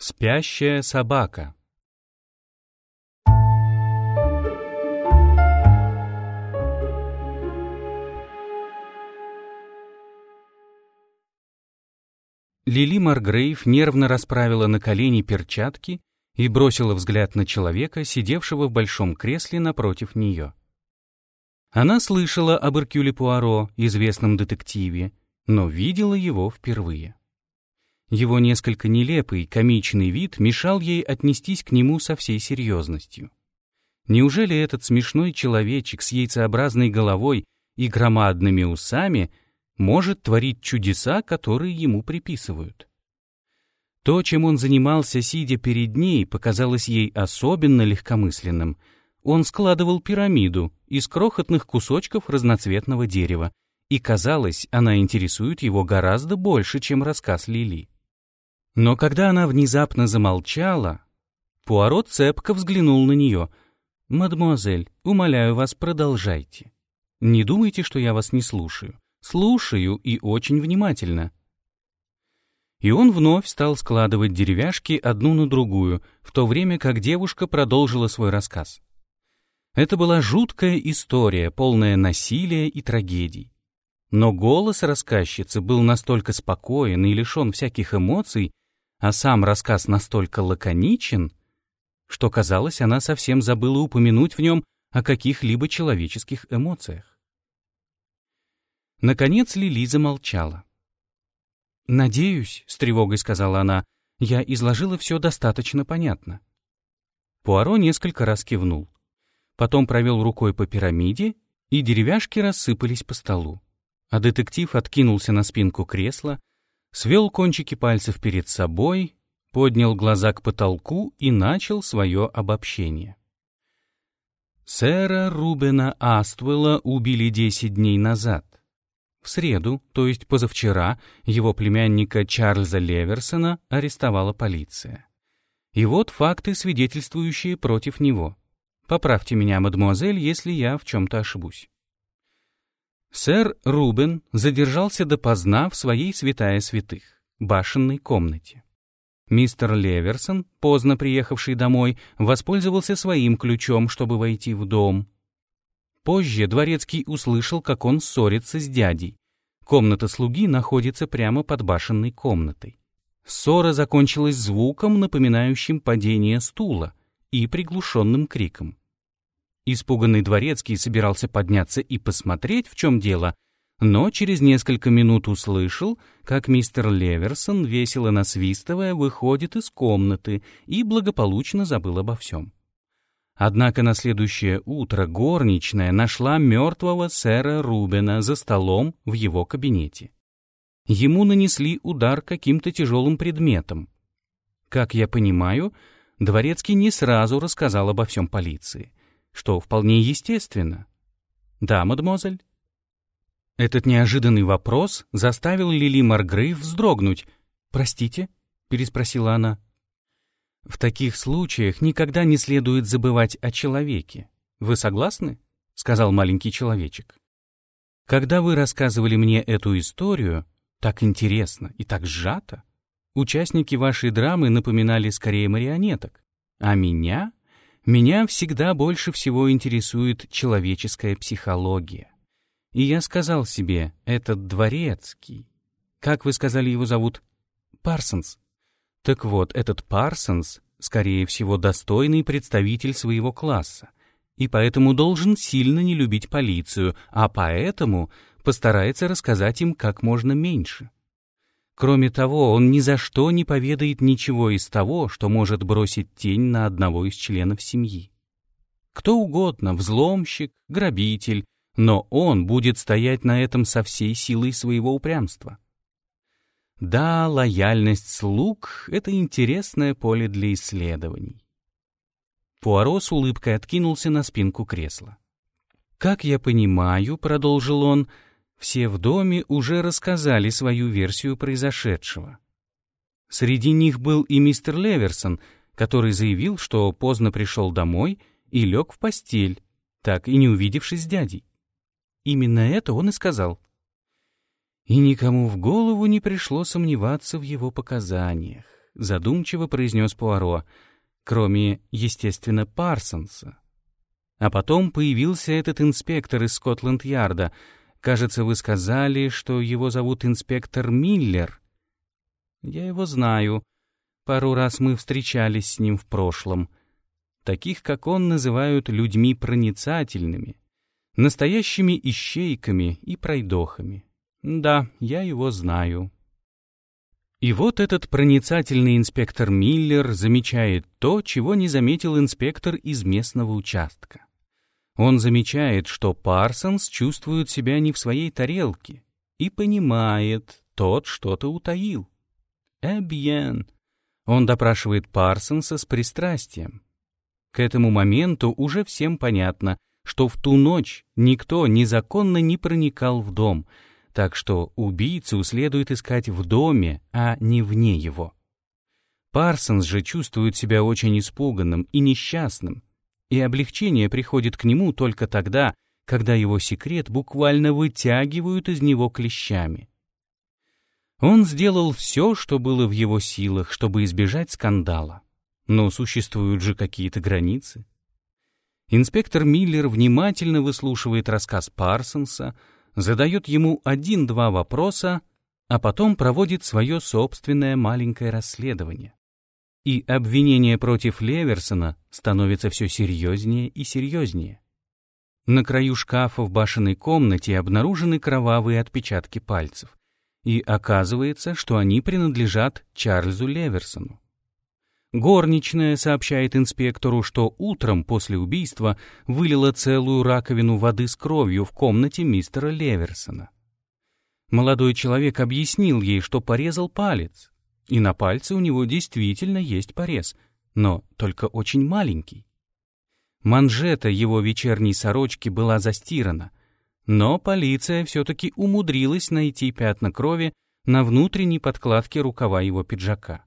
Спящая собака Лили Маргрейв нервно расправила на колени перчатки и бросила взгляд на человека, сидевшего в большом кресле напротив нее. Она слышала об Эркюле Пуаро, известном детективе, но видела его впервые. Его несколько нелепый, комичный вид мешал ей отнестись к нему со всей серьезностью. Неужели этот смешной человечек с яйцеобразной головой и громадными усами — может творить чудеса, которые ему приписывают. То, чем он занимался, сидя перед ней, показалось ей особенно легкомысленным. Он складывал пирамиду из крохотных кусочков разноцветного дерева, и, казалось, она интересует его гораздо больше, чем рассказ Лили. Но когда она внезапно замолчала, Пуаро цепко взглянул на нее. «Мадемуазель, умоляю вас, продолжайте. Не думайте, что я вас не слушаю. Слушаю и очень внимательно. И он вновь стал складывать деревяшки одну на другую, в то время как девушка продолжила свой рассказ. Это была жуткая история, полная насилия и трагедий. Но голос рассказчицы был настолько спокоен и лишен всяких эмоций, а сам рассказ настолько лаконичен, что, казалось, она совсем забыла упомянуть в нем о каких-либо человеческих эмоциях. Наконец Лили замолчала. «Надеюсь», — с тревогой сказала она, — «я изложила все достаточно понятно». Пуаро несколько раз кивнул. Потом провел рукой по пирамиде, и деревяшки рассыпались по столу. А детектив откинулся на спинку кресла, свел кончики пальцев перед собой, поднял глаза к потолку и начал свое обобщение. Сэра Рубена Аствелла убили десять дней назад. В среду, то есть позавчера, его племянника Чарльза Леверсона арестовала полиция. И вот факты, свидетельствующие против него. Поправьте меня, мадемуазель, если я в чем-то ошибусь. Сэр Рубен задержался допоздна в своей святая святых, башенной комнате. Мистер Леверсон, поздно приехавший домой, воспользовался своим ключом, чтобы войти в дом. Позже Дворецкий услышал, как он ссорится с дядей. Комната слуги находится прямо под башенной комнатой. Ссора закончилась звуком, напоминающим падение стула, и приглушенным криком. Испуганный Дворецкий собирался подняться и посмотреть, в чем дело, но через несколько минут услышал, как мистер Леверсон, весело насвистывая, выходит из комнаты и благополучно забыл обо всем. Однако на следующее утро горничная нашла мертвого сэра Рубена за столом в его кабинете. Ему нанесли удар каким-то тяжелым предметом. Как я понимаю, Дворецкий не сразу рассказал обо всем полиции, что вполне естественно. Да, мадемуазель? Этот неожиданный вопрос заставил Лили Маргрейв вздрогнуть. «Простите?» — переспросила она. В таких случаях никогда не следует забывать о человеке. Вы согласны? сказал маленький человечек. Когда вы рассказывали мне эту историю, так интересно и так сжато, участники вашей драмы напоминали скорее марионеток, а меня, меня всегда больше всего интересует человеческая психология. И я сказал себе, этот дворецкий, как вы сказали его зовут? Парсонс. Так вот, этот Парсонс, скорее всего, достойный представитель своего класса, и поэтому должен сильно не любить полицию, а поэтому постарается рассказать им как можно меньше. Кроме того, он ни за что не поведает ничего из того, что может бросить тень на одного из членов семьи. Кто угодно, взломщик, грабитель, но он будет стоять на этом со всей силой своего упрямства. Да, лояльность слуг — это интересное поле для исследований. Пуаро с улыбкой откинулся на спинку кресла. «Как я понимаю», — продолжил он, — «все в доме уже рассказали свою версию произошедшего. Среди них был и мистер Леверсон, который заявил, что поздно пришел домой и лег в постель, так и не увидевшись с дядей. Именно это он и сказал и никому в голову не пришло сомневаться в его показаниях. задумчиво произнес Пуаро, кроме, естественно, Парсонса. А потом появился этот инспектор из Скотланд-Ярда. Кажется, вы сказали, что его зовут инспектор Миллер. Я его знаю. Пару раз мы встречались с ним в прошлом. Таких, как он, называют людьми проницательными, настоящими ищейками и пройдохами. Да, я его знаю. И вот этот проницательный инспектор Миллер замечает то, чего не заметил инспектор из местного участка. Он замечает, что Парсонс чувствует себя не в своей тарелке и понимает, тот что-то утаил. Эбьен. Он допрашивает Парсонса с пристрастием. К этому моменту уже всем понятно, что в ту ночь никто незаконно не проникал в дом, так что убийцу следует искать в доме, а не вне его. Парсонс же чувствует себя очень испуганным и несчастным, и облегчение приходит к нему только тогда, когда его секрет буквально вытягивают из него клещами. Он сделал все, что было в его силах, чтобы избежать скандала. Но существуют же какие-то границы. Инспектор Миллер внимательно выслушивает рассказ Парсонса, задает ему один-два вопроса, а потом проводит свое собственное маленькое расследование и обвинение против Леверсона становится все серьезнее и серьезнее. На краю шкафа в башенной комнате обнаружены кровавые отпечатки пальцев, и оказывается, что они принадлежат Чарльзу Леверсону. Горничная сообщает инспектору, что утром после убийства вылила целую раковину воды с кровью в комнате мистера Леверсона. Молодой человек объяснил ей, что порезал палец, и на пальце у него действительно есть порез, но только очень маленький. Манжета его вечерней сорочки была застирана, но полиция все-таки умудрилась найти пятна крови на внутренней подкладке рукава его пиджака.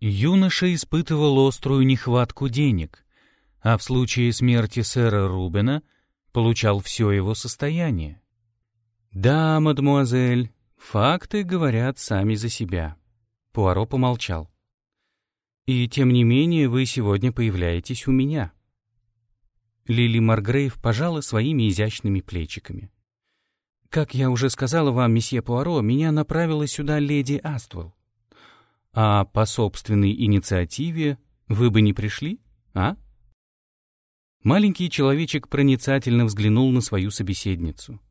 Юноша испытывал острую нехватку денег, а в случае смерти сэра Рубена получал все его состояние. Да, мадемуазель, факты говорят сами за себя. Пуаро помолчал. «И тем не менее вы сегодня появляетесь у меня». Лили Маргрейв пожала своими изящными плечиками. «Как я уже сказала вам, месье Пуаро, меня направила сюда леди Аствелл. А по собственной инициативе вы бы не пришли, а?» Маленький человечек проницательно взглянул на свою собеседницу.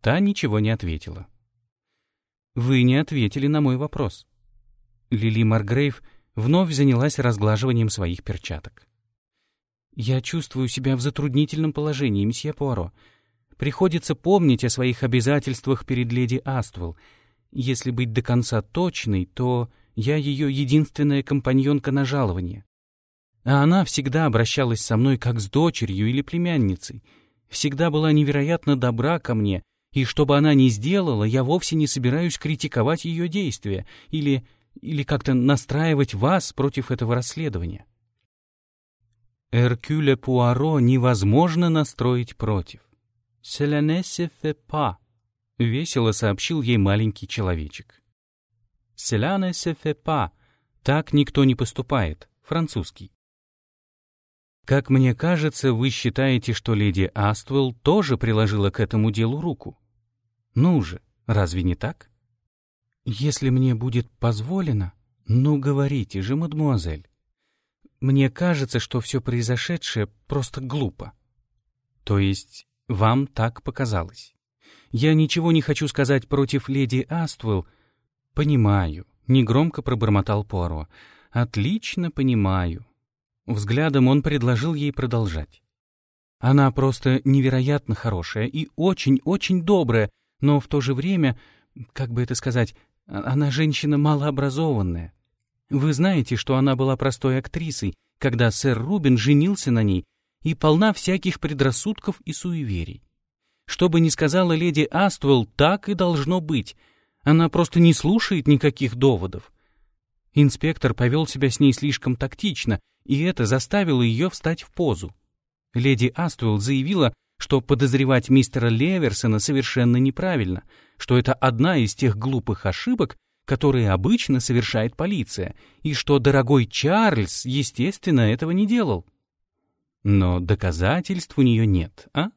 Та ничего не ответила. «Вы не ответили на мой вопрос. Лили Маргрейв вновь занялась разглаживанием своих перчаток. «Я чувствую себя в затруднительном положении, месье Пуаро. Приходится помнить о своих обязательствах перед леди Аствелл. Если быть до конца точной, то я ее единственная компаньонка на жалование. А она всегда обращалась со мной как с дочерью или племянницей, всегда была невероятно добра ко мне, и что бы она ни сделала, я вовсе не собираюсь критиковать ее действия или или как-то настраивать вас против этого расследования. Эркюля Пуаро невозможно настроить против. «Cela ne se fait pas», — весело сообщил ей маленький человечек. «Cela ne se fait pas», так никто не поступает, французский. Как мне кажется, вы считаете, что леди Аствелл тоже приложила к этому делу руку. Ну же, разве не так? «Если мне будет позволено...» «Ну, говорите же, мадмуазель. Мне кажется, что все произошедшее просто глупо. То есть вам так показалось. Я ничего не хочу сказать против леди Аствелл. Понимаю, негромко пробормотал Пуаро. Отлично понимаю. Взглядом он предложил ей продолжать. Она просто невероятно хорошая и очень-очень добрая, но в то же время, как бы это сказать, она женщина малообразованная. Вы знаете, что она была простой актрисой, когда сэр Рубин женился на ней, и полна всяких предрассудков и суеверий. Что бы ни сказала леди Аствелл, так и должно быть. Она просто не слушает никаких доводов. Инспектор повел себя с ней слишком тактично, и это заставило ее встать в позу. Леди Аствелл заявила, что подозревать мистера Леверсона совершенно неправильно, что это одна из тех глупых ошибок, которые обычно совершает полиция, и что дорогой Чарльз, естественно, этого не делал. Но доказательств у нее нет, а?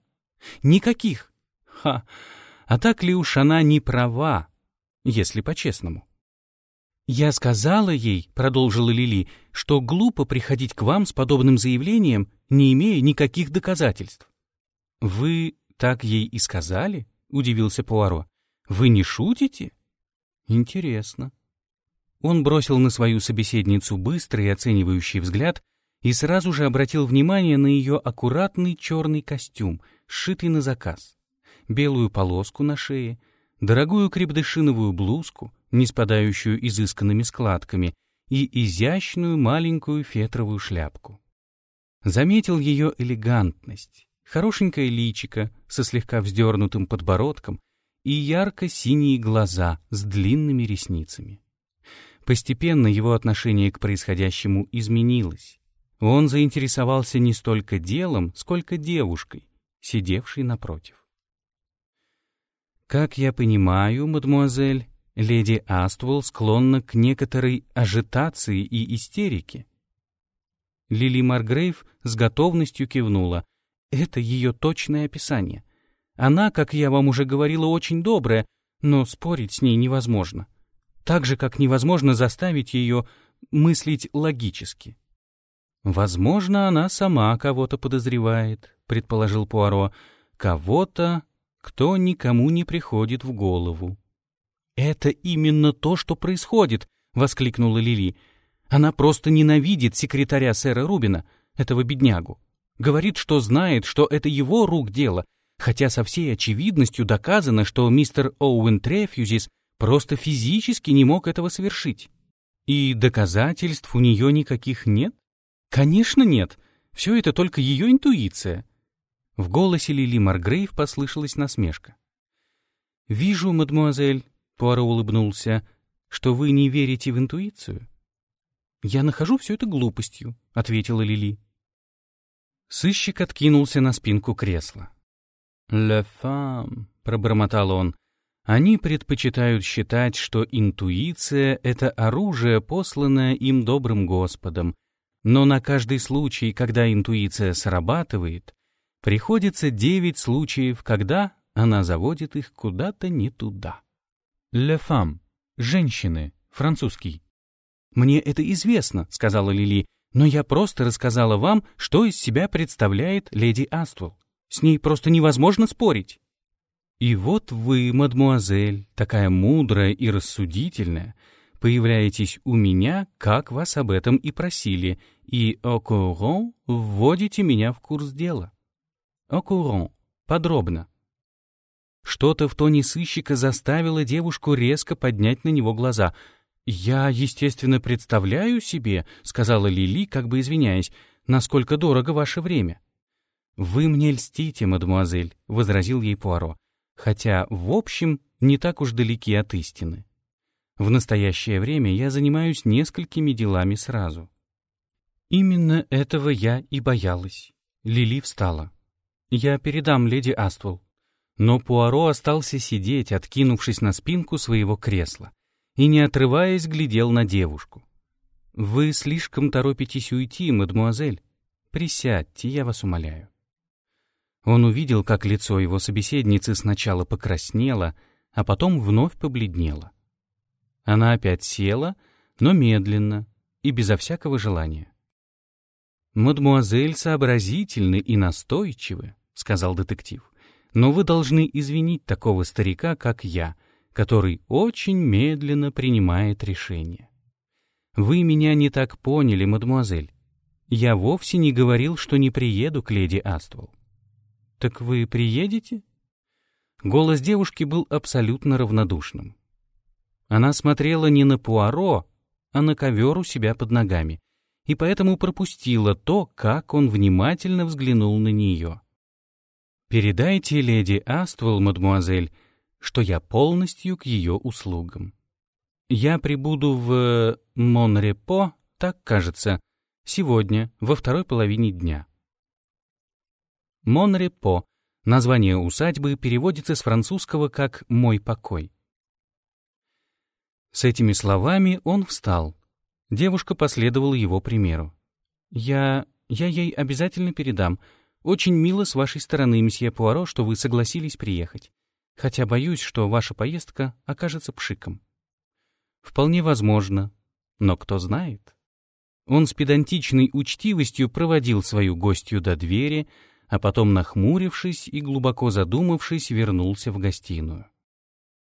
Никаких. Ха! А так ли уж она не права, если по-честному? «Я сказала ей, — продолжила Лили, — что глупо приходить к вам с подобным заявлением, не имея никаких доказательств». «Вы так ей и сказали?» — удивился Пуаро. «Вы не шутите?» «Интересно». Он бросил на свою собеседницу быстрый оценивающий взгляд и сразу же обратил внимание на ее аккуратный черный костюм, сшитый на заказ, белую полоску на шее, дорогую крепдышиновую блузку, не спадающую изысканными складками, и изящную маленькую фетровую шляпку. Заметил ее элегантность, хорошенькое личико со слегка вздернутым подбородком и ярко-синие глаза с длинными ресницами. Постепенно его отношение к происходящему изменилось. Он заинтересовался не столько делом, сколько девушкой, сидевшей напротив. «Как я понимаю, мадемуазель, леди Аствелл склонна к некоторой ажитации и истерике». Лили Маргрейв с готовностью кивнула. Это ее точное описание. Она, как я вам уже говорила, очень добрая, но спорить с ней невозможно. Так же, как невозможно заставить ее мыслить логически. «Возможно, она сама кого-то подозревает», — предположил Пуаро. «Кого-то, кто никому не приходит в голову». «Это именно то, что происходит», — воскликнула Лили. «Она просто ненавидит секретаря сэра Рубина, этого беднягу. Говорит, что знает, что это его рук дело, хотя со всей очевидностью доказано, что мистер Оуэн Трефьюзис просто физически не мог этого совершить. И доказательств у нее никаких нет? Конечно, нет. Все это только ее интуиция. В голосе Лили Маргрейв послышалась насмешка. «Вижу, мадмуазель», — Пуаро улыбнулся, — «что вы не верите в интуицию». «Я нахожу все это глупостью», — ответила Лили. Сыщик откинулся на спинку кресла. «Le femme», — пробормотал он, — «они предпочитают считать, что интуиция — это оружие, посланное им добрым Господом, но на каждый случай, когда интуиция срабатывает, приходится девять случаев, когда она заводит их куда-то не туда. «Le femme» — «женщины», французский. «Мне это известно», — сказала Лили, «но я просто рассказала вам, что из себя представляет леди Аствелл. С ней просто невозможно спорить». И вот вы, мадмуазель, такая мудрая и рассудительная, появляетесь у меня, как вас об этом и просили, и окурон вводите меня в курс дела. Окурон. Подробно. Что-то в тоне сыщика заставило девушку резко поднять на него глаза. «Я, естественно, представляю себе», — сказала Лили, как бы извиняясь, «насколько дорого ваше время». «Вы мне льстите, мадемуазель», — возразил ей Пуаро, «хотя, в общем, не так уж далеки от истины». В настоящее время я занимаюсь несколькими делами сразу. Именно этого я и боялась. Лили встала. Я передам леди Аствол. Но Пуаро остался сидеть, откинувшись на спинку своего кресла, и, не отрываясь, глядел на девушку. «Вы слишком торопитесь уйти, мадмуазель. Присядьте, я вас умоляю». Он увидел, как лицо его собеседницы сначала покраснело, а потом вновь побледнело. Она опять села, но медленно и безо всякого желания. «Мадмуазель сообразительны и настойчивы», — сказал детектив. «Но вы должны извинить такого старика, как я, который очень медленно принимает решения. Вы меня не так поняли, мадмуазель. Я вовсе не говорил, что не приеду к леди Аствол». «Так вы приедете?» Голос девушки был абсолютно равнодушным. Она смотрела не на Пуаро, а на ковер у себя под ногами, и поэтому пропустила то, как он внимательно взглянул на нее. «Передайте леди Аствелл, мадмуазель, что я полностью к ее услугам. Я прибуду в Монрепо, так кажется, сегодня, во второй половине дня». Монрепо — название усадьбы переводится с французского как «мой покой». С этими словами он встал. Девушка последовала его примеру. «Я... я ей обязательно передам. Очень мило с вашей стороны, месье Пуаро, что вы согласились приехать. Хотя боюсь, что ваша поездка окажется пшиком». «Вполне возможно. Но кто знает?» Он с педантичной учтивостью проводил свою гостью до двери, а потом, нахмурившись и глубоко задумавшись, вернулся в гостиную.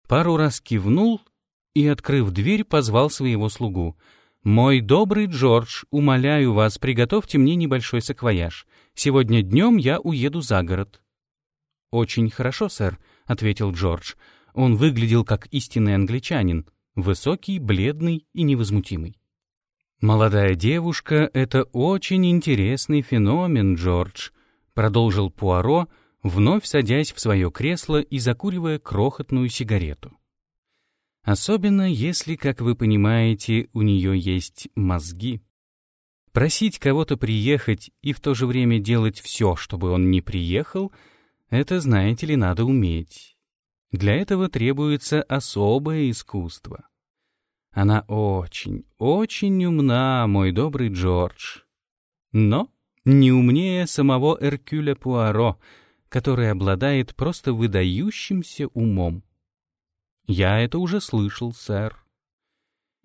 Пару раз кивнул и, открыв дверь, позвал своего слугу. «Мой добрый Джордж, умоляю вас, приготовьте мне небольшой саквояж. Сегодня днем я уеду за город». «Очень хорошо, сэр», — ответил Джордж. Он выглядел как истинный англичанин, высокий, бледный и невозмутимый. «Молодая девушка — это очень интересный феномен, Джордж», — продолжил Пуаро, вновь садясь в свое кресло и закуривая крохотную сигарету. Особенно если, как вы понимаете, у нее есть мозги. Просить кого-то приехать и в то же время делать все, чтобы он не приехал, это, знаете ли, надо уметь. Для этого требуется особое искусство. Она очень, очень умна, мой добрый Джордж. Но не умнее самого Эркюля Пуаро, который обладает просто выдающимся умом. Я это уже слышал, сэр.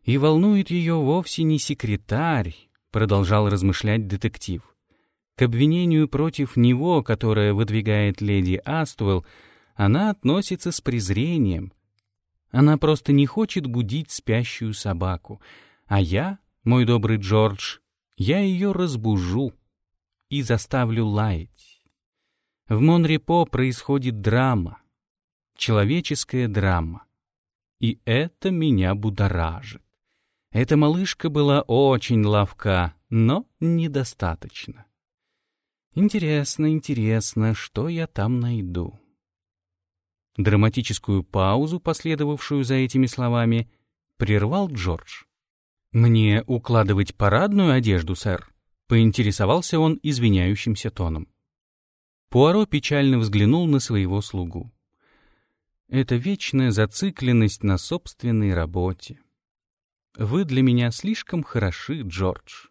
И волнует ее вовсе не секретарь, продолжал размышлять детектив. К обвинению против него, которое выдвигает леди Аствелл, она относится с презрением. Она просто не хочет будить спящую собаку. А я, мой добрый Джордж, я ее разбужу и заставлю лаять. В Монрепо происходит драма, человеческая драма. И это меня будоражит. Эта малышка была очень ловка, но недостаточно. Интересно, интересно, что я там найду. Драматическую паузу, последовавшую за этими словами, прервал Джордж. «Мне укладывать парадную одежду, сэр?» — поинтересовался он извиняющимся тоном. Пуаро печально взглянул на своего слугу. Это вечная зацикленность на собственной работе. Вы для меня слишком хороши, Джордж.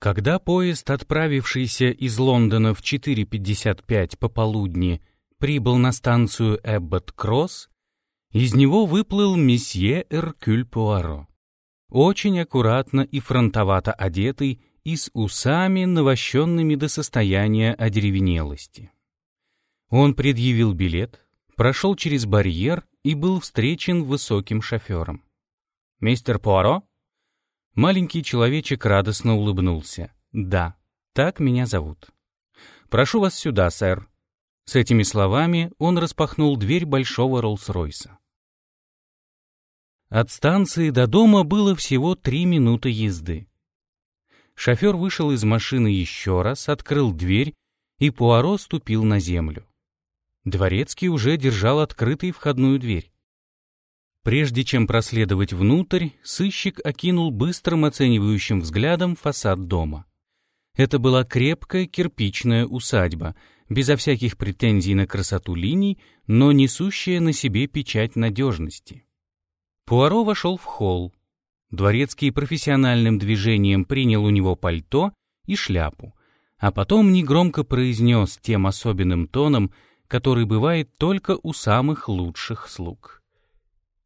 Когда поезд, отправившийся из Лондона в 4.55 пополудни, прибыл на станцию Эббот-Кросс, из него выплыл месье Эркюль Пуаро. Очень аккуратно и фронтовато одетый и с усами, навощенными до состояния одеревенелости. Он предъявил билет, прошел через барьер и был встречен высоким шофером. «Мистер Пуаро?» Маленький человечек радостно улыбнулся. «Да, так меня зовут». «Прошу вас сюда, сэр». С этими словами он распахнул дверь большого Роллс-Ройса. От станции до дома было всего три минуты езды. Шофер вышел из машины еще раз, открыл дверь, и Пуаро ступил на землю. Дворецкий уже держал открытой входную дверь. Прежде чем проследовать внутрь, сыщик окинул быстрым оценивающим взглядом фасад дома. Это была крепкая кирпичная усадьба, безо всяких претензий на красоту линий, но несущая на себе печать надежности. Пуаро вошел в холл, Дворецкий профессиональным движением принял у него пальто и шляпу, а потом негромко произнес тем особенным тоном, который бывает только у самых лучших слуг.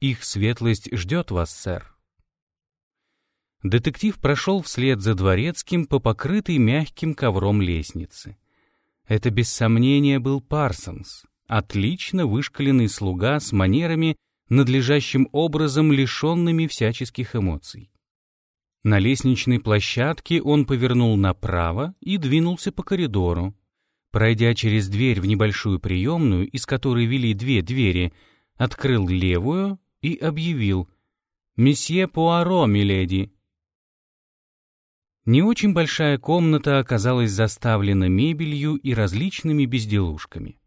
«Их светлость ждет вас, сэр». Детектив прошел вслед за дворецким по покрытой мягким ковром лестнице. Это без сомнения был Парсонс, отлично вышкаленный слуга с манерами, надлежащим образом лишенными всяческих эмоций. На лестничной площадке он повернул направо и двинулся по коридору. Пройдя через дверь в небольшую приемную, из которой вели две двери, открыл левую и объявил «Месье Пуаро, миледи». Не очень большая комната оказалась заставлена мебелью и различными безделушками.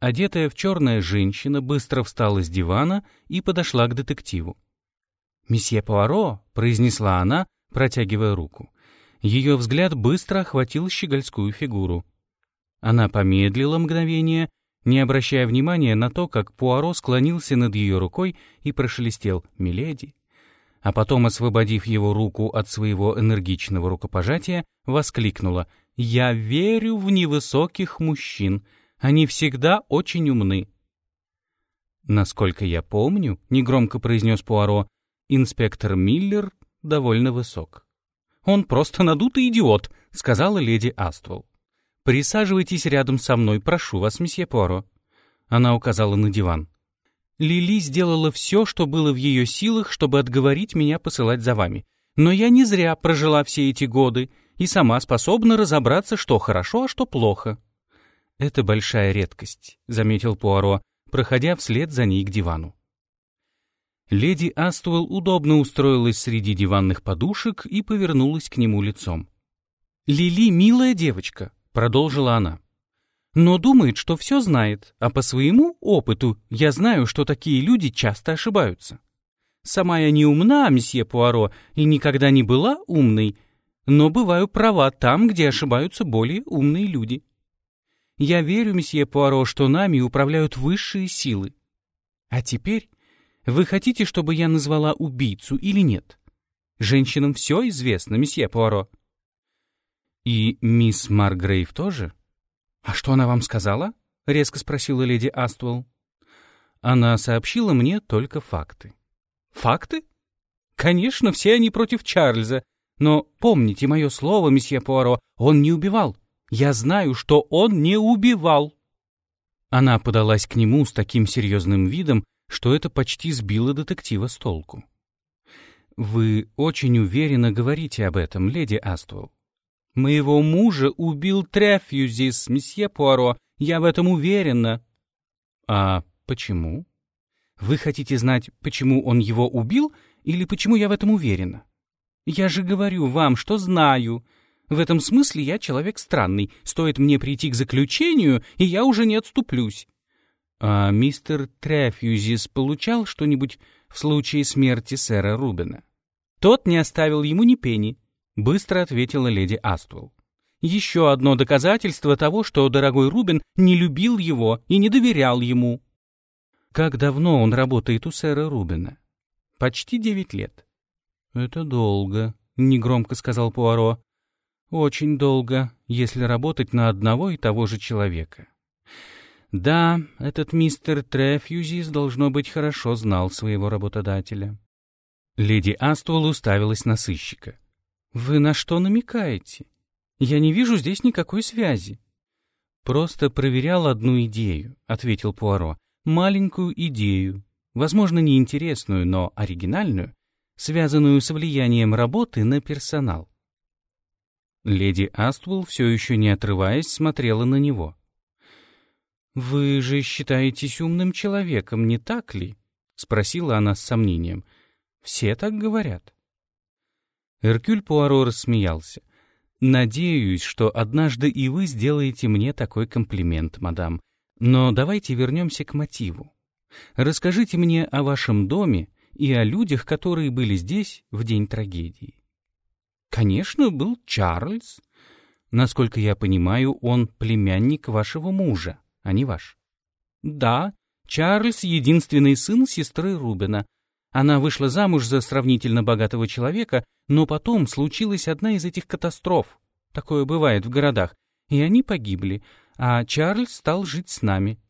Одетая в черное женщина быстро встала с дивана и подошла к детективу. «Месье Пуаро», — произнесла она, протягивая руку. Ее взгляд быстро охватил щегольскую фигуру. Она помедлила мгновение не обращая внимания на то, как Пуаро склонился над ее рукой и прошелестел «Миледи». А потом, освободив его руку от своего энергичного рукопожатия, воскликнула «Я верю в невысоких мужчин. Они всегда очень умны». «Насколько я помню», — негромко произнес Пуаро, «инспектор Миллер довольно высок». «Он просто надутый идиот», — сказала леди Аствелл. «Присаживайтесь рядом со мной, прошу вас, месье Пуаро». Она указала на диван. «Лили сделала все, что было в ее силах, чтобы отговорить меня посылать за вами. Но я не зря прожила все эти годы и сама способна разобраться, что хорошо, а что плохо». «Это большая редкость», — заметил Пуаро, проходя вслед за ней к дивану. Леди Аствелл удобно устроилась среди диванных подушек и повернулась к нему лицом. «Лили милая девочка», — продолжила она. «Но думает, что все знает, а по своему опыту я знаю, что такие люди часто ошибаются. Сама я не умна, месье Пуаро, и никогда не была умной, но бываю права там, где ошибаются более умные люди. Я верю, месье Пуаро, что нами управляют высшие силы. А теперь вы хотите, чтобы я назвала убийцу или нет? Женщинам все известно, месье Пуаро. И мисс Маргрейв тоже? А что она вам сказала? Резко спросила леди Аствелл. Она сообщила мне только факты. Факты? Конечно, все они против Чарльза. Но помните мое слово, месье Пуаро, он не убивал. Я знаю, что он не убивал. Она подалась к нему с таким серьезным видом, что это почти сбило детектива с толку. «Вы очень уверенно говорите об этом, леди Аствелл. Моего мужа убил Трефьюзис, месье Пуаро, я в этом уверена». «А почему? Вы хотите знать, почему он его убил, или почему я в этом уверена? Я же говорю вам, что знаю. В этом смысле я человек странный. Стоит мне прийти к заключению, и я уже не отступлюсь. А мистер Трефьюзис получал что-нибудь в случае смерти сэра Рубена? Тот не оставил ему ни пени, быстро ответила леди Аствелл. Еще одно доказательство того, что дорогой Рубен не любил его и не доверял ему. Как давно он работает у сэра Рубена? Почти девять лет. Это долго, негромко сказал Пуаро. Очень долго, если работать на одного и того же человека. Да, этот мистер Трефьюзис, должно быть, хорошо знал своего работодателя. Леди Аствол уставилась на сыщика. «Вы на что намекаете? Я не вижу здесь никакой связи». «Просто проверял одну идею», — ответил Пуаро. «Маленькую идею, возможно, неинтересную, но оригинальную, связанную с влиянием работы на персонал». Леди Аствул, все еще не отрываясь, смотрела на него. «Вы же считаетесь умным человеком, не так ли?» — спросила она с сомнением. «Все так говорят». Эркюль Пуаро рассмеялся. «Надеюсь, что однажды и вы сделаете мне такой комплимент, мадам. Но давайте вернемся к мотиву. Расскажите мне о вашем доме и о людях, которые были здесь в день трагедии». «Конечно, был Чарльз. Насколько я понимаю, он племянник вашего мужа а не ваш. Да, Чарльз — единственный сын сестры Рубена. Она вышла замуж за сравнительно богатого человека, но потом случилась одна из этих катастроф. Такое бывает в городах. И они погибли, а Чарльз стал жить с нами.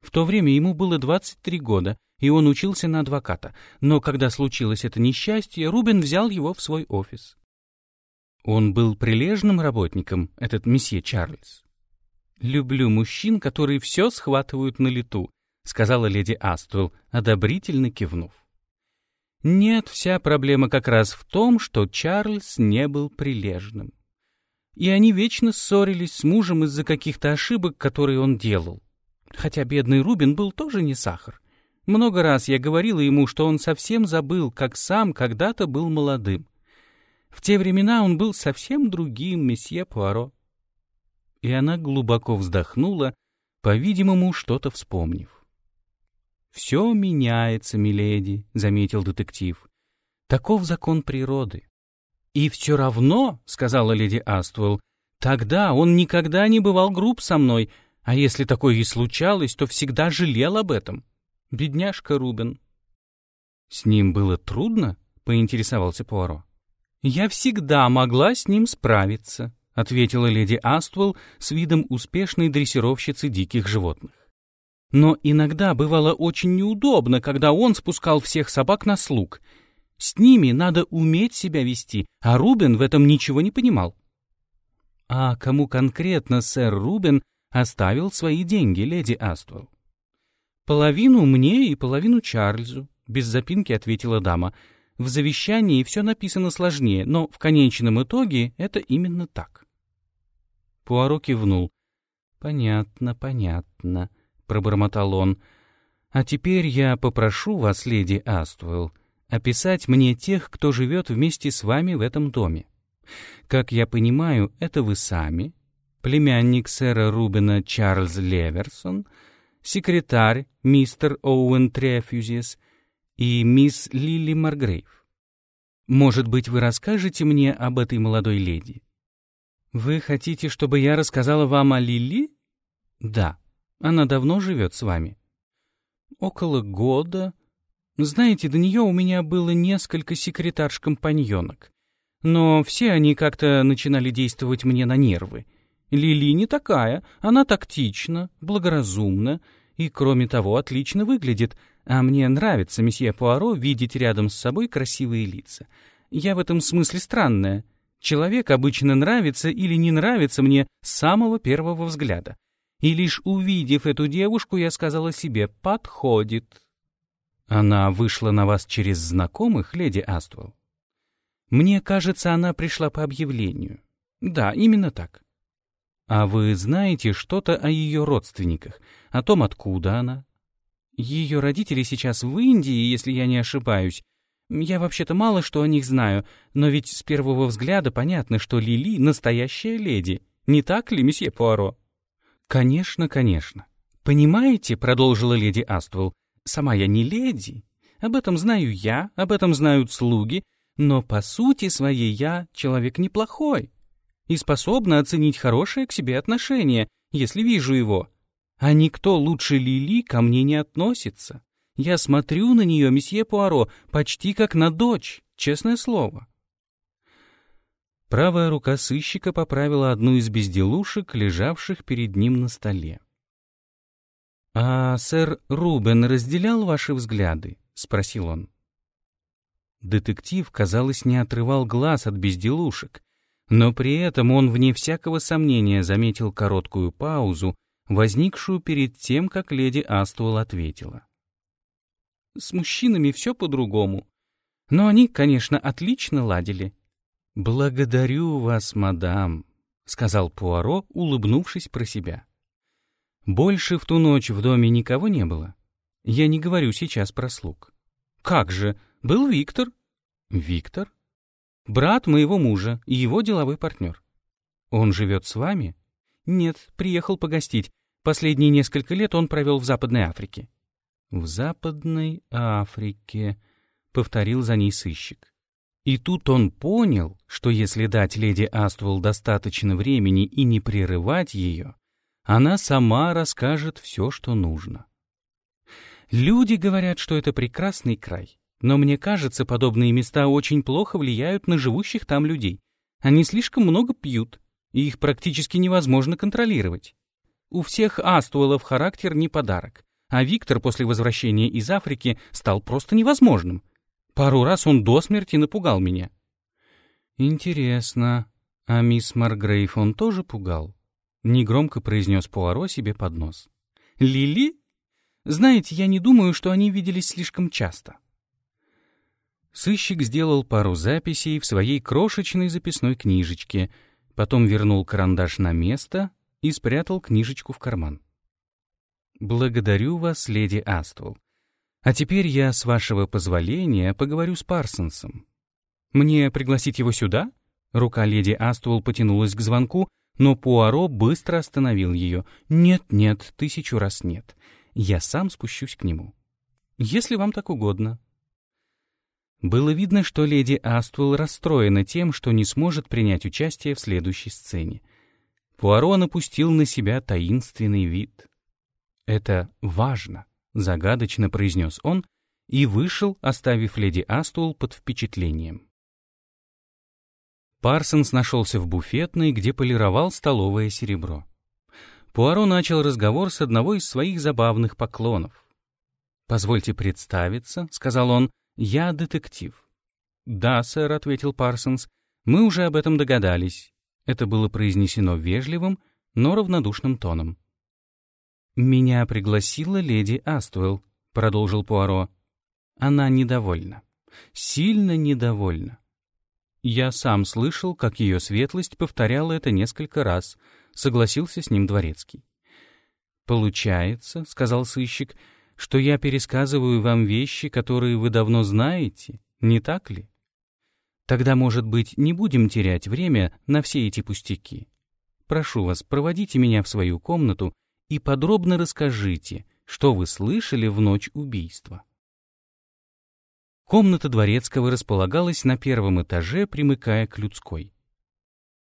В то время ему было 23 года, и он учился на адвоката. Но когда случилось это несчастье, Рубен взял его в свой офис. Он был прилежным работником, этот месье Чарльз. «Люблю мужчин, которые все схватывают на лету», — сказала леди Аствелл, одобрительно кивнув. Нет, вся проблема как раз в том, что Чарльз не был прилежным. И они вечно ссорились с мужем из-за каких-то ошибок, которые он делал. Хотя бедный Рубин был тоже не сахар. Много раз я говорила ему, что он совсем забыл, как сам когда-то был молодым. В те времена он был совсем другим, месье Пуаро и она глубоко вздохнула, по-видимому, что-то вспомнив. «Все меняется, миледи», — заметил детектив. «Таков закон природы». «И все равно», — сказала леди Аствелл, — «тогда он никогда не бывал груб со мной, А если такое и случалось, то всегда жалел об этом. Бедняжка Рубен. С ним было трудно? поинтересовался Пуаро. Я всегда могла с ним справиться, ответила леди Аствелл с видом успешной дрессировщицы диких животных. Но иногда бывало очень неудобно, когда он спускал всех собак на слуг. С ними надо уметь себя вести, а Рубен в этом ничего не понимал. А кому конкретно сэр Рубен оставил свои деньги, леди Аствелл? Половину мне и половину Чарльзу, без запинки ответила дама. В завещании все написано сложнее, но в конечном итоге это именно так. Пуаро кивнул. «Понятно, понятно», — пробормотал он. «А теперь я попрошу вас, леди Аствелл, описать мне тех, кто живет вместе с вами в этом доме. Как я понимаю, это вы сами, племянник сэра Рубена Чарльз Леверсон, секретарь мистер Оуэн Трефьюзис и мисс Лили Маргрейв. Может быть, вы расскажете мне об этой молодой леди? Вы хотите, чтобы я рассказала вам о Лили? Да. Она давно живет с вами. Около года. Знаете, до нее у меня было несколько секретарш-компаньонок. Но все они как-то начинали действовать мне на нервы. Лили не такая, она тактична, благоразумна и, кроме того, отлично выглядит, а мне нравится, месье Пуаро, видеть рядом с собой красивые лица. Я в этом смысле странная. Человек обычно нравится или не нравится мне с самого первого взгляда. И лишь увидев эту девушку, я сказала себе «подходит». Она вышла на вас через знакомых, леди Аствелл? Мне кажется, она пришла по объявлению. Да, именно так. А вы знаете что-то о ее родственниках, о том, откуда она? Ее родители сейчас в Индии, если я не ошибаюсь. Я вообще-то мало что о них знаю, но ведь с первого взгляда понятно, что Лили — настоящая леди. Не так ли, месье Пуаро? Конечно, конечно. Понимаете, — продолжила леди Аствелл, — сама я не леди. Об этом знаю я, об этом знают слуги, но по сути своей я человек неплохой и способна оценить хорошее к себе отношение, если вижу его. А никто лучше Лили ко мне не относится. Я смотрю на нее, месье Пуаро, почти как на дочь, честное слово. Правая рука сыщика поправила одну из безделушек, лежавших перед ним на столе. «А сэр Рубен разделял ваши взгляды?» — спросил он. Детектив, казалось, не отрывал глаз от безделушек, но при этом он, вне всякого сомнения, заметил короткую паузу, возникшую перед тем, как леди Аствол ответила. «С мужчинами все по-другому. Но они, конечно, отлично ладили». «Благодарю вас, мадам», — сказал Пуаро, улыбнувшись про себя. «Больше в ту ночь в доме никого не было. Я не говорю сейчас про слуг». «Как же? Был Виктор. Виктор? Брат моего мужа и его деловой партнер. Он живет с вами? Нет, приехал погостить. Последние несколько лет он провел в Западной Африке. В Западной Африке, повторил за ней сыщик. И тут он понял, что если дать леди Аствелл достаточно времени и не прерывать ее, она сама расскажет все, что нужно. Люди говорят, что это прекрасный край. Но мне кажется, подобные места очень плохо влияют на живущих там людей. Они слишком много пьют, и их практически невозможно контролировать. У всех Астуэлов характер не подарок, а Виктор после возвращения из Африки стал просто невозможным. Пару раз он до смерти напугал меня. «Интересно, а мисс Маргрейв он тоже пугал?» — негромко произнес Пуаро себе под нос. «Лили? Знаете, я не думаю, что они виделись слишком часто». Сыщик сделал пару записей в своей крошечной записной книжечке, потом вернул карандаш на место и спрятал книжечку в карман. «Благодарю вас, леди Аствул. А теперь я, с вашего позволения, поговорю с Парсонсом. Мне пригласить его сюда?» Рука леди Аствул потянулась к звонку, но Пуаро быстро остановил ее. «Нет-нет, тысячу раз нет. Я сам спущусь к нему. Если вам так угодно». Было видно, что леди Аствелл расстроена тем, что не сможет принять участие в следующей сцене. Пуаро напустил на себя таинственный вид. «Это важно», — загадочно произнес он и вышел, оставив леди Аствелл под впечатлением. Парсонс нашелся в буфетной, где полировал столовое серебро. Пуаро начал разговор с одного из своих забавных поклонов. «Позвольте представиться», — сказал он, — «я детектив». «Да, сэр», — ответил Парсонс, — «мы уже об этом догадались. Это было произнесено вежливым, но равнодушным тоном. «Меня пригласила леди Аствелл», — продолжил Пуаро. «Она недовольна. Сильно недовольна. Я сам слышал, как ее светлость повторяла это несколько раз», — согласился с ним дворецкий. «Получается», — сказал сыщик, — «что я пересказываю вам вещи, которые вы давно знаете, не так ли?» Тогда, может быть, не будем терять время на все эти пустяки. Прошу вас, проводите меня в свою комнату и подробно расскажите, что вы слышали в ночь убийства. Комната Дворецкого располагалась на первом этаже, примыкая к людской.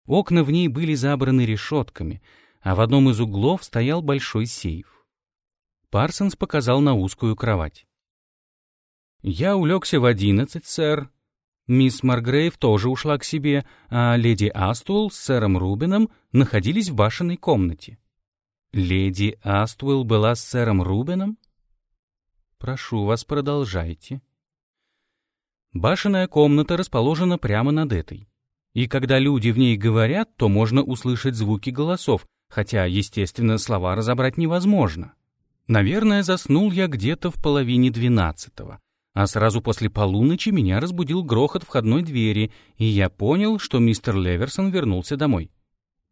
Окна в ней были забраны решетками, а в одном из углов стоял большой сейф. Парсонс показал на узкую кровать. «Я улегся в одиннадцать, сэр, Мисс Маргрейв тоже ушла к себе, а леди Аствелл с сэром Рубином находились в башенной комнате. Леди Аствелл была с сэром Рубином? Прошу вас, продолжайте. Башенная комната расположена прямо над этой. И когда люди в ней говорят, то можно услышать звуки голосов, хотя, естественно, слова разобрать невозможно. Наверное, заснул я где-то в половине двенадцатого а сразу после полуночи меня разбудил грохот входной двери, и я понял, что мистер Леверсон вернулся домой.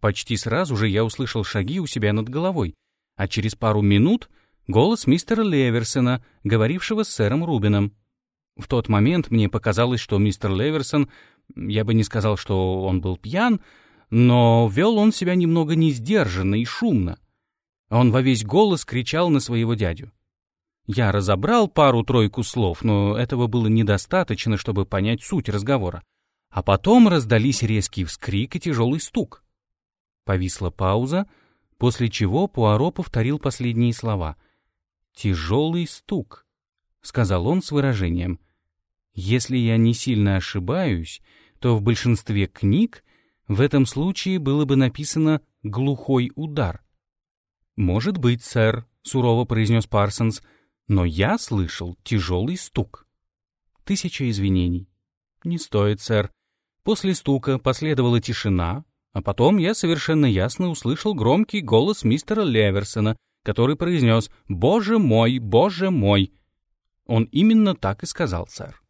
Почти сразу же я услышал шаги у себя над головой, а через пару минут голос мистера Леверсона, говорившего с сэром Рубином. В тот момент мне показалось, что мистер Леверсон, я бы не сказал, что он был пьян, но вел он себя немного несдержанно и шумно. Он во весь голос кричал на своего дядю. Я разобрал пару-тройку слов, но этого было недостаточно, чтобы понять суть разговора. А потом раздались резкий вскрик и тяжелый стук. Повисла пауза, после чего Пуаро повторил последние слова. «Тяжелый стук», — сказал он с выражением. «Если я не сильно ошибаюсь, то в большинстве книг в этом случае было бы написано «глухой удар». «Может быть, сэр», — сурово произнес Парсонс, — но я слышал тяжелый стук. Тысяча извинений. Не стоит, сэр. После стука последовала тишина, а потом я совершенно ясно услышал громкий голос мистера Леверсона, который произнес «Боже мой, боже мой!» Он именно так и сказал, сэр.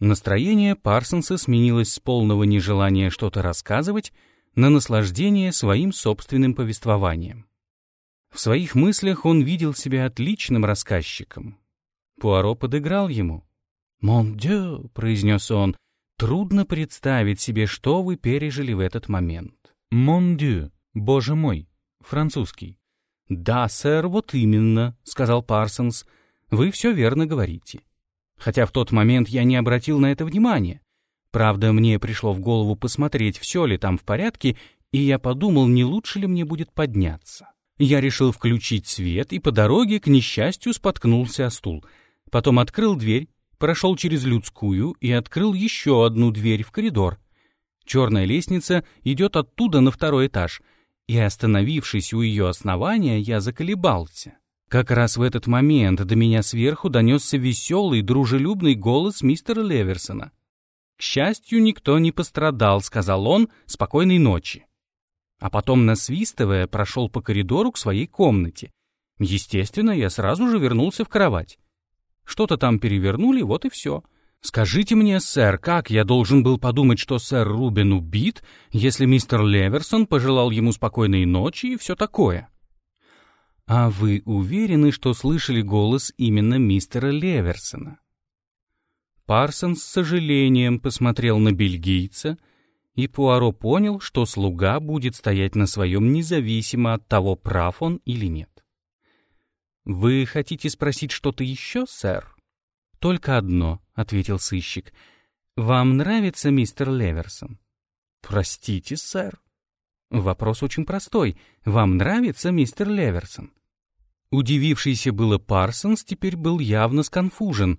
Настроение Парсонса сменилось с полного нежелания что-то рассказывать на наслаждение своим собственным повествованием. В своих мыслях он видел себя отличным рассказчиком. Пуаро подыграл ему. «Мон дю», — произнес он, — «трудно представить себе, что вы пережили в этот момент». «Мон дю», «Боже мой», французский. «Да, сэр, вот именно», — сказал Парсонс. «Вы все верно говорите. Хотя в тот момент я не обратил на это внимания. Правда, мне пришло в голову посмотреть, все ли там в порядке, и я подумал, не лучше ли мне будет подняться. Я решил включить свет и по дороге, к несчастью, споткнулся о стул. Потом открыл дверь, прошел через людскую и открыл еще одну дверь в коридор. Черная лестница идет оттуда на второй этаж, и, остановившись у ее основания, я заколебался. Как раз в этот момент до меня сверху донесся веселый, дружелюбный голос мистера Леверсона. «К счастью, никто не пострадал», — сказал он, — «спокойной ночи» а потом, насвистывая, прошел по коридору к своей комнате. Естественно, я сразу же вернулся в кровать. Что-то там перевернули, вот и все. Скажите мне, сэр, как я должен был подумать, что сэр Рубин убит, если мистер Леверсон пожелал ему спокойной ночи и все такое? А вы уверены, что слышали голос именно мистера Леверсона? Парсон с сожалением посмотрел на бельгийца, и Пуаро понял, что слуга будет стоять на своем независимо от того, прав он или нет. «Вы хотите спросить что-то еще, сэр?» «Только одно», — ответил сыщик. «Вам нравится мистер Леверсон?» «Простите, сэр». Вопрос очень простой. Вам нравится мистер Леверсон? Удивившийся было Парсонс теперь был явно сконфужен.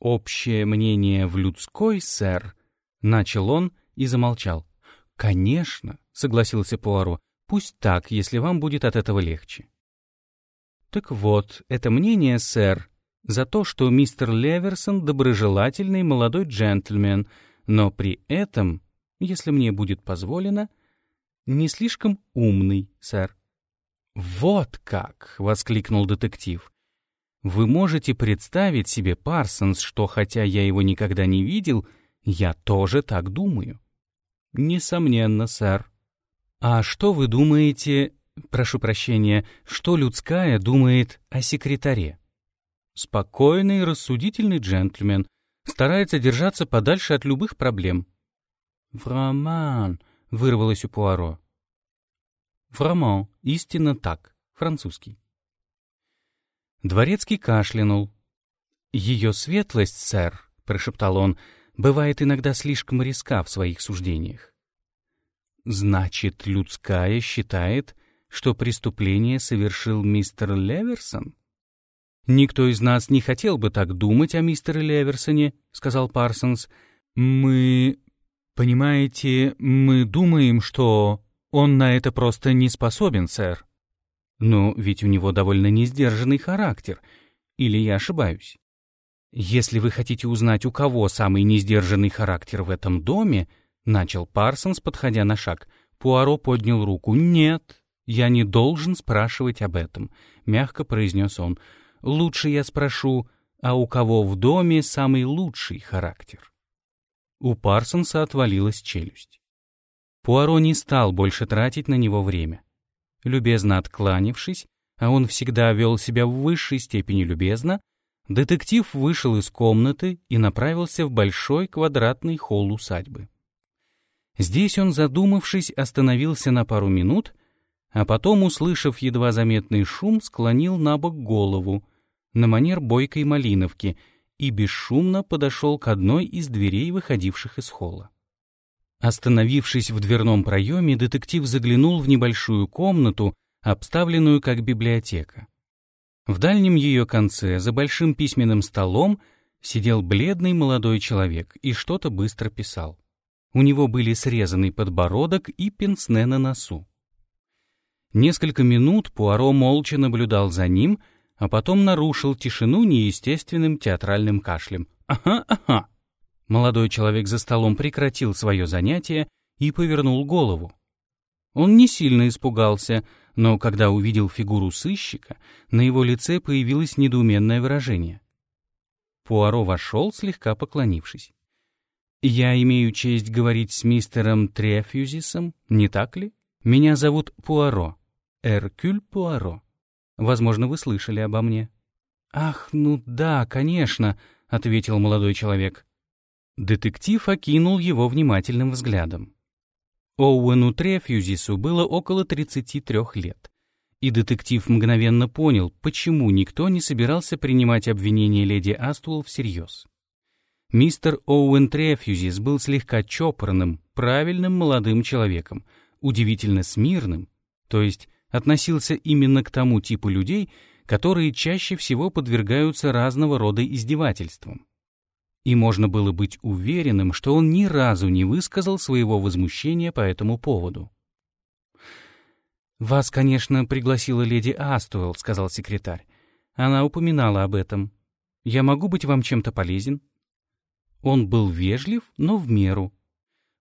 «Общее мнение в людской, сэр», — начал он и замолчал. «Конечно», — согласился Пуаро, — «пусть так, если вам будет от этого легче». «Так вот, это мнение, сэр, за то, что мистер Леверсон доброжелательный молодой джентльмен, но при этом, если мне будет позволено, не слишком умный, сэр». «Вот как!» — воскликнул детектив. «Вы можете представить себе, Парсонс, что хотя я его никогда не видел, я тоже так думаю?» «Несомненно, сэр». «А что вы думаете, прошу прощения, что людская думает о секретаре?» Спокойный, рассудительный джентльмен, старается держаться подальше от любых проблем. «Враман», — вырвалось у Пуаро. «Враман, истинно так, французский». Дворецкий кашлянул. «Ее светлость, сэр», — прошептал он, — «бывает иногда слишком риска в своих суждениях». «Значит, людская считает, что преступление совершил мистер Леверсон?» «Никто из нас не хотел бы так думать о мистере Леверсоне», — сказал Парсонс. «Мы... понимаете, мы думаем, что он на это просто не способен, сэр». «Но ведь у него довольно несдержанный характер. Или я ошибаюсь?» «Если вы хотите узнать, у кого самый несдержанный характер в этом доме», — начал Парсонс, подходя на шаг, Пуаро поднял руку. «Нет, я не должен спрашивать об этом», — мягко произнес он. Лучше я спрошу, а у кого в доме самый лучший характер? У Парсонса отвалилась челюсть. Пуаро не стал больше тратить на него время. Любезно откланившись, а он всегда вел себя в высшей степени любезно, детектив вышел из комнаты и направился в большой квадратный холл усадьбы. Здесь он, задумавшись, остановился на пару минут, а потом, услышав едва заметный шум, склонил на бок голову, на манер бойкой малиновки и бесшумно подошел к одной из дверей, выходивших из холла. Остановившись в дверном проеме, детектив заглянул в небольшую комнату, обставленную как библиотека. В дальнем ее конце, за большим письменным столом, сидел бледный молодой человек и что-то быстро писал. У него были срезанный подбородок и пенсне на носу. Несколько минут Пуаро молча наблюдал за ним — а потом нарушил тишину неестественным театральным кашлем. «Ага, ага». Молодой человек за столом прекратил свое занятие и повернул голову. Он не сильно испугался, но когда увидел фигуру сыщика, на его лице появилось недоуменное выражение. Пуаро вошел, слегка поклонившись. «Я имею честь говорить с мистером Трефьюзисом, не так ли? Меня зовут Пуаро, Эркюль Пуаро. Возможно, вы слышали обо мне». «Ах, ну да, конечно», — ответил молодой человек. Детектив окинул его внимательным взглядом. Оуэну Трефьюзису было около 33 лет, и детектив мгновенно понял, почему никто не собирался принимать обвинение леди Аствул всерьез. Мистер Оуэн Трефьюзис был слегка чопорным, правильным молодым человеком, удивительно смирным, то есть относился именно к тому типу людей, которые чаще всего подвергаются разного рода издевательствам. И можно было быть уверенным, что он ни разу не высказал своего возмущения по этому поводу. «Вас, конечно, пригласила леди Астуэлл», — сказал секретарь. «Она упоминала об этом. Я могу быть вам чем-то полезен?» Он был вежлив, но в меру.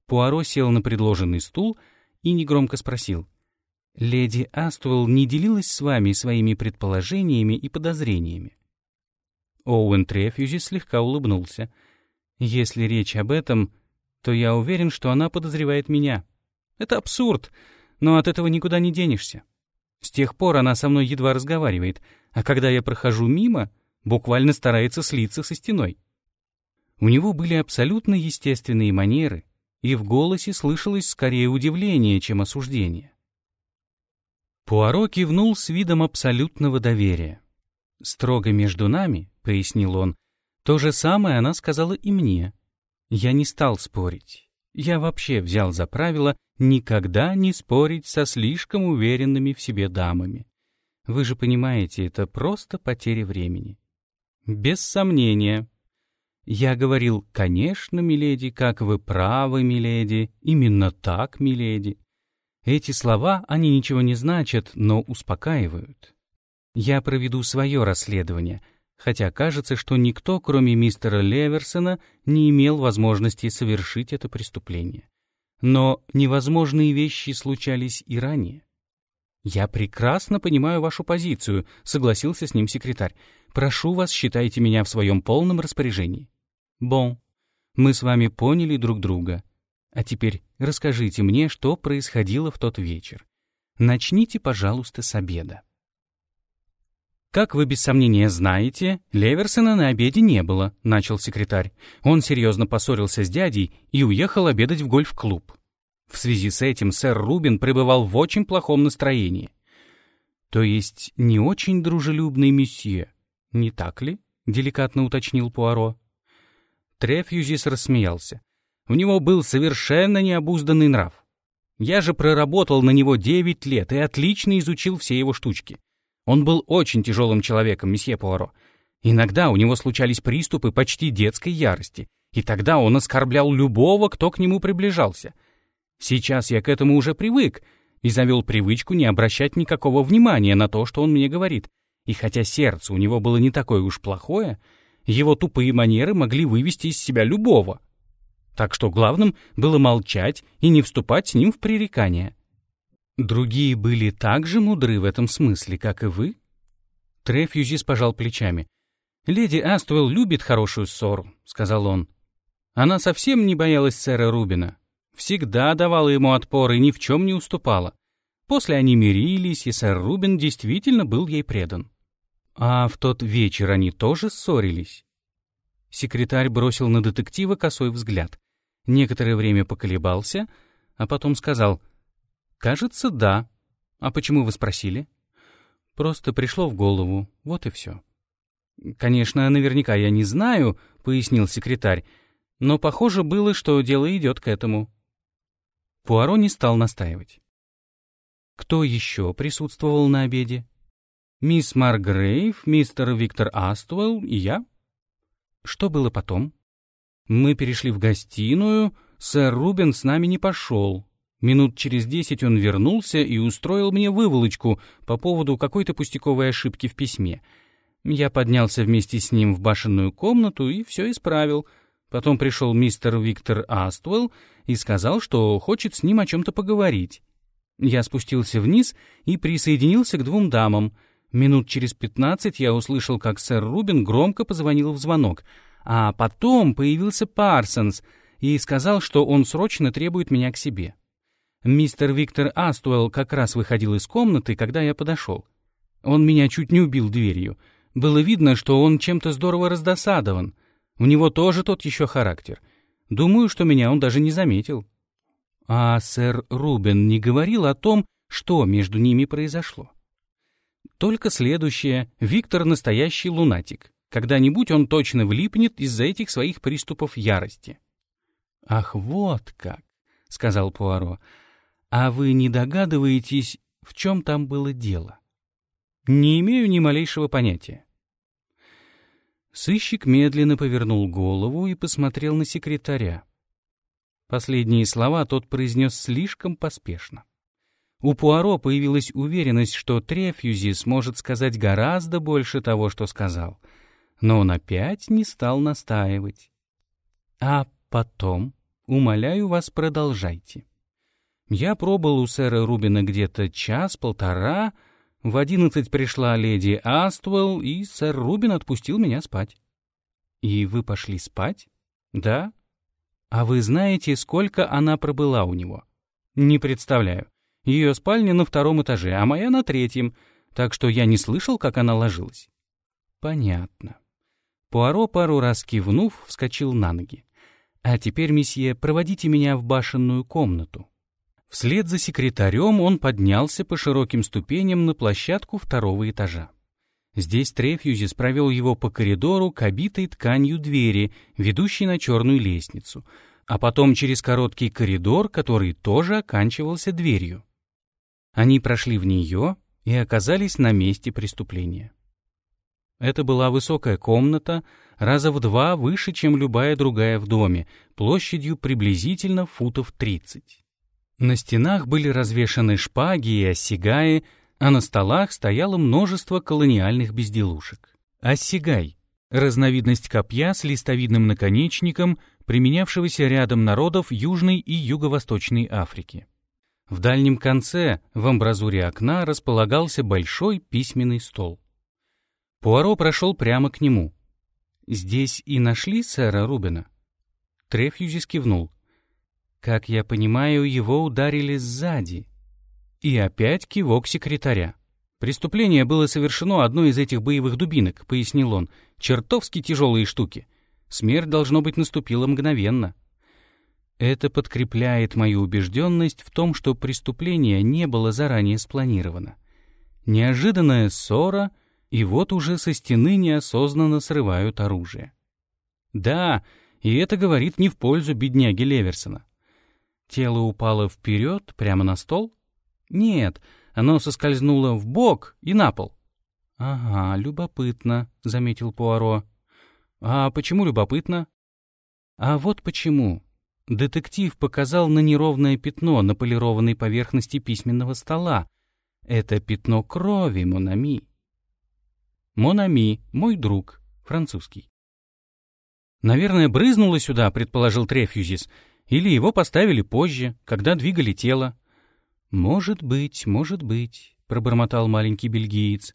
Пуаро сел на предложенный стул и негромко спросил. Леди Аствелл не делилась с вами своими предположениями и подозрениями. Оуэн Трефьюзи слегка улыбнулся. Если речь об этом, то я уверен, что она подозревает меня. Это абсурд, но от этого никуда не денешься. С тех пор она со мной едва разговаривает, а когда я прохожу мимо, буквально старается слиться со стеной. У него были абсолютно естественные манеры, и в голосе слышалось скорее удивление, чем осуждение. Пуаро кивнул с видом абсолютного доверия. «Строго между нами», — пояснил он, — «то же самое она сказала и мне. Я не стал спорить. Я вообще взял за правило никогда не спорить со слишком уверенными в себе дамами. Вы же понимаете, это просто потеря времени. Без сомнения. Я говорил, конечно, миледи, как вы правы, миледи, именно так, миледи. Эти слова, они ничего не значат, но успокаивают. Я проведу свое расследование, хотя кажется, что никто, кроме мистера Леверсона, не имел возможности совершить это преступление. Но невозможные вещи случались и ранее. «Я прекрасно понимаю вашу позицию», — согласился с ним секретарь. «Прошу вас, считайте меня в своем полном распоряжении». «Бон, мы с вами поняли друг друга. А теперь расскажите мне, что происходило в тот вечер. Начните, пожалуйста, с обеда. «Как вы без сомнения знаете, Леверсона на обеде не было», — начал секретарь. Он серьезно поссорился с дядей и уехал обедать в гольф-клуб. В связи с этим сэр Рубин пребывал в очень плохом настроении. «То есть не очень дружелюбный месье, не так ли?» — деликатно уточнил Пуаро. Трефьюзис рассмеялся. У него был совершенно необузданный нрав. Я же проработал на него девять лет и отлично изучил все его штучки. Он был очень тяжелым человеком, месье Пуаро. Иногда у него случались приступы почти детской ярости, и тогда он оскорблял любого, кто к нему приближался. Сейчас я к этому уже привык и завел привычку не обращать никакого внимания на то, что он мне говорит. И хотя сердце у него было не такое уж плохое, его тупые манеры могли вывести из себя любого — так что главным было молчать и не вступать с ним в пререкания. Другие были так же мудры в этом смысле, как и вы? Трефьюзис пожал плечами. «Леди Аствелл любит хорошую ссору», — сказал он. Она совсем не боялась сэра Рубина. Всегда давала ему отпор и ни в чем не уступала. После они мирились, и сэр Рубин действительно был ей предан. А в тот вечер они тоже ссорились. Секретарь бросил на детектива косой взгляд некоторое время поколебался, а потом сказал, «Кажется, да. А почему вы спросили?» «Просто пришло в голову, вот и все». «Конечно, наверняка я не знаю», — пояснил секретарь, «но похоже было, что дело идет к этому». Пуаро не стал настаивать. Кто еще присутствовал на обеде? Мисс Маргрейв, мистер Виктор Аствелл и я. Что было потом? Мы перешли в гостиную, сэр Рубен с нами не пошел. Минут через десять он вернулся и устроил мне выволочку по поводу какой-то пустяковой ошибки в письме. Я поднялся вместе с ним в башенную комнату и все исправил. Потом пришел мистер Виктор Аствелл и сказал, что хочет с ним о чем-то поговорить. Я спустился вниз и присоединился к двум дамам. Минут через пятнадцать я услышал, как сэр Рубин громко позвонил в звонок — а потом появился Парсонс и сказал, что он срочно требует меня к себе. Мистер Виктор Аствелл как раз выходил из комнаты, когда я подошел. Он меня чуть не убил дверью. Было видно, что он чем-то здорово раздосадован. У него тоже тот еще характер. Думаю, что меня он даже не заметил. А сэр Рубен не говорил о том, что между ними произошло. Только следующее. Виктор настоящий лунатик. Когда-нибудь он точно влипнет из-за этих своих приступов ярости. «Ах, вот как!» — сказал Пуаро. «А вы не догадываетесь, в чем там было дело?» «Не имею ни малейшего понятия». Сыщик медленно повернул голову и посмотрел на секретаря. Последние слова тот произнес слишком поспешно. У Пуаро появилась уверенность, что Трефьюзи сможет сказать гораздо больше того, что сказал — но он опять не стал настаивать. А потом, умоляю вас, продолжайте. Я пробыл у сэра Рубина где-то час-полтора, в одиннадцать пришла леди Аствелл, и сэр Рубин отпустил меня спать. И вы пошли спать? Да. А вы знаете, сколько она пробыла у него? Не представляю. Ее спальня на втором этаже, а моя на третьем, так что я не слышал, как она ложилась. Понятно. Пуаро, пару раз кивнув, вскочил на ноги. «А теперь, месье, проводите меня в башенную комнату». Вслед за секретарем он поднялся по широким ступеням на площадку второго этажа. Здесь Трефьюзис провел его по коридору к обитой тканью двери, ведущей на черную лестницу. а потом через короткий коридор, который тоже оканчивался дверью. Они прошли в нее и оказались на месте преступления. Это была высокая комната, раза в два выше, чем любая другая в доме, площадью приблизительно футов 30. На стенах были развешаны шпаги и осигаи, а на столах стояло множество колониальных безделушек. Осигай — разновидность копья с листовидным наконечником, применявшегося рядом народов Южной и Юго-Восточной Африки. В дальнем конце, в амбразуре окна, располагался большой письменный стол. Пуаро прошел прямо к нему. «Здесь и нашли сэра Рубина?» Трефьюзис кивнул. «Как я понимаю, его ударили сзади». И опять кивок секретаря. «Преступление было совершено одной из этих боевых дубинок», — пояснил он. «Чертовски тяжелые штуки. Смерть, должно быть, наступила мгновенно». Это подкрепляет мою убежденность в том, что преступление не было заранее спланировано. Неожиданная ссора, и вот уже со стены неосознанно срывают оружие. Да, и это говорит не в пользу бедняги Леверсона. Тело упало вперед, прямо на стол? Нет, оно соскользнуло в бок и на пол. «Ага, любопытно», — заметил Пуаро. «А почему любопытно?» «А вот почему. Детектив показал на неровное пятно на полированной поверхности письменного стола. Это пятно крови, Монами. Монами, мой друг, французский. Наверное, брызнуло сюда, предположил Трефьюзис, или его поставили позже, когда двигали тело. Может быть, может быть, пробормотал маленький бельгиец.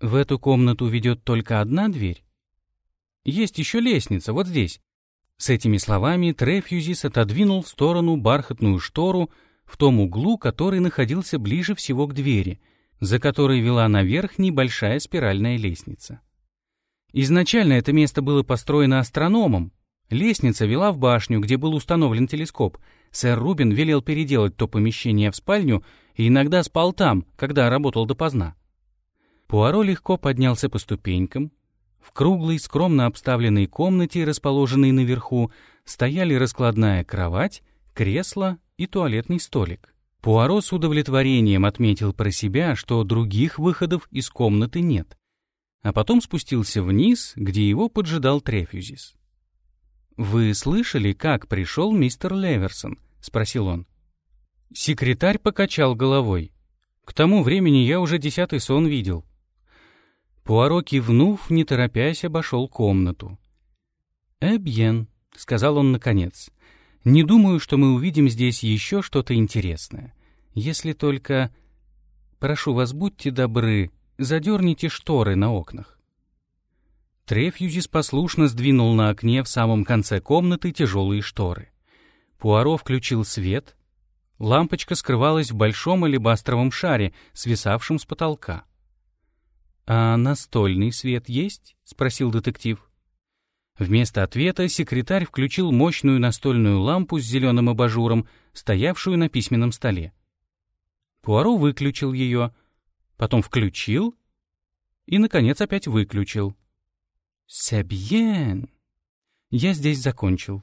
В эту комнату ведет только одна дверь? Есть еще лестница, вот здесь. С этими словами Трефьюзис отодвинул в сторону бархатную штору в том углу, который находился ближе всего к двери, за которой вела наверх небольшая спиральная лестница. Изначально это место было построено астрономом. Лестница вела в башню, где был установлен телескоп. Сэр Рубин велел переделать то помещение в спальню и иногда спал там, когда работал допоздна. Пуаро легко поднялся по ступенькам, в круглой, скромно обставленной комнате, расположенной наверху, стояли раскладная кровать, кресло и туалетный столик. Пуаро с удовлетворением отметил про себя, что других выходов из комнаты нет. А потом спустился вниз, где его поджидал Трефюзис. «Вы слышали, как пришел мистер Леверсон?» — спросил он. Секретарь покачал головой. «К тому времени я уже десятый сон видел. Пуаро, кивнув, не торопясь, обошел комнату. «Эбьен», — сказал он наконец, — «не думаю, что мы увидим здесь еще что-то интересное. Если только... Прошу вас, будьте добры, задерните шторы на окнах». Трефьюзис послушно сдвинул на окне в самом конце комнаты тяжелые шторы. Пуаро включил свет. Лампочка скрывалась в большом алебастровом шаре, свисавшем с потолка. «А настольный свет есть?» — спросил детектив. Вместо ответа секретарь включил мощную настольную лампу с зеленым абажуром, стоявшую на письменном столе. Пуаро выключил ее, потом включил и, наконец, опять выключил. «Себьен!» «Я здесь закончил».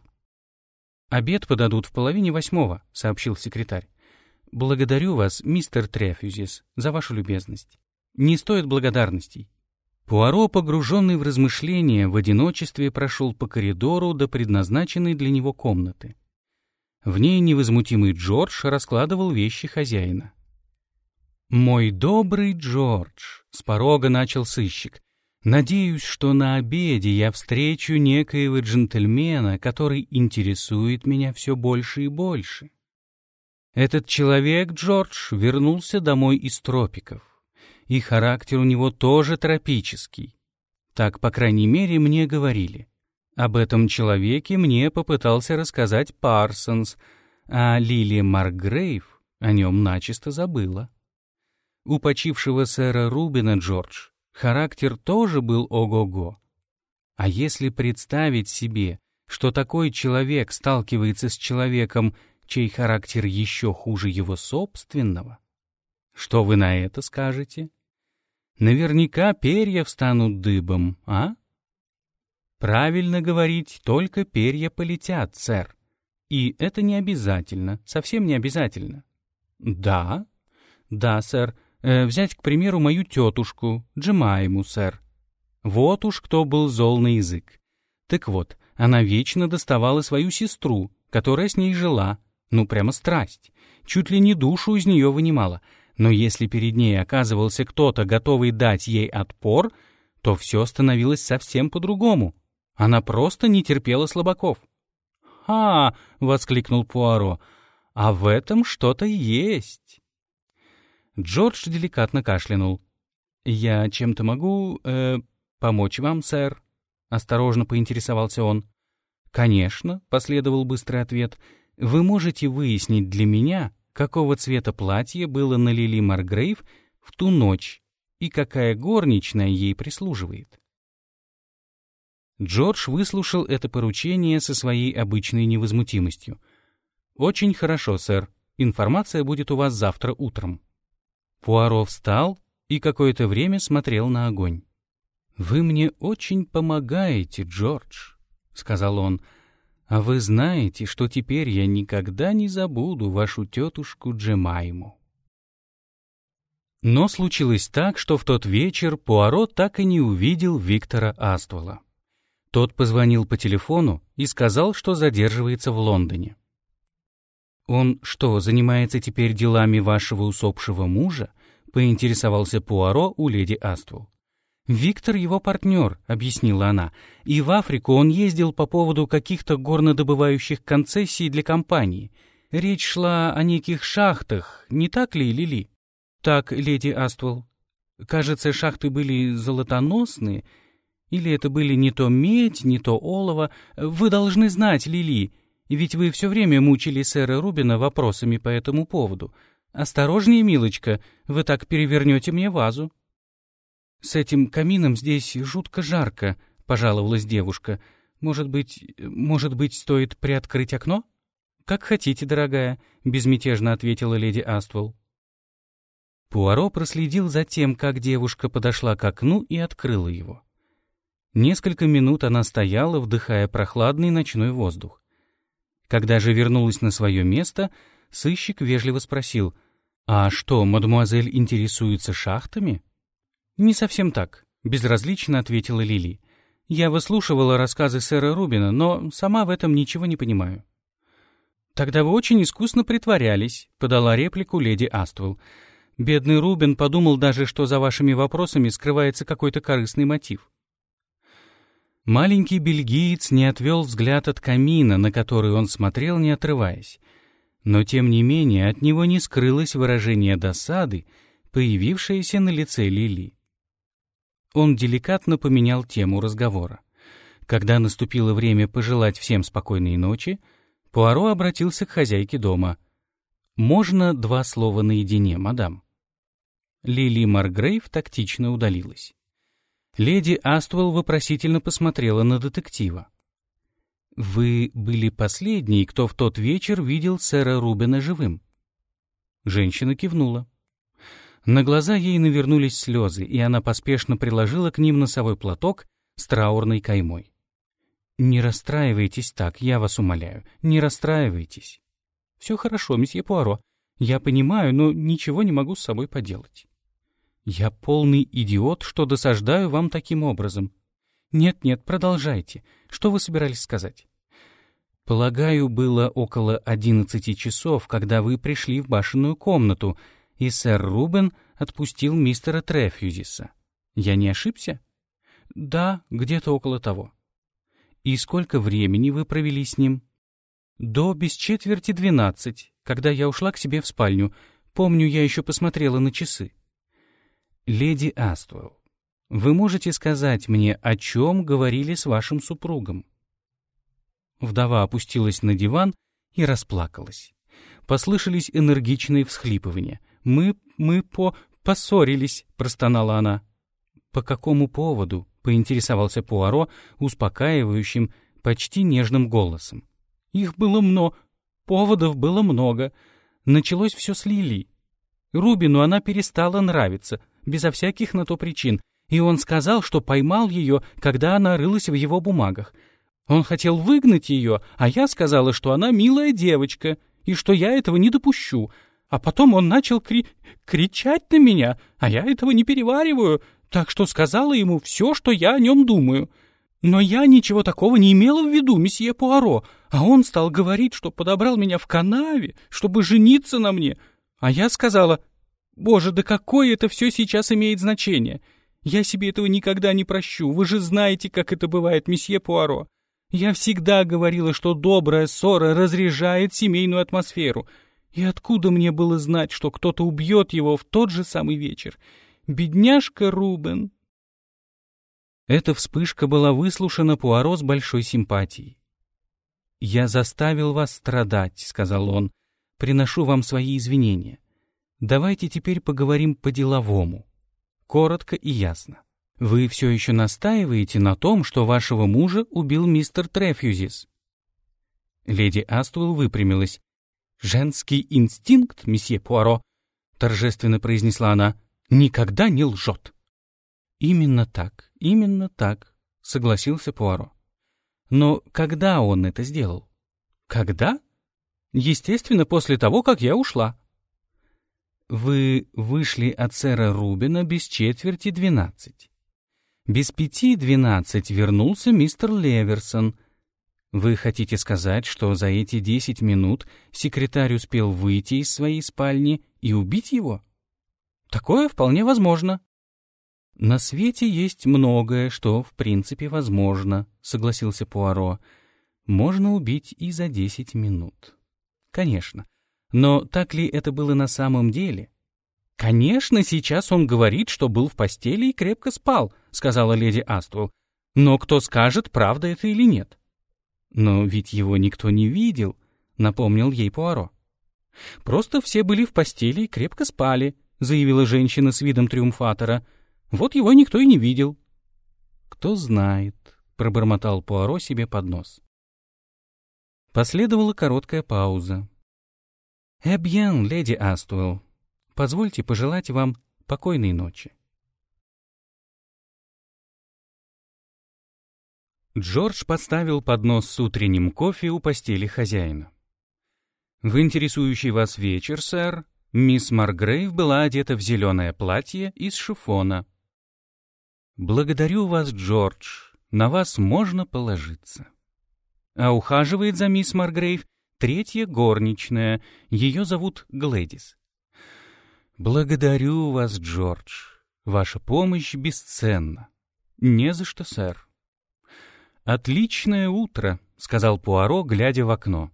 «Обед подадут в половине восьмого», — сообщил секретарь. «Благодарю вас, мистер Трефюзис, за вашу любезность» не стоит благодарностей. Пуаро, погруженный в размышления, в одиночестве прошел по коридору до предназначенной для него комнаты. В ней невозмутимый Джордж раскладывал вещи хозяина. «Мой добрый Джордж», — с порога начал сыщик, «надеюсь, что на обеде я встречу некоего джентльмена, который интересует меня все больше и больше». Этот человек, Джордж, вернулся домой из тропиков и характер у него тоже тропический. Так, по крайней мере, мне говорили. Об этом человеке мне попытался рассказать Парсонс, а Лили Маргрейв о нем начисто забыла. У почившего сэра Рубина Джордж характер тоже был ого-го. А если представить себе, что такой человек сталкивается с человеком, чей характер еще хуже его собственного, что вы на это скажете? Наверняка перья встанут дыбом, а? Правильно говорить, только перья полетят, сэр, И это не обязательно, совсем не обязательно. Да? Да, сэр. Э, взять, к примеру, мою тетушку, Джемайму, сэр. Вот уж кто был зол на язык. Так вот, она вечно доставала свою сестру, которая с ней жила. Ну, прямо страсть. Чуть ли не душу из нее вынимала. Но если перед ней оказывался кто-то, готовый дать ей отпор, то все становилось совсем по-другому. Она просто не терпела слабаков. «А!» — воскликнул Пуаро. «А в этом что-то есть!» Джордж деликатно кашлянул. «Я чем-то могу э, помочь вам, сэр?» — осторожно поинтересовался он. «Конечно», — последовал быстрый ответ. «Вы можете выяснить для меня, какого цвета платье было на Лили Маргрейв в ту ночь и какая горничная ей прислуживает?» Джордж выслушал это поручение со своей обычной невозмутимостью. «Очень хорошо, сэр. Информация будет у вас завтра утром». Пуаро встал и какое-то время смотрел на огонь. «Вы мне очень помогаете, Джордж», — сказал он. «А вы знаете, что теперь я никогда не забуду вашу тетушку Джемайму». Но случилось так, что в тот вечер Пуаро так и не увидел Виктора Аствола. Тот позвонил по телефону и сказал, что задерживается в Лондоне. «Он что, занимается теперь делами вашего усопшего мужа?» — поинтересовался Пуаро у леди Аствул. «Виктор его партнер», — объяснила она, — «и в Африку он ездил по поводу каких-то горнодобывающих концессий для компании. Речь шла о неких шахтах, не так ли, Лили?» «Так, леди Аствул. Кажется, шахты были золотоносные, или это были не то медь, не то олово. Вы должны знать, Лили, ведь вы все время мучили сэра Рубина вопросами по этому поводу. Осторожнее, милочка, вы так перевернете мне вазу. С этим камином здесь жутко жарко, пожаловалась девушка. Может быть, может быть, стоит приоткрыть окно? Как хотите, дорогая, безмятежно ответила леди Аствол. Пуаро проследил за тем, как девушка подошла к окну и открыла его. Несколько минут она стояла, вдыхая прохладный ночной воздух. Когда же вернулась на свое место, сыщик вежливо спросил, «А что, мадемуазель интересуется шахтами?» «Не совсем так», — безразлично ответила Лили. «Я выслушивала рассказы сэра Рубина, но сама в этом ничего не понимаю». «Тогда вы очень искусно притворялись», — подала реплику леди Аствелл. «Бедный Рубин подумал даже, что за вашими вопросами скрывается какой-то корыстный мотив». Маленький бельгиец не отвел взгляд от камина, на который он смотрел, не отрываясь. Но, тем не менее, от него не скрылось выражение досады, появившееся на лице Лили. Он деликатно поменял тему разговора. Когда наступило время пожелать всем спокойной ночи, Пуаро обратился к хозяйке дома. «Можно два слова наедине, мадам?» Лили Маргрейв тактично удалилась. Леди Аствелл вопросительно посмотрела на детектива. «Вы были последней, кто в тот вечер видел сэра Рубена живым?» Женщина кивнула. На глаза ей навернулись слезы, и она поспешно приложила к ним носовой платок с траурной каймой. «Не расстраивайтесь так, я вас умоляю, не расстраивайтесь. Все хорошо, месье Пуаро. Я понимаю, но ничего не могу с собой поделать». «Я полный идиот, что досаждаю вам таким образом». «Нет-нет, продолжайте. Что вы собирались сказать?» «Полагаю, было около одиннадцати часов, когда вы пришли в башенную комнату, и сэр Рубен отпустил мистера Трефьюзиса. Я не ошибся?» «Да, где-то около того». «И сколько времени вы провели с ним?» «До без четверти двенадцать, когда я ушла к себе в спальню. Помню, я еще посмотрела на часы». «Леди Аствелл, вы можете сказать мне, о чем говорили с вашим супругом?» Вдова опустилась на диван и расплакалась. Послышались энергичные всхлипывания. «Мы... мы по... поссорились», — простонала она. «По какому поводу?» — поинтересовался Пуаро успокаивающим, почти нежным голосом. «Их было много. Поводов было много. Началось все с Лили. Рубину она перестала нравиться, безо всяких на то причин, и он сказал, что поймал ее, когда она рылась в его бумагах. Он хотел выгнать ее, а я сказала, что она милая девочка, и что я этого не допущу. А потом он начал кри кричать на меня, а я этого не перевариваю, так что сказала ему все, что я о нем думаю. Но я ничего такого не имела в виду, месье Пуаро, а он стал говорить, что подобрал меня в канаве, чтобы жениться на мне. А я сказала, боже, да какое это все сейчас имеет значение? Я себе этого никогда не прощу, вы же знаете, как это бывает, месье Пуаро. Я всегда говорила, что добрая ссора разряжает семейную атмосферу. И откуда мне было знать, что кто-то убьет его в тот же самый вечер? Бедняжка Рубен. Эта вспышка была выслушана Пуаро с большой симпатией. «Я заставил вас страдать», — сказал он. «Приношу вам свои извинения. Давайте теперь поговорим по-деловому. Коротко и ясно. Вы все еще настаиваете на том, что вашего мужа убил мистер Трефьюзис?» Леди Аствелл выпрямилась. «Женский инстинкт, месье Пуаро», — торжественно произнесла она, никогда не лжет. Именно так, именно так, согласился Пуаро. Но когда он это сделал? Когда? Естественно, после того, как я ушла. Вы вышли от сэра Рубина без четверти двенадцать. Без пяти двенадцать вернулся мистер Леверсон. Вы хотите сказать, что за эти десять минут секретарь успел выйти из своей спальни и убить его? Такое вполне возможно. На свете есть многое, что в принципе возможно, согласился Пуаро. Можно убить и за десять минут. Конечно. Но так ли это было на самом деле? Конечно, сейчас он говорит, что был в постели и крепко спал, сказала леди Аствелл. Но кто скажет, правда это или нет? Но ведь его никто не видел, напомнил ей Пуаро. Просто все были в постели и крепко спали, — заявила женщина с видом триумфатора. «Вот его никто и не видел». «Кто знает», — пробормотал Пуаро себе под нос. Последовала короткая пауза. «Эбьен, леди Аствелл, позвольте пожелать вам покойной ночи». Джордж поставил поднос с утренним кофе у постели хозяина. «В интересующий вас вечер, сэр, Мисс Маргрейв была одета в зеленое платье из шифона. «Благодарю вас, Джордж. На вас можно положиться». А ухаживает за мисс Маргрейв третья горничная. Ее зовут Глэдис. «Благодарю вас, Джордж. Ваша помощь бесценна». «Не за что, сэр». «Отличное утро», — сказал Пуаро, глядя в окно.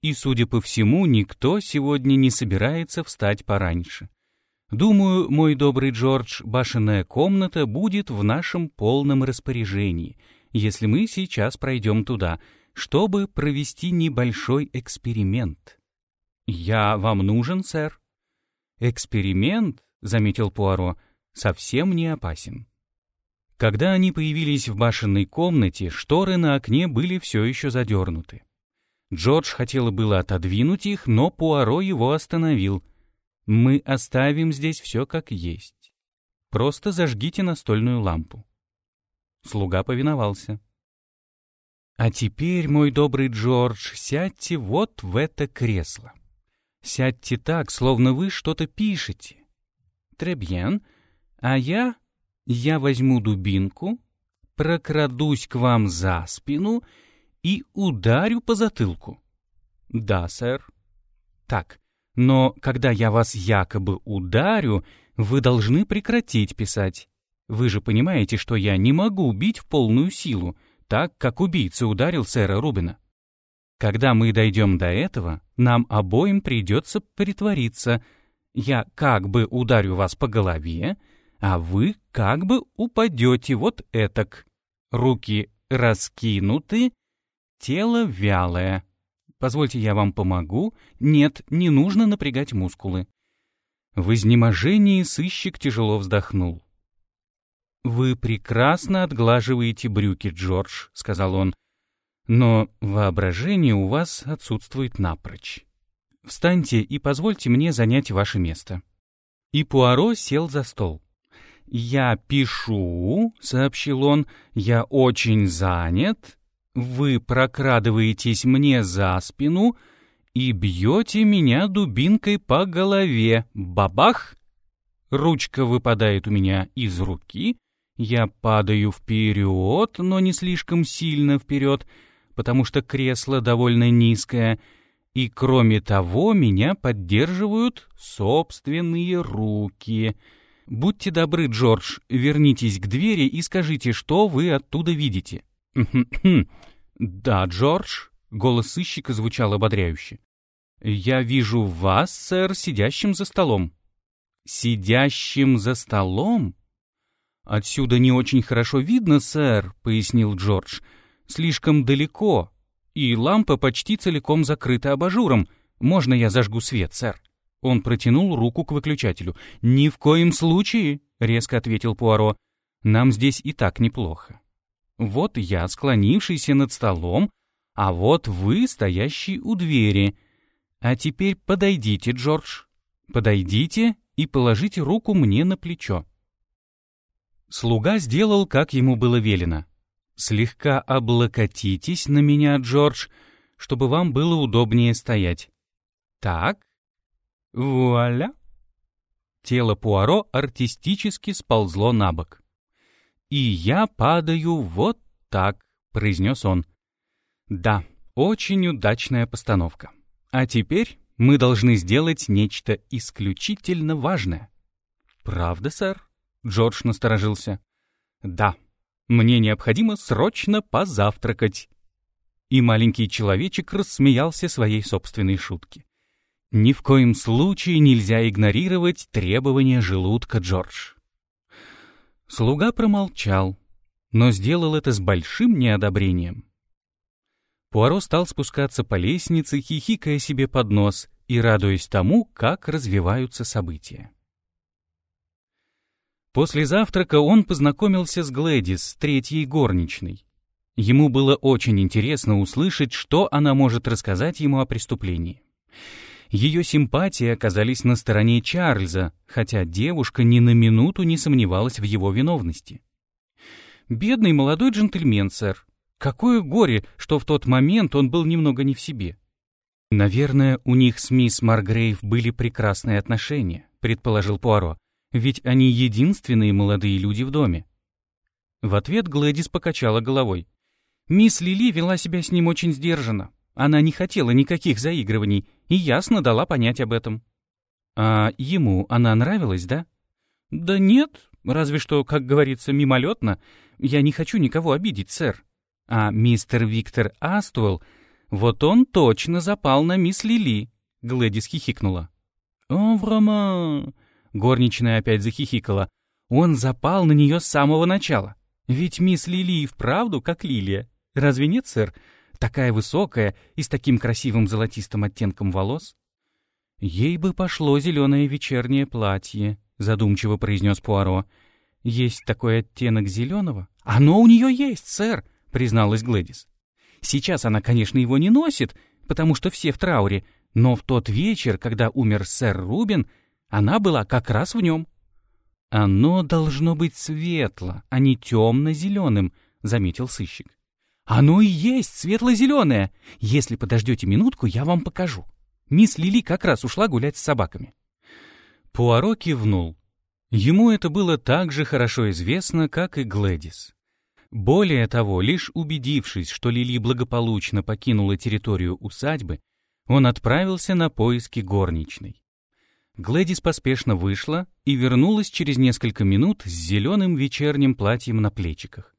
И, судя по всему, никто сегодня не собирается встать пораньше. Думаю, мой добрый Джордж, башенная комната будет в нашем полном распоряжении, если мы сейчас пройдем туда, чтобы провести небольшой эксперимент. Я вам нужен, сэр? Эксперимент, заметил Пуаро, совсем не опасен. Когда они появились в башенной комнате, шторы на окне были все еще задернуты. Джордж хотела было отодвинуть их, но Пуаро его остановил. «Мы оставим здесь все как есть. Просто зажгите настольную лампу». Слуга повиновался. «А теперь, мой добрый Джордж, сядьте вот в это кресло. Сядьте так, словно вы что-то пишете. Требьен, а я... я возьму дубинку, прокрадусь к вам за спину и ударю по затылку. Да, сэр. Так, но когда я вас якобы ударю, вы должны прекратить писать. Вы же понимаете, что я не могу убить в полную силу, так как убийца ударил сэра Рубина. Когда мы дойдем до этого, нам обоим придется притвориться. Я как бы ударю вас по голове, а вы как бы упадете вот этак. Руки раскинуты, Тело вялое. Позвольте, я вам помогу. Нет, не нужно напрягать мускулы. В изнеможении сыщик тяжело вздохнул. «Вы прекрасно отглаживаете брюки, Джордж», — сказал он. «Но воображение у вас отсутствует напрочь. Встаньте и позвольте мне занять ваше место». И Пуаро сел за стол. «Я пишу», — сообщил он, — «я очень занят, Вы прокрадываетесь мне за спину и бьете меня дубинкой по голове. Бабах! Ручка выпадает у меня из руки, я падаю вперед, но не слишком сильно вперед, потому что кресло довольно низкое, и кроме того меня поддерживают собственные руки. Будьте добры, Джордж, вернитесь к двери и скажите, что вы оттуда видите. «Да, Джордж», — голос сыщика звучал ободряюще. «Я вижу вас, сэр, сидящим за столом». «Сидящим за столом?» «Отсюда не очень хорошо видно, сэр», — пояснил Джордж. «Слишком далеко, и лампа почти целиком закрыта абажуром. Можно я зажгу свет, сэр?» Он протянул руку к выключателю. «Ни в коем случае», — резко ответил Пуаро. «Нам здесь и так неплохо. Вот я, склонившийся над столом, а вот вы, стоящий у двери. А теперь подойдите, Джордж. Подойдите и положите руку мне на плечо. Слуга сделал, как ему было велено. Слегка облокотитесь на меня, Джордж, чтобы вам было удобнее стоять. Так. Вуаля. Тело Пуаро артистически сползло на бок. «И я падаю вот так», — произнес он. «Да, очень удачная постановка. А теперь мы должны сделать нечто исключительно важное». «Правда, сэр?» — Джордж насторожился. «Да, мне необходимо срочно позавтракать». И маленький человечек рассмеялся своей собственной шутке. Ни в коем случае нельзя игнорировать требования желудка, Джордж. Слуга промолчал, но сделал это с большим неодобрением. Пуаро стал спускаться по лестнице, хихикая себе под нос и радуясь тому, как развиваются события. После завтрака он познакомился с Глэдис, третьей горничной. Ему было очень интересно услышать, что она может рассказать ему о преступлении. Ее симпатии оказались на стороне Чарльза, хотя девушка ни на минуту не сомневалась в его виновности. «Бедный молодой джентльмен, сэр. Какое горе, что в тот момент он был немного не в себе». «Наверное, у них с мисс Маргрейв были прекрасные отношения», — предположил Пуаро, «ведь они единственные молодые люди в доме». В ответ Глэдис покачала головой. «Мисс Лили вела себя с ним очень сдержанно. Она не хотела никаких заигрываний и ясно дала понять об этом. А ему она нравилась, да? Да нет, разве что, как говорится, мимолетно. Я не хочу никого обидеть, сэр. А мистер Виктор Аствелл, вот он точно запал на мисс Лили. Глэдис хихикнула. «О, врома!» Горничная опять захихикала. «Он запал на нее с самого начала. Ведь мисс Лили и вправду как лилия. Разве нет, сэр? Такая высокая и с таким красивым золотистым оттенком волос. Ей бы пошло зеленое вечернее платье, задумчиво произнес Пуаро. Есть такой оттенок зеленого? Оно у нее есть, сэр, призналась Глэдис. Сейчас она, конечно, его не носит, потому что все в трауре, но в тот вечер, когда умер сэр Рубин, она была как раз в нем. «Оно должно быть светло, а не темно-зеленым», — заметил сыщик. Оно и есть светло-зеленое. Если подождете минутку, я вам покажу. Мисс Лили как раз ушла гулять с собаками. Пуаро кивнул. Ему это было так же хорошо известно, как и Глэдис. Более того, лишь убедившись, что Лили благополучно покинула территорию усадьбы, он отправился на поиски горничной. Глэдис поспешно вышла и вернулась через несколько минут с зеленым вечерним платьем на плечиках.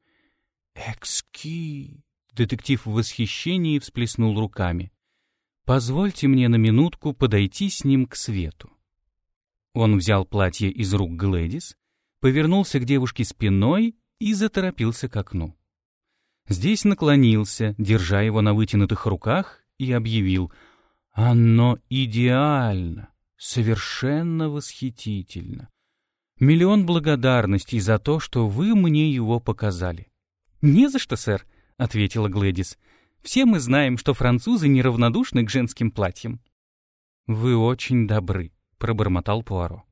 «Экски!» Детектив в восхищении всплеснул руками. «Позвольте мне на минутку подойти с ним к свету». Он взял платье из рук Глэдис, повернулся к девушке спиной и заторопился к окну. Здесь наклонился, держа его на вытянутых руках, и объявил «Оно идеально, совершенно восхитительно. Миллион благодарностей за то, что вы мне его показали. «Не за что, сэр», — ответила Глэдис. «Все мы знаем, что французы неравнодушны к женским платьям». «Вы очень добры», — пробормотал Пуаро.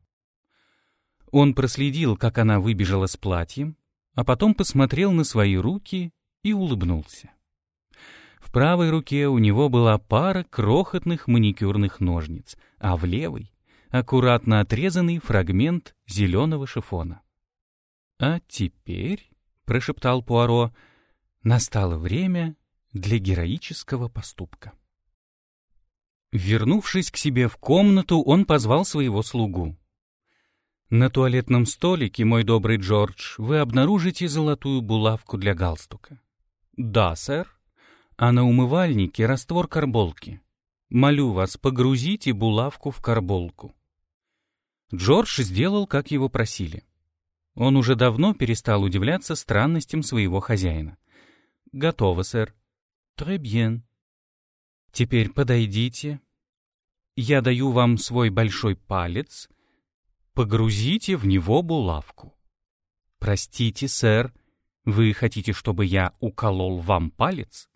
Он проследил, как она выбежала с платьем, а потом посмотрел на свои руки и улыбнулся. В правой руке у него была пара крохотных маникюрных ножниц, а в левой — аккуратно отрезанный фрагмент зеленого шифона. «А теперь», — прошептал Пуаро, — «настало время для героического поступка». Вернувшись к себе в комнату, он позвал своего слугу. «На туалетном столике, мой добрый Джордж, вы обнаружите золотую булавку для галстука». «Да, сэр», а на умывальнике раствор карболки. Молю вас, погрузите булавку в карболку. Джордж сделал, как его просили. Он уже давно перестал удивляться странностям своего хозяина. «Готово, сэр». «Très bien». «Теперь подойдите. Я даю вам свой большой палец. Погрузите в него булавку». «Простите, сэр, вы хотите, чтобы я уколол вам палец?»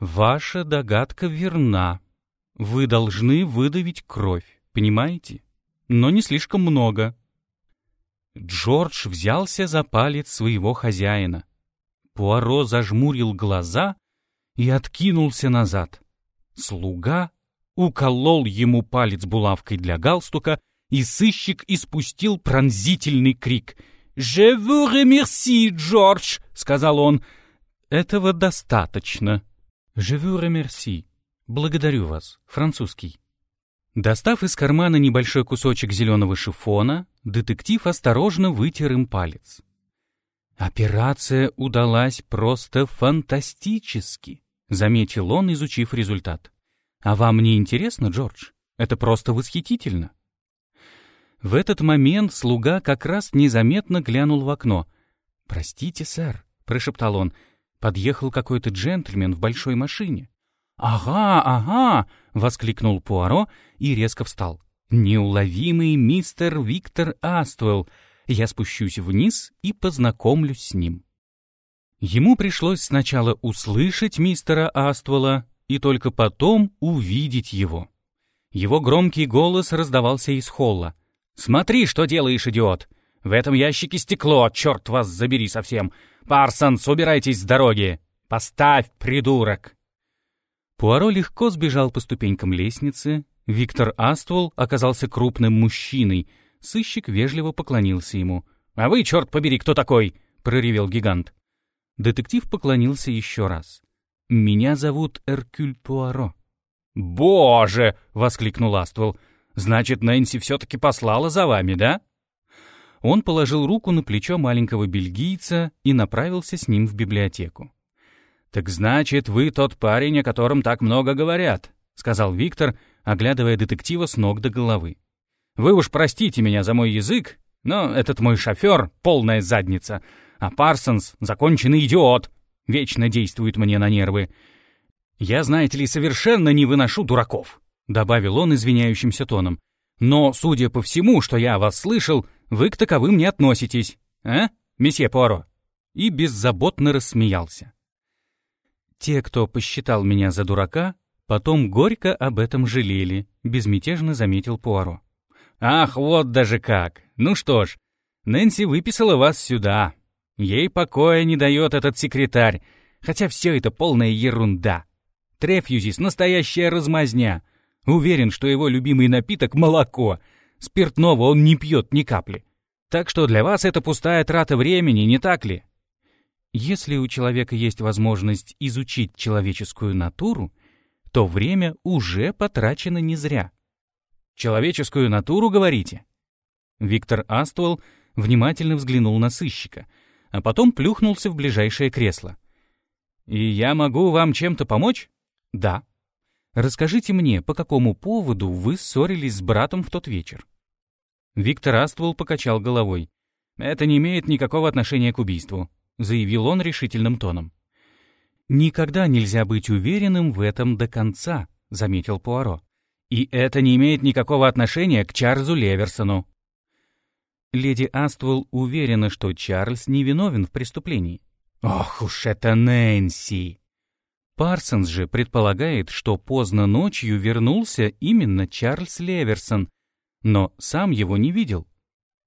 Ваша догадка верна. Вы должны выдавить кровь, понимаете? Но не слишком много. Джордж взялся за палец своего хозяина. Пуаро зажмурил глаза и откинулся назад. Слуга уколол ему палец булавкой для галстука, и сыщик испустил пронзительный крик. «Je vous remercie, Джордж!» — сказал он. «Этого достаточно», «Je vous remercie». «Благодарю вас», французский. Достав из кармана небольшой кусочек зеленого шифона, детектив осторожно вытер им палец. «Операция удалась просто фантастически», — заметил он, изучив результат. «А вам не интересно, Джордж? Это просто восхитительно». В этот момент слуга как раз незаметно глянул в окно. «Простите, сэр», — прошептал он, Подъехал какой-то джентльмен в большой машине. «Ага, ага!» — воскликнул Пуаро и резко встал. «Неуловимый мистер Виктор Аствелл! Я спущусь вниз и познакомлюсь с ним». Ему пришлось сначала услышать мистера Аствелла и только потом увидеть его. Его громкий голос раздавался из холла. «Смотри, что делаешь, идиот! В этом ящике стекло, черт вас забери совсем! «Парсонс, убирайтесь с дороги! Поставь, придурок!» Пуаро легко сбежал по ступенькам лестницы. Виктор Аствол оказался крупным мужчиной. Сыщик вежливо поклонился ему. «А вы, черт побери, кто такой?» — проревел гигант. Детектив поклонился еще раз. «Меня зовут Эркюль Пуаро». «Боже!» — воскликнул Аствол. «Значит, Нэнси все-таки послала за вами, да?» Он положил руку на плечо маленького бельгийца и направился с ним в библиотеку. «Так значит, вы тот парень, о котором так много говорят», — сказал Виктор, оглядывая детектива с ног до головы. «Вы уж простите меня за мой язык, но этот мой шофер — полная задница, а Парсонс — законченный идиот, вечно действует мне на нервы. Я, знаете ли, совершенно не выношу дураков», — добавил он извиняющимся тоном. «Но, судя по всему, что я вас слышал, — вы к таковым не относитесь, а, месье Пуаро?» И беззаботно рассмеялся. Те, кто посчитал меня за дурака, потом горько об этом жалели, безмятежно заметил Пуаро. «Ах, вот даже как! Ну что ж, Нэнси выписала вас сюда. Ей покоя не дает этот секретарь, хотя все это полная ерунда. Трефьюзис — настоящая размазня. Уверен, что его любимый напиток — молоко — Спиртного он не пьет ни капли. Так что для вас это пустая трата времени, не так ли? Если у человека есть возможность изучить человеческую натуру, то время уже потрачено не зря. Человеческую натуру, говорите? Виктор Аствол внимательно взглянул на сыщика, а потом плюхнулся в ближайшее кресло. «И я могу вам чем-то помочь?» «Да», Расскажите мне, по какому поводу вы ссорились с братом в тот вечер?» Виктор Аствол покачал головой. «Это не имеет никакого отношения к убийству», — заявил он решительным тоном. «Никогда нельзя быть уверенным в этом до конца», — заметил Пуаро. «И это не имеет никакого отношения к Чарльзу Леверсону». Леди Аствол уверена, что Чарльз невиновен в преступлении. «Ох уж это Нэнси!» Парсонс же предполагает, что поздно ночью вернулся именно Чарльз Леверсон, но сам его не видел.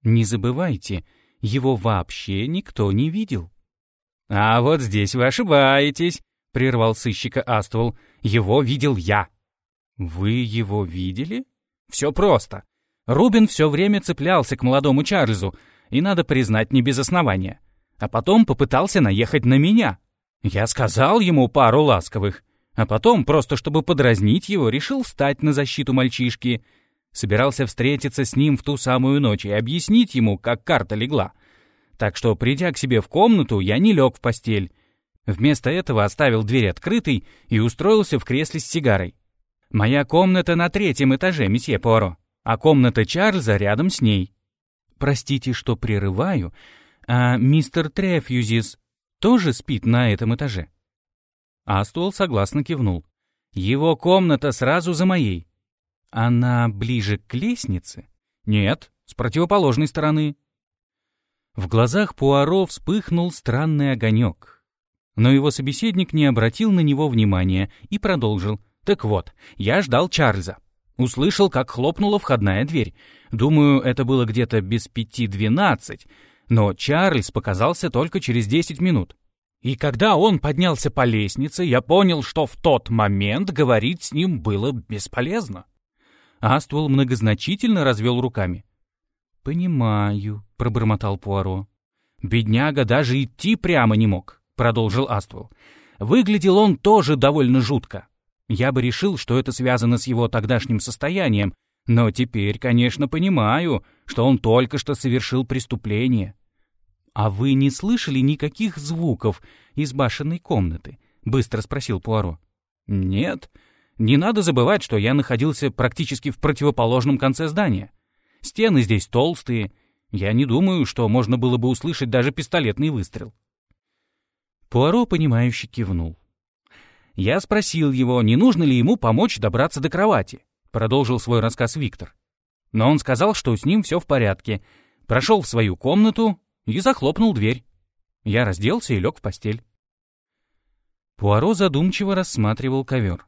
Не забывайте, его вообще никто не видел. «А вот здесь вы ошибаетесь», — прервал сыщика Аствол. «Его видел я». «Вы его видели?» «Все просто. Рубин все время цеплялся к молодому Чарльзу, и, надо признать, не без основания. А потом попытался наехать на меня. Я сказал ему пару ласковых, а потом, просто чтобы подразнить его, решил встать на защиту мальчишки. Собирался встретиться с ним в ту самую ночь и объяснить ему, как карта легла. Так что, придя к себе в комнату, я не лег в постель. Вместо этого оставил дверь открытой и устроился в кресле с сигарой. Моя комната на третьем этаже, месье Поро, а комната Чарльза рядом с ней. Простите, что прерываю, а мистер Трефьюзис тоже спит на этом этаже?» Астуэлл согласно кивнул. «Его комната сразу за моей. Она ближе к лестнице?» «Нет, с противоположной стороны». В глазах Пуаро вспыхнул странный огонек. Но его собеседник не обратил на него внимания и продолжил. «Так вот, я ждал Чарльза. Услышал, как хлопнула входная дверь. Думаю, это было где-то без пяти двенадцать, но Чарльз показался только через десять минут. И когда он поднялся по лестнице, я понял, что в тот момент говорить с ним было бесполезно. Аствол многозначительно развел руками. «Понимаю», — пробормотал Пуаро. «Бедняга даже идти прямо не мог», — продолжил Аствол. «Выглядел он тоже довольно жутко. Я бы решил, что это связано с его тогдашним состоянием, но теперь, конечно, понимаю, что он только что совершил преступление. «А вы не слышали никаких звуков из башенной комнаты?» — быстро спросил Пуаро. «Нет. Не надо забывать, что я находился практически в противоположном конце здания. Стены здесь толстые. Я не думаю, что можно было бы услышать даже пистолетный выстрел». Пуаро, понимающе кивнул. Я спросил его, не нужно ли ему помочь добраться до кровати. Продолжил свой рассказ Виктор. Но он сказал, что с ним все в порядке. Прошел в свою комнату и захлопнул дверь. Я разделся и лег в постель. Пуаро задумчиво рассматривал ковер.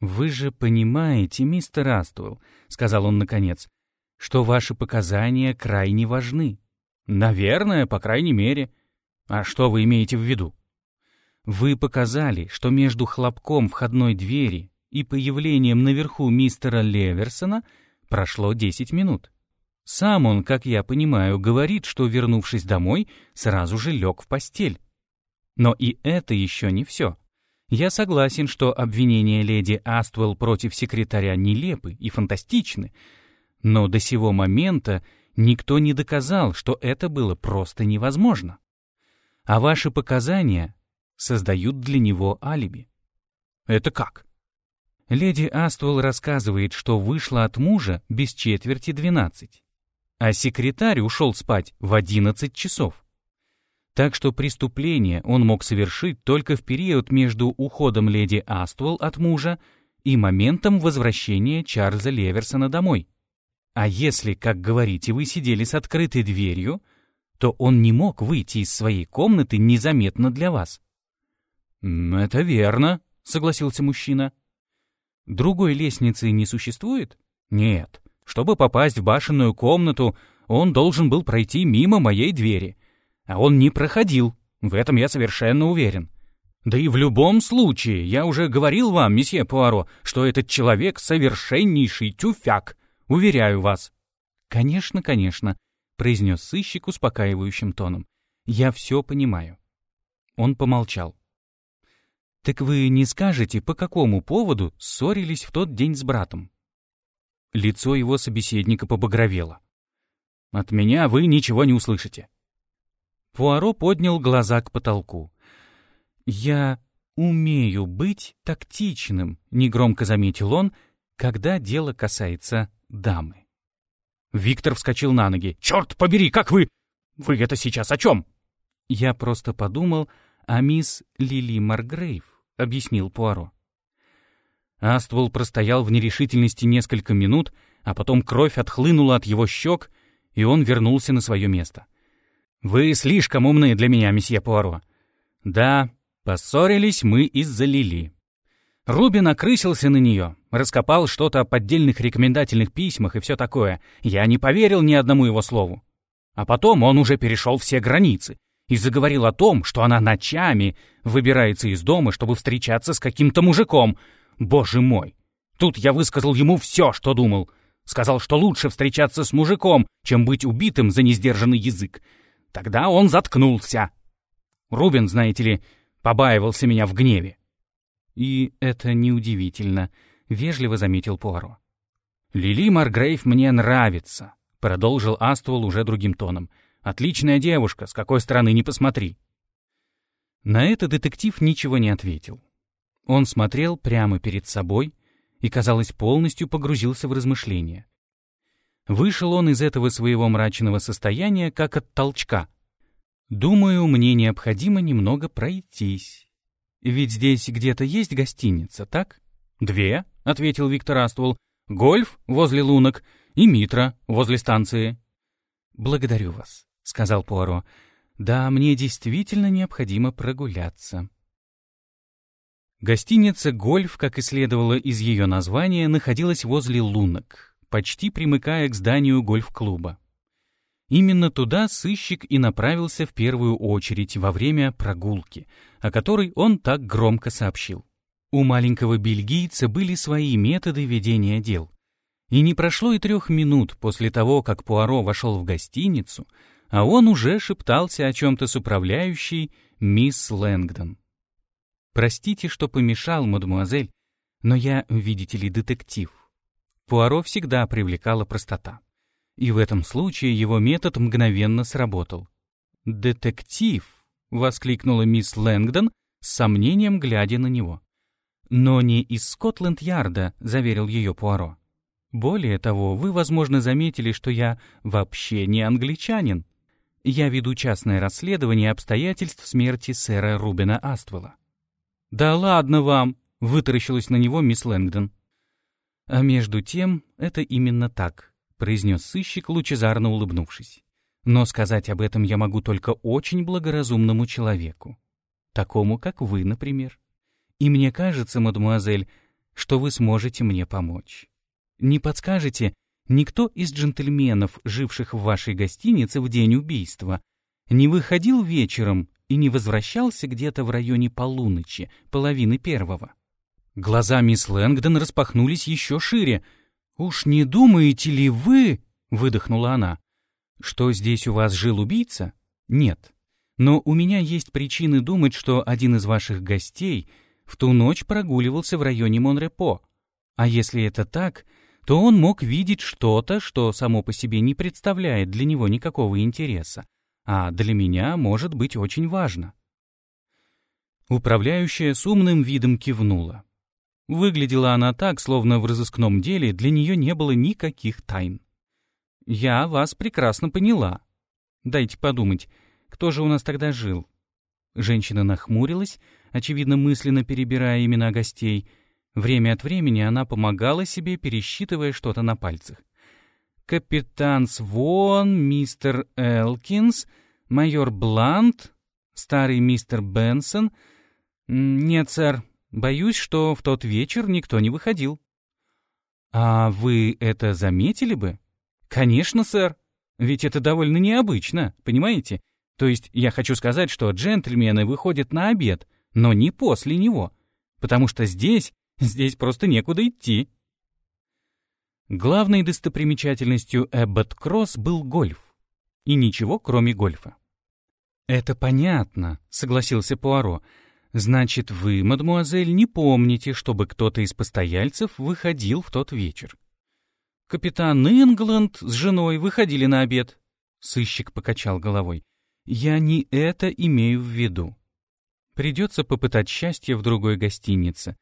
«Вы же понимаете, мистер Аствелл», — сказал он наконец, — «что ваши показания крайне важны». «Наверное, по крайней мере. А что вы имеете в виду?» Вы показали, что между хлопком входной двери и появлением наверху мистера Леверсона прошло 10 минут. Сам он, как я понимаю, говорит, что, вернувшись домой, сразу же лег в постель. Но и это еще не все. Я согласен, что обвинения леди Аствелл против секретаря нелепы и фантастичны, но до сего момента никто не доказал, что это было просто невозможно. А ваши показания создают для него алиби. Это как? Леди Аствелл рассказывает, что вышла от мужа без четверти двенадцать, а секретарь ушел спать в одиннадцать часов. Так что преступление он мог совершить только в период между уходом леди Аствелл от мужа и моментом возвращения Чарльза Леверсона домой. А если, как говорите, вы сидели с открытой дверью, то он не мог выйти из своей комнаты незаметно для вас. «Это верно», — согласился мужчина. «Другой лестницы не существует?» «Нет. Чтобы попасть в башенную комнату, он должен был пройти мимо моей двери. А он не проходил, в этом я совершенно уверен. Да и в любом случае, я уже говорил вам, месье Пуаро, что этот человек совершеннейший тюфяк, уверяю вас». «Конечно, конечно», — произнес сыщик успокаивающим тоном. «Я все понимаю». Он помолчал. «Так вы не скажете, по какому поводу ссорились в тот день с братом?» Лицо его собеседника побагровело. «От меня вы ничего не услышите». Пуаро поднял глаза к потолку. «Я умею быть тактичным», — негромко заметил он, когда дело касается дамы. Виктор вскочил на ноги. «Черт побери, как вы... Вы это сейчас о чем?» Я просто подумал о мисс Лили Маргрейв. — объяснил Пуаро. Аствол простоял в нерешительности несколько минут, а потом кровь отхлынула от его щек, и он вернулся на свое место. «Вы слишком умны для меня, месье Пуаро». «Да, поссорились мы из-за Лили». Рубин окрысился на нее, раскопал что-то о поддельных рекомендательных письмах и все такое. Я не поверил ни одному его слову. А потом он уже перешел все границы. и заговорил о том, что она ночами выбирается из дома, чтобы встречаться с каким-то мужиком. Боже мой! Тут я высказал ему все, что думал. Сказал, что лучше встречаться с мужиком, чем быть убитым за несдержанный язык. Тогда он заткнулся. Рубин, знаете ли, побаивался меня в гневе. И это неудивительно, — вежливо заметил Пуаро. «Лили Маргрейв мне нравится», — продолжил Аствол уже другим тоном. «Отличная девушка, с какой стороны не посмотри». На это детектив ничего не ответил. Он смотрел прямо перед собой и, казалось, полностью погрузился в размышления. Вышел он из этого своего мрачного состояния как от толчка. «Думаю, мне необходимо немного пройтись. Ведь здесь где-то есть гостиница, так?» «Две», — ответил Виктор Аствол. «Гольф возле лунок и Митра возле станции». «Благодарю вас», — сказал Пуаро. «Да, мне действительно необходимо прогуляться». Гостиница «Гольф», как и следовало из ее названия, находилась возле лунок, почти примыкая к зданию гольф-клуба. Именно туда сыщик и направился в первую очередь во время прогулки, о которой он так громко сообщил. У маленького бельгийца были свои методы ведения дел. И не прошло и трех минут после того, как Пуаро вошел в гостиницу, а он уже шептался о чем-то с управляющей мисс Лэнгдон. «Простите, что помешал, мадемуазель, но я, видите ли, детектив». Пуаро всегда привлекала простота. И в этом случае его метод мгновенно сработал. «Детектив!» — воскликнула мисс Лэнгдон с сомнением, глядя на него. «Но не из Скотланд-Ярда», — заверил ее Пуаро. «Более того, вы, возможно, заметили, что я вообще не англичанин. Я веду частное расследование обстоятельств смерти сэра Рубина Аствелла». «Да ладно вам!» — вытаращилась на него мисс Лэнгдон. «А между тем, это именно так», — произнес сыщик, лучезарно улыбнувшись. «Но сказать об этом я могу только очень благоразумному человеку. Такому, как вы, например. И мне кажется, мадемуазель, что вы сможете мне помочь. Не подскажете, никто из джентльменов, живших в вашей гостинице в день убийства, не выходил вечером и не возвращался где-то в районе полуночи, половины первого? Глаза мисс Лэнгдон распахнулись еще шире. «Уж не думаете ли вы...» — выдохнула она. «Что здесь у вас жил убийца? Нет. Но у меня есть причины думать, что один из ваших гостей — в ту ночь прогуливался в районе Монрепо. А если это так, то он мог видеть что-то, что само по себе не представляет для него никакого интереса, а для меня может быть очень важно. Управляющая с умным видом кивнула. Выглядела она так, словно в разыскном деле для нее не было никаких тайн. «Я вас прекрасно поняла. Дайте подумать, кто же у нас тогда жил?» Женщина нахмурилась, очевидно мысленно перебирая имена гостей. Время от времени она помогала себе, пересчитывая что-то на пальцах. «Капитан Свон, мистер Элкинс, майор Блант, старый мистер Бенсон. Нет, сэр, боюсь, что в тот вечер никто не выходил». «А вы это заметили бы?» «Конечно, сэр. Ведь это довольно необычно, понимаете? То есть я хочу сказать, что джентльмены выходят на обед, но не после него, потому что здесь, здесь просто некуда идти. Главной достопримечательностью Эббот Кросс был гольф. И ничего, кроме гольфа. «Это понятно», — согласился Пуаро. «Значит, вы, мадемуазель, не помните, чтобы кто-то из постояльцев выходил в тот вечер?» «Капитан Ингланд с женой выходили на обед». Сыщик покачал головой. «Я не это имею в виду. Придется попытать счастье в другой гостинице.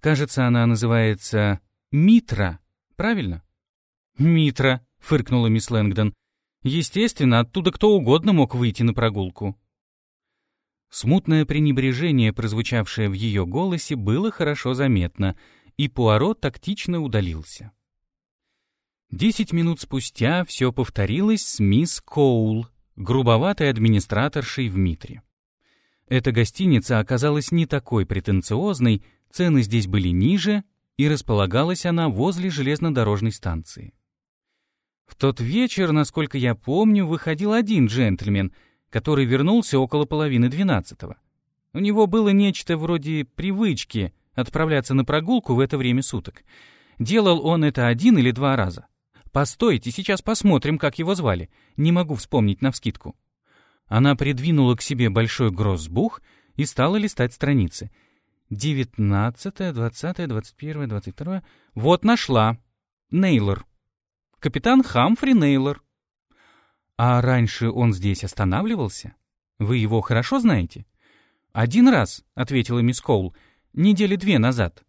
Кажется, она называется «Митра», правильно? «Митра», — фыркнула мисс Лэнгдон. «Естественно, оттуда кто угодно мог выйти на прогулку». Смутное пренебрежение, прозвучавшее в ее голосе, было хорошо заметно, и Пуаро тактично удалился. Десять минут спустя все повторилось с мисс Коул, грубоватой администраторшей в Митре. Эта гостиница оказалась не такой претенциозной, цены здесь были ниже, и располагалась она возле железнодорожной станции. В тот вечер, насколько я помню, выходил один джентльмен, который вернулся около половины двенадцатого. У него было нечто вроде привычки отправляться на прогулку в это время суток. Делал он это один или два раза. «Постойте, сейчас посмотрим, как его звали. Не могу вспомнить навскидку». Она придвинула к себе большой гроссбух и стала листать страницы. «Девятнадцатое, двадцатое, двадцать первое, двадцать второе...» «Вот нашла. Нейлор. Капитан Хамфри Нейлор». «А раньше он здесь останавливался? Вы его хорошо знаете?» «Один раз», — ответила мисс Коул, — «недели две назад.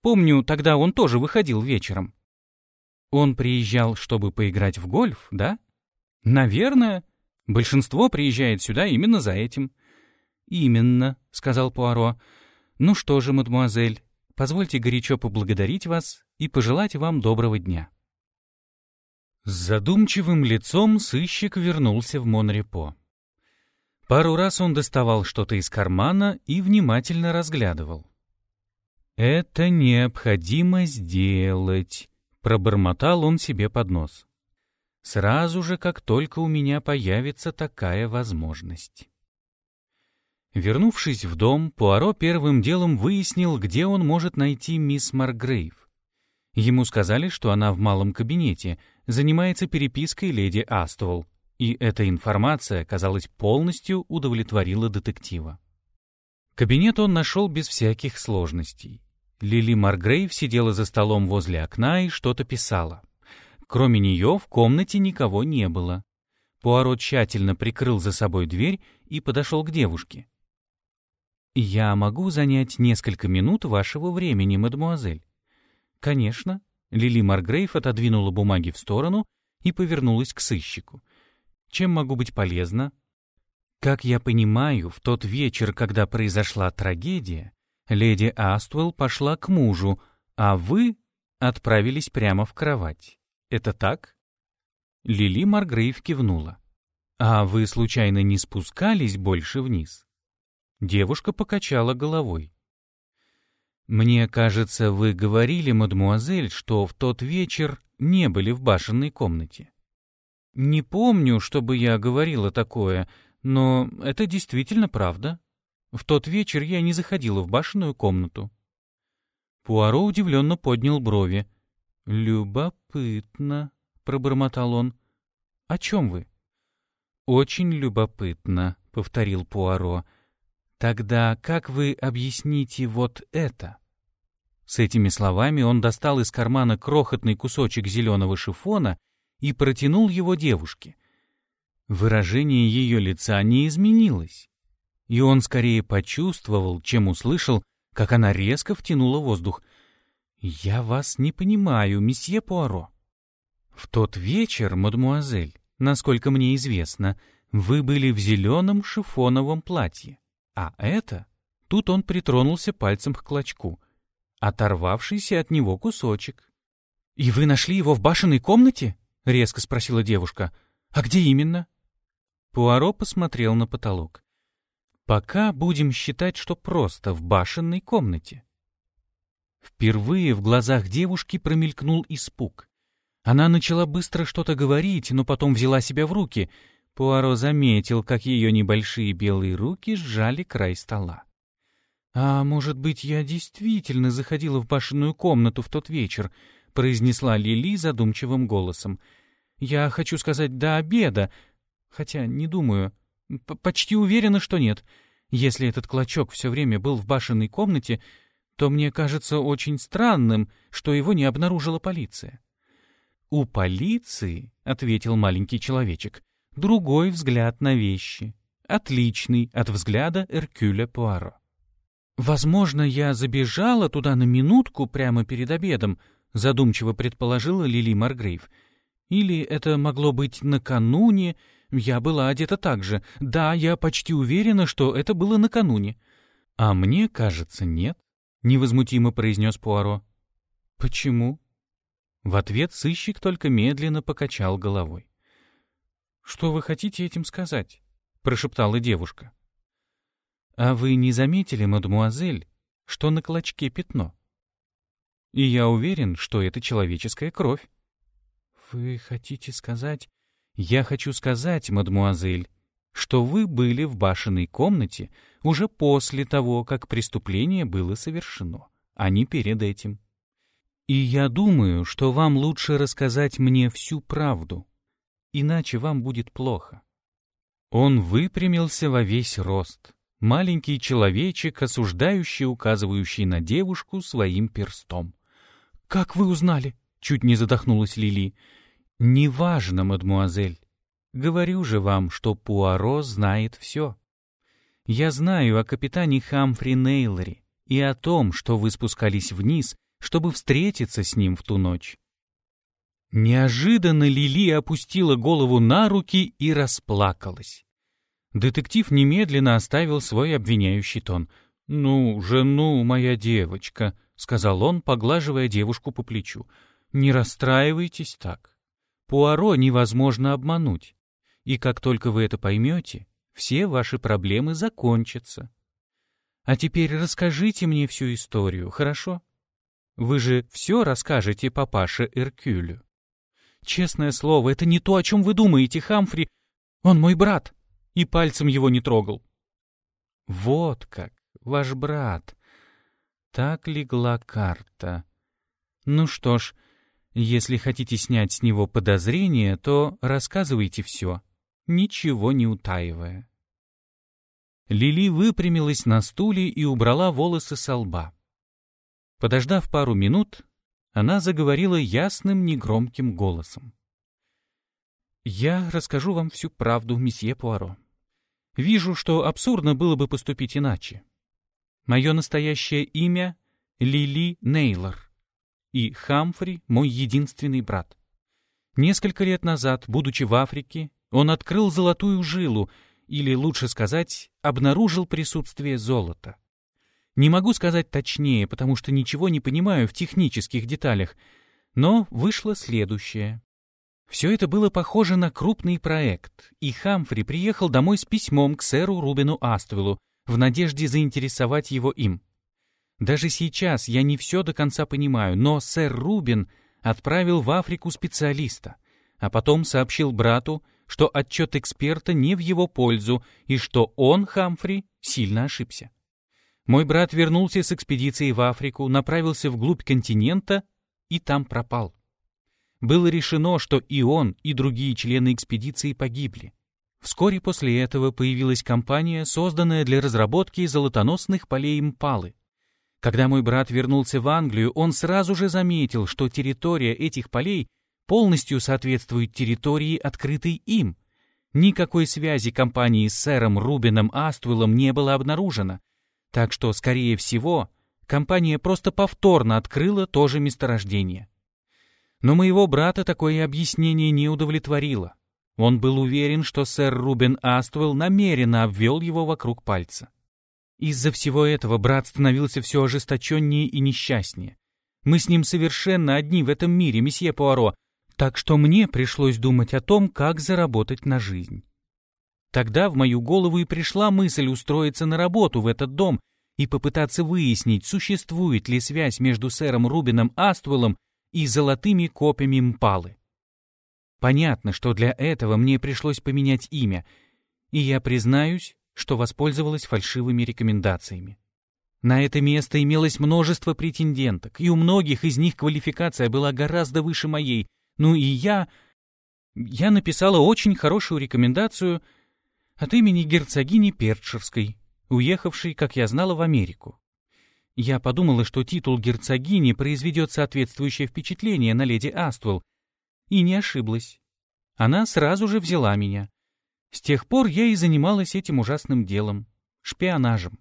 Помню, тогда он тоже выходил вечером». Он приезжал, чтобы поиграть в гольф, да? Наверное. Большинство приезжает сюда именно за этим. Именно, сказал Пуаро. Ну что же, мадемуазель, позвольте горячо поблагодарить вас и пожелать вам доброго дня. С задумчивым лицом сыщик вернулся в Монрепо. Пару раз он доставал что-то из кармана и внимательно разглядывал. «Это необходимо сделать», Пробормотал он себе под нос. Сразу же, как только у меня появится такая возможность. Вернувшись в дом, Пуаро первым делом выяснил, где он может найти мисс Маргрейв. Ему сказали, что она в малом кабинете, занимается перепиской леди Аствол, и эта информация, казалось, полностью удовлетворила детектива. Кабинет он нашел без всяких сложностей. Лили Маргрейв сидела за столом возле окна и что-то писала. Кроме нее в комнате никого не было. Пуаро тщательно прикрыл за собой дверь и подошел к девушке. «Я могу занять несколько минут вашего времени, мадемуазель?» «Конечно». Лили Маргрейв отодвинула бумаги в сторону и повернулась к сыщику. «Чем могу быть полезна?» «Как я понимаю, в тот вечер, когда произошла трагедия, Леди Аствелл пошла к мужу, а вы отправились прямо в кровать. Это так? Лили Маргрейв кивнула. А вы случайно не спускались больше вниз? Девушка покачала головой. Мне кажется, вы говорили, мадмуазель, что в тот вечер не были в башенной комнате. Не помню, чтобы я говорила такое, но это действительно правда. В тот вечер я не заходила в башенную комнату. Пуаро удивленно поднял брови. «Любопытно», — пробормотал он. «О чем вы?» «Очень любопытно», — повторил Пуаро. «Тогда как вы объясните вот это?» С этими словами он достал из кармана крохотный кусочек зеленого шифона и протянул его девушке. Выражение ее лица не изменилось и он скорее почувствовал, чем услышал, как она резко втянула воздух. «Я вас не понимаю, месье Пуаро». «В тот вечер, мадемуазель, насколько мне известно, вы были в зеленом шифоновом платье, а это...» Тут он притронулся пальцем к клочку, оторвавшийся от него кусочек. «И вы нашли его в башенной комнате?» — резко спросила девушка. «А где именно?» Пуаро посмотрел на потолок. Пока будем считать, что просто в башенной комнате. Впервые в глазах девушки промелькнул испуг. Она начала быстро что-то говорить, но потом взяла себя в руки. Пуаро заметил, как ее небольшие белые руки сжали край стола. «А может быть, я действительно заходила в башенную комнату в тот вечер», — произнесла Лили задумчивым голосом. «Я хочу сказать, до обеда, хотя не думаю. Почти уверена, что нет. Если этот клочок все время был в башенной комнате, то мне кажется очень странным, что его не обнаружила полиция. «У полиции», — ответил маленький человечек, — «другой взгляд на вещи, отличный от взгляда Эркюля Пуаро». «Возможно, я забежала туда на минутку прямо перед обедом», — задумчиво предположила Лили Маргрейв. «Или это могло быть накануне, я была одета так же. Да, я почти уверена, что это было накануне. А мне кажется, нет, невозмутимо произнес Пуаро. Почему? В ответ сыщик только медленно покачал головой. Что вы хотите этим сказать? прошептала девушка. А вы не заметили, мадемуазель, что на клочке пятно? И я уверен, что это человеческая кровь. Вы хотите сказать, «Я хочу сказать, мадмуазель, что вы были в башенной комнате уже после того, как преступление было совершено, а не перед этим. И я думаю, что вам лучше рассказать мне всю правду, иначе вам будет плохо. Он выпрямился во весь рост, маленький человечек, осуждающий, указывающий на девушку своим перстом. «Как вы узнали?» — чуть не задохнулась Лили. «Неважно, мадмуазель. Говорю же вам, что Пуаро знает все. Я знаю о капитане Хамфри Нейлоре и о том, что вы спускались вниз, чтобы встретиться с ним в ту ночь. Неожиданно Лили опустила голову на руки и расплакалась. Детектив немедленно оставил свой обвиняющий тон. «Ну же, моя девочка», — сказал он, поглаживая девушку по плечу, — «не расстраивайтесь так. Пуаро невозможно обмануть и как только вы это поймете, все ваши проблемы закончатся. А теперь расскажите мне всю историю, хорошо? Вы же все расскажете папаше Эркюлю. Честное слово, это не то, о чем вы думаете, Хамфри. Он мой брат, и пальцем его не трогал. Вот как, ваш брат. Так легла карта. Ну что ж, если хотите снять с него подозрения, то рассказывайте все ничего не утаивая. Лили выпрямилась на стуле и убрала волосы со лба. Подождав пару минут, она заговорила ясным, негромким голосом. «Я расскажу вам всю правду, месье Пуаро. Вижу, что абсурдно было бы поступить иначе. Мое настоящее имя — Лили Нейлор, и Хамфри — мой единственный брат. Несколько лет назад, будучи в Африке, он открыл золотую жилу, или, лучше сказать, обнаружил присутствие золота. Не могу сказать точнее, потому что ничего не понимаю в технических деталях, но вышло следующее. Все это было похоже на крупный проект, и Хамфри приехал домой с письмом к сэру Рубину Аствелу в надежде заинтересовать его им. Даже сейчас я не все до конца понимаю, но сэр Рубин отправил в Африку специалиста, а потом сообщил брату, что отчет эксперта не в его пользу и что он, Хамфри, сильно ошибся. Мой брат вернулся с экспедицией в Африку, направился вглубь континента и там пропал. Было решено, что и он, и другие члены экспедиции погибли. Вскоре после этого появилась компания, созданная для разработки золотоносных полей импалы. Когда мой брат вернулся в Англию, он сразу же заметил, что территория этих полей полностью соответствует территории, открытой им. Никакой связи компании с сэром Рубином Аствеллом не было обнаружено, так что, скорее всего, компания просто повторно открыла то же месторождение. Но моего брата такое объяснение не удовлетворило. Он был уверен, что сэр Рубин Аствелл намеренно обвел его вокруг пальца. Из-за всего этого брат становился все ожесточеннее и несчастнее. Мы с ним совершенно одни в этом мире, месье Пуаро, так что мне пришлось думать о том, как заработать на жизнь. Тогда в мою голову и пришла мысль устроиться на работу в этот дом и попытаться выяснить, существует ли связь между сэром Рубином Аствеллом и золотыми копьями Мпалы. Понятно, что для этого мне пришлось поменять имя, и я признаюсь, что воспользовалась фальшивыми рекомендациями. На это место имелось множество претенденток, и у многих из них квалификация была гораздо выше моей, ну и я... Я написала очень хорошую рекомендацию от имени герцогини Перчерской, уехавшей, как я знала, в Америку. Я подумала, что титул герцогини произведет соответствующее впечатление на леди Аствелл, и не ошиблась. Она сразу же взяла меня. С тех пор я и занималась этим ужасным делом — шпионажем.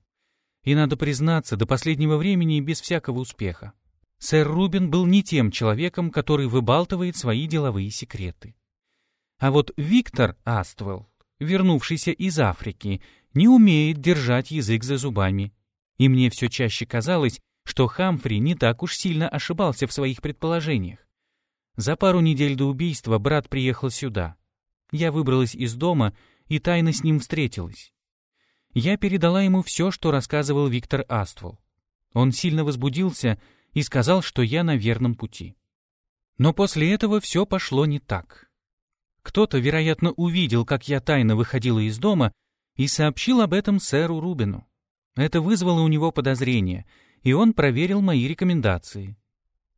И, надо признаться, до последнего времени без всякого успеха. Сэр Рубин был не тем человеком, который выбалтывает свои деловые секреты. А вот Виктор Аствелл, вернувшийся из Африки, не умеет держать язык за зубами. И мне все чаще казалось, что Хамфри не так уж сильно ошибался в своих предположениях. За пару недель до убийства брат приехал сюда. Я выбралась из дома и тайно с ним встретилась. Я передала ему все, что рассказывал Виктор Аствол. Он сильно возбудился и сказал, что я на верном пути. Но после этого все пошло не так. Кто-то, вероятно, увидел, как я тайно выходила из дома и сообщил об этом сэру Рубину. Это вызвало у него подозрение, и он проверил мои рекомендации.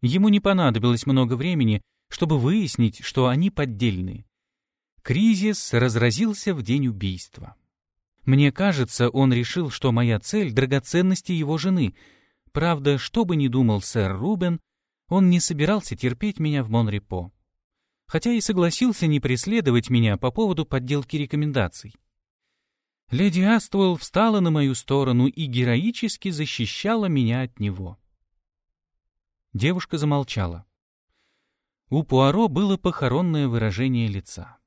Ему не понадобилось много времени, чтобы выяснить, что они поддельные. Кризис разразился в день убийства. Мне кажется, он решил, что моя цель — драгоценности его жены. Правда, что бы ни думал сэр Рубен, он не собирался терпеть меня в Монрепо. Хотя и согласился не преследовать меня по поводу подделки рекомендаций. Леди Аствелл встала на мою сторону и героически защищала меня от него. Девушка замолчала. У Пуаро было похоронное выражение лица.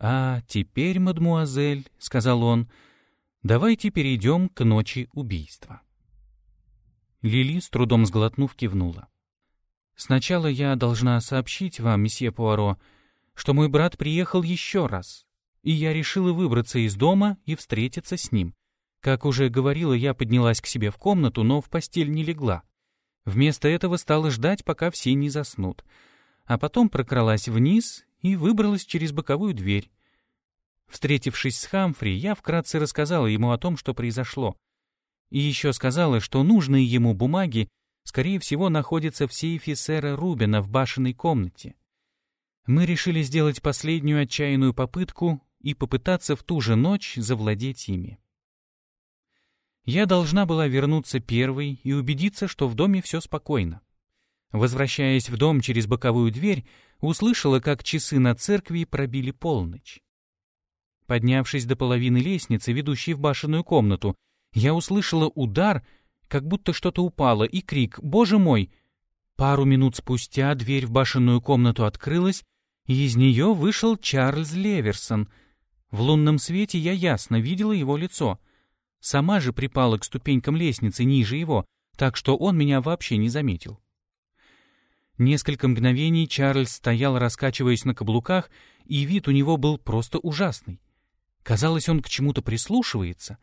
«А теперь, мадмуазель», — сказал он, — «давайте перейдем к ночи убийства». Лили, с трудом сглотнув, кивнула. «Сначала я должна сообщить вам, месье Пуаро, что мой брат приехал еще раз, и я решила выбраться из дома и встретиться с ним. Как уже говорила, я поднялась к себе в комнату, но в постель не легла. Вместо этого стала ждать, пока все не заснут, а потом прокралась вниз и выбралась через боковую дверь. Встретившись с Хамфри, я вкратце рассказала ему о том, что произошло. И еще сказала, что нужные ему бумаги, скорее всего, находятся в сейфе сэра Рубина в башенной комнате. Мы решили сделать последнюю отчаянную попытку и попытаться в ту же ночь завладеть ими. Я должна была вернуться первой и убедиться, что в доме все спокойно. Возвращаясь в дом через боковую дверь, услышала, как часы на церкви пробили полночь. Поднявшись до половины лестницы, ведущей в башенную комнату, я услышала удар, как будто что-то упало, и крик «Боже мой!». Пару минут спустя дверь в башенную комнату открылась, и из нее вышел Чарльз Леверсон. В лунном свете я ясно видела его лицо. Сама же припала к ступенькам лестницы ниже его, так что он меня вообще не заметил. Несколько мгновений Чарльз стоял, раскачиваясь на каблуках, и вид у него был просто ужасный. Казалось, он к чему-то прислушивается.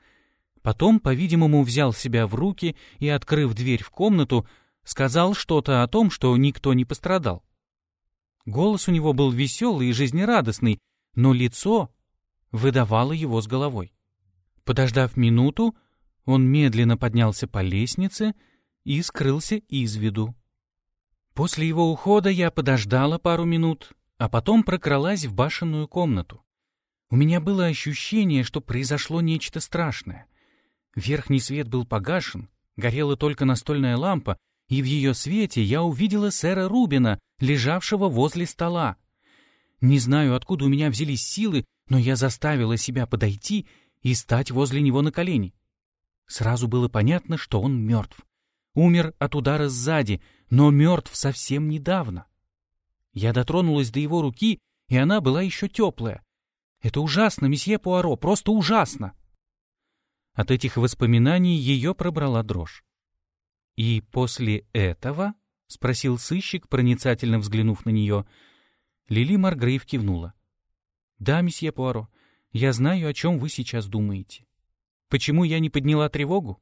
Потом, по-видимому, взял себя в руки и, открыв дверь в комнату, сказал что-то о том, что никто не пострадал. Голос у него был веселый и жизнерадостный, но лицо выдавало его с головой. Подождав минуту, он медленно поднялся по лестнице и скрылся из виду. После его ухода я подождала пару минут, а потом прокралась в башенную комнату. У меня было ощущение, что произошло нечто страшное. Верхний свет был погашен, горела только настольная лампа, и в ее свете я увидела сэра Рубина, лежавшего возле стола. Не знаю, откуда у меня взялись силы, но я заставила себя подойти и стать возле него на колени. Сразу было понятно, что он мертв. Умер от удара сзади, но мертв совсем недавно. Я дотронулась до его руки, и она была еще теплая. Это ужасно, месье Пуаро, просто ужасно. От этих воспоминаний ее пробрала дрожь. «И после этого?» — спросил сыщик, проницательно взглянув на нее. Лили Маргрейв кивнула. «Да, месье Пуаро, я знаю, о чем вы сейчас думаете. Почему я не подняла тревогу?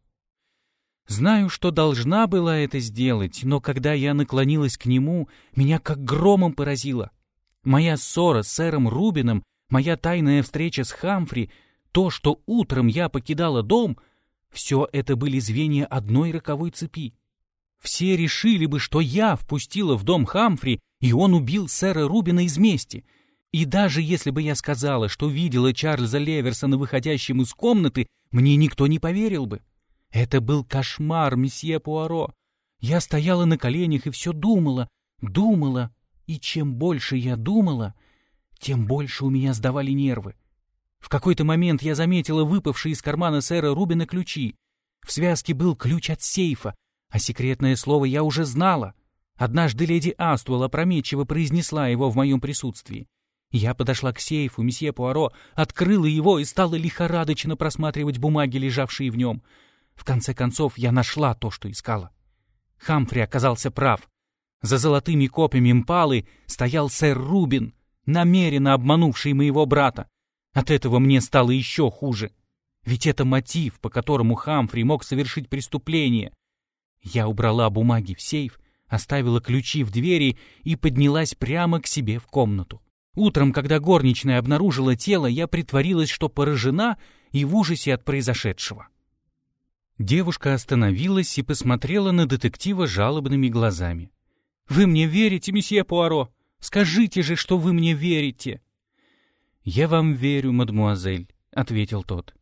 Знаю, что должна была это сделать, но когда я наклонилась к нему, меня как громом поразило. Моя ссора с сэром Рубином, моя тайная встреча с Хамфри, то, что утром я покидала дом, все это были звенья одной роковой цепи. Все решили бы, что я впустила в дом Хамфри, и он убил сэра Рубина из мести. И даже если бы я сказала, что видела Чарльза Леверсона выходящим из комнаты, мне никто не поверил бы. Это был кошмар, месье Пуаро. Я стояла на коленях и все думала, думала, и чем больше я думала, тем больше у меня сдавали нервы. В какой-то момент я заметила выпавшие из кармана сэра Рубина ключи. В связке был ключ от сейфа, а секретное слово я уже знала. Однажды леди Аствелл опрометчиво произнесла его в моем присутствии. Я подошла к сейфу, месье Пуаро, открыла его и стала лихорадочно просматривать бумаги, лежавшие в нем — в конце концов, я нашла то, что искала. Хамфри оказался прав. За золотыми копьями Мпалы стоял сэр Рубин, намеренно обманувший моего брата. От этого мне стало еще хуже. Ведь это мотив, по которому Хамфри мог совершить преступление. Я убрала бумаги в сейф, оставила ключи в двери и поднялась прямо к себе в комнату. Утром, когда горничная обнаружила тело, я притворилась, что поражена и в ужасе от произошедшего. Девушка остановилась и посмотрела на детектива жалобными глазами. «Вы мне верите, месье Пуаро? Скажите же, что вы мне верите!» «Я вам верю, мадмуазель», — ответил тот.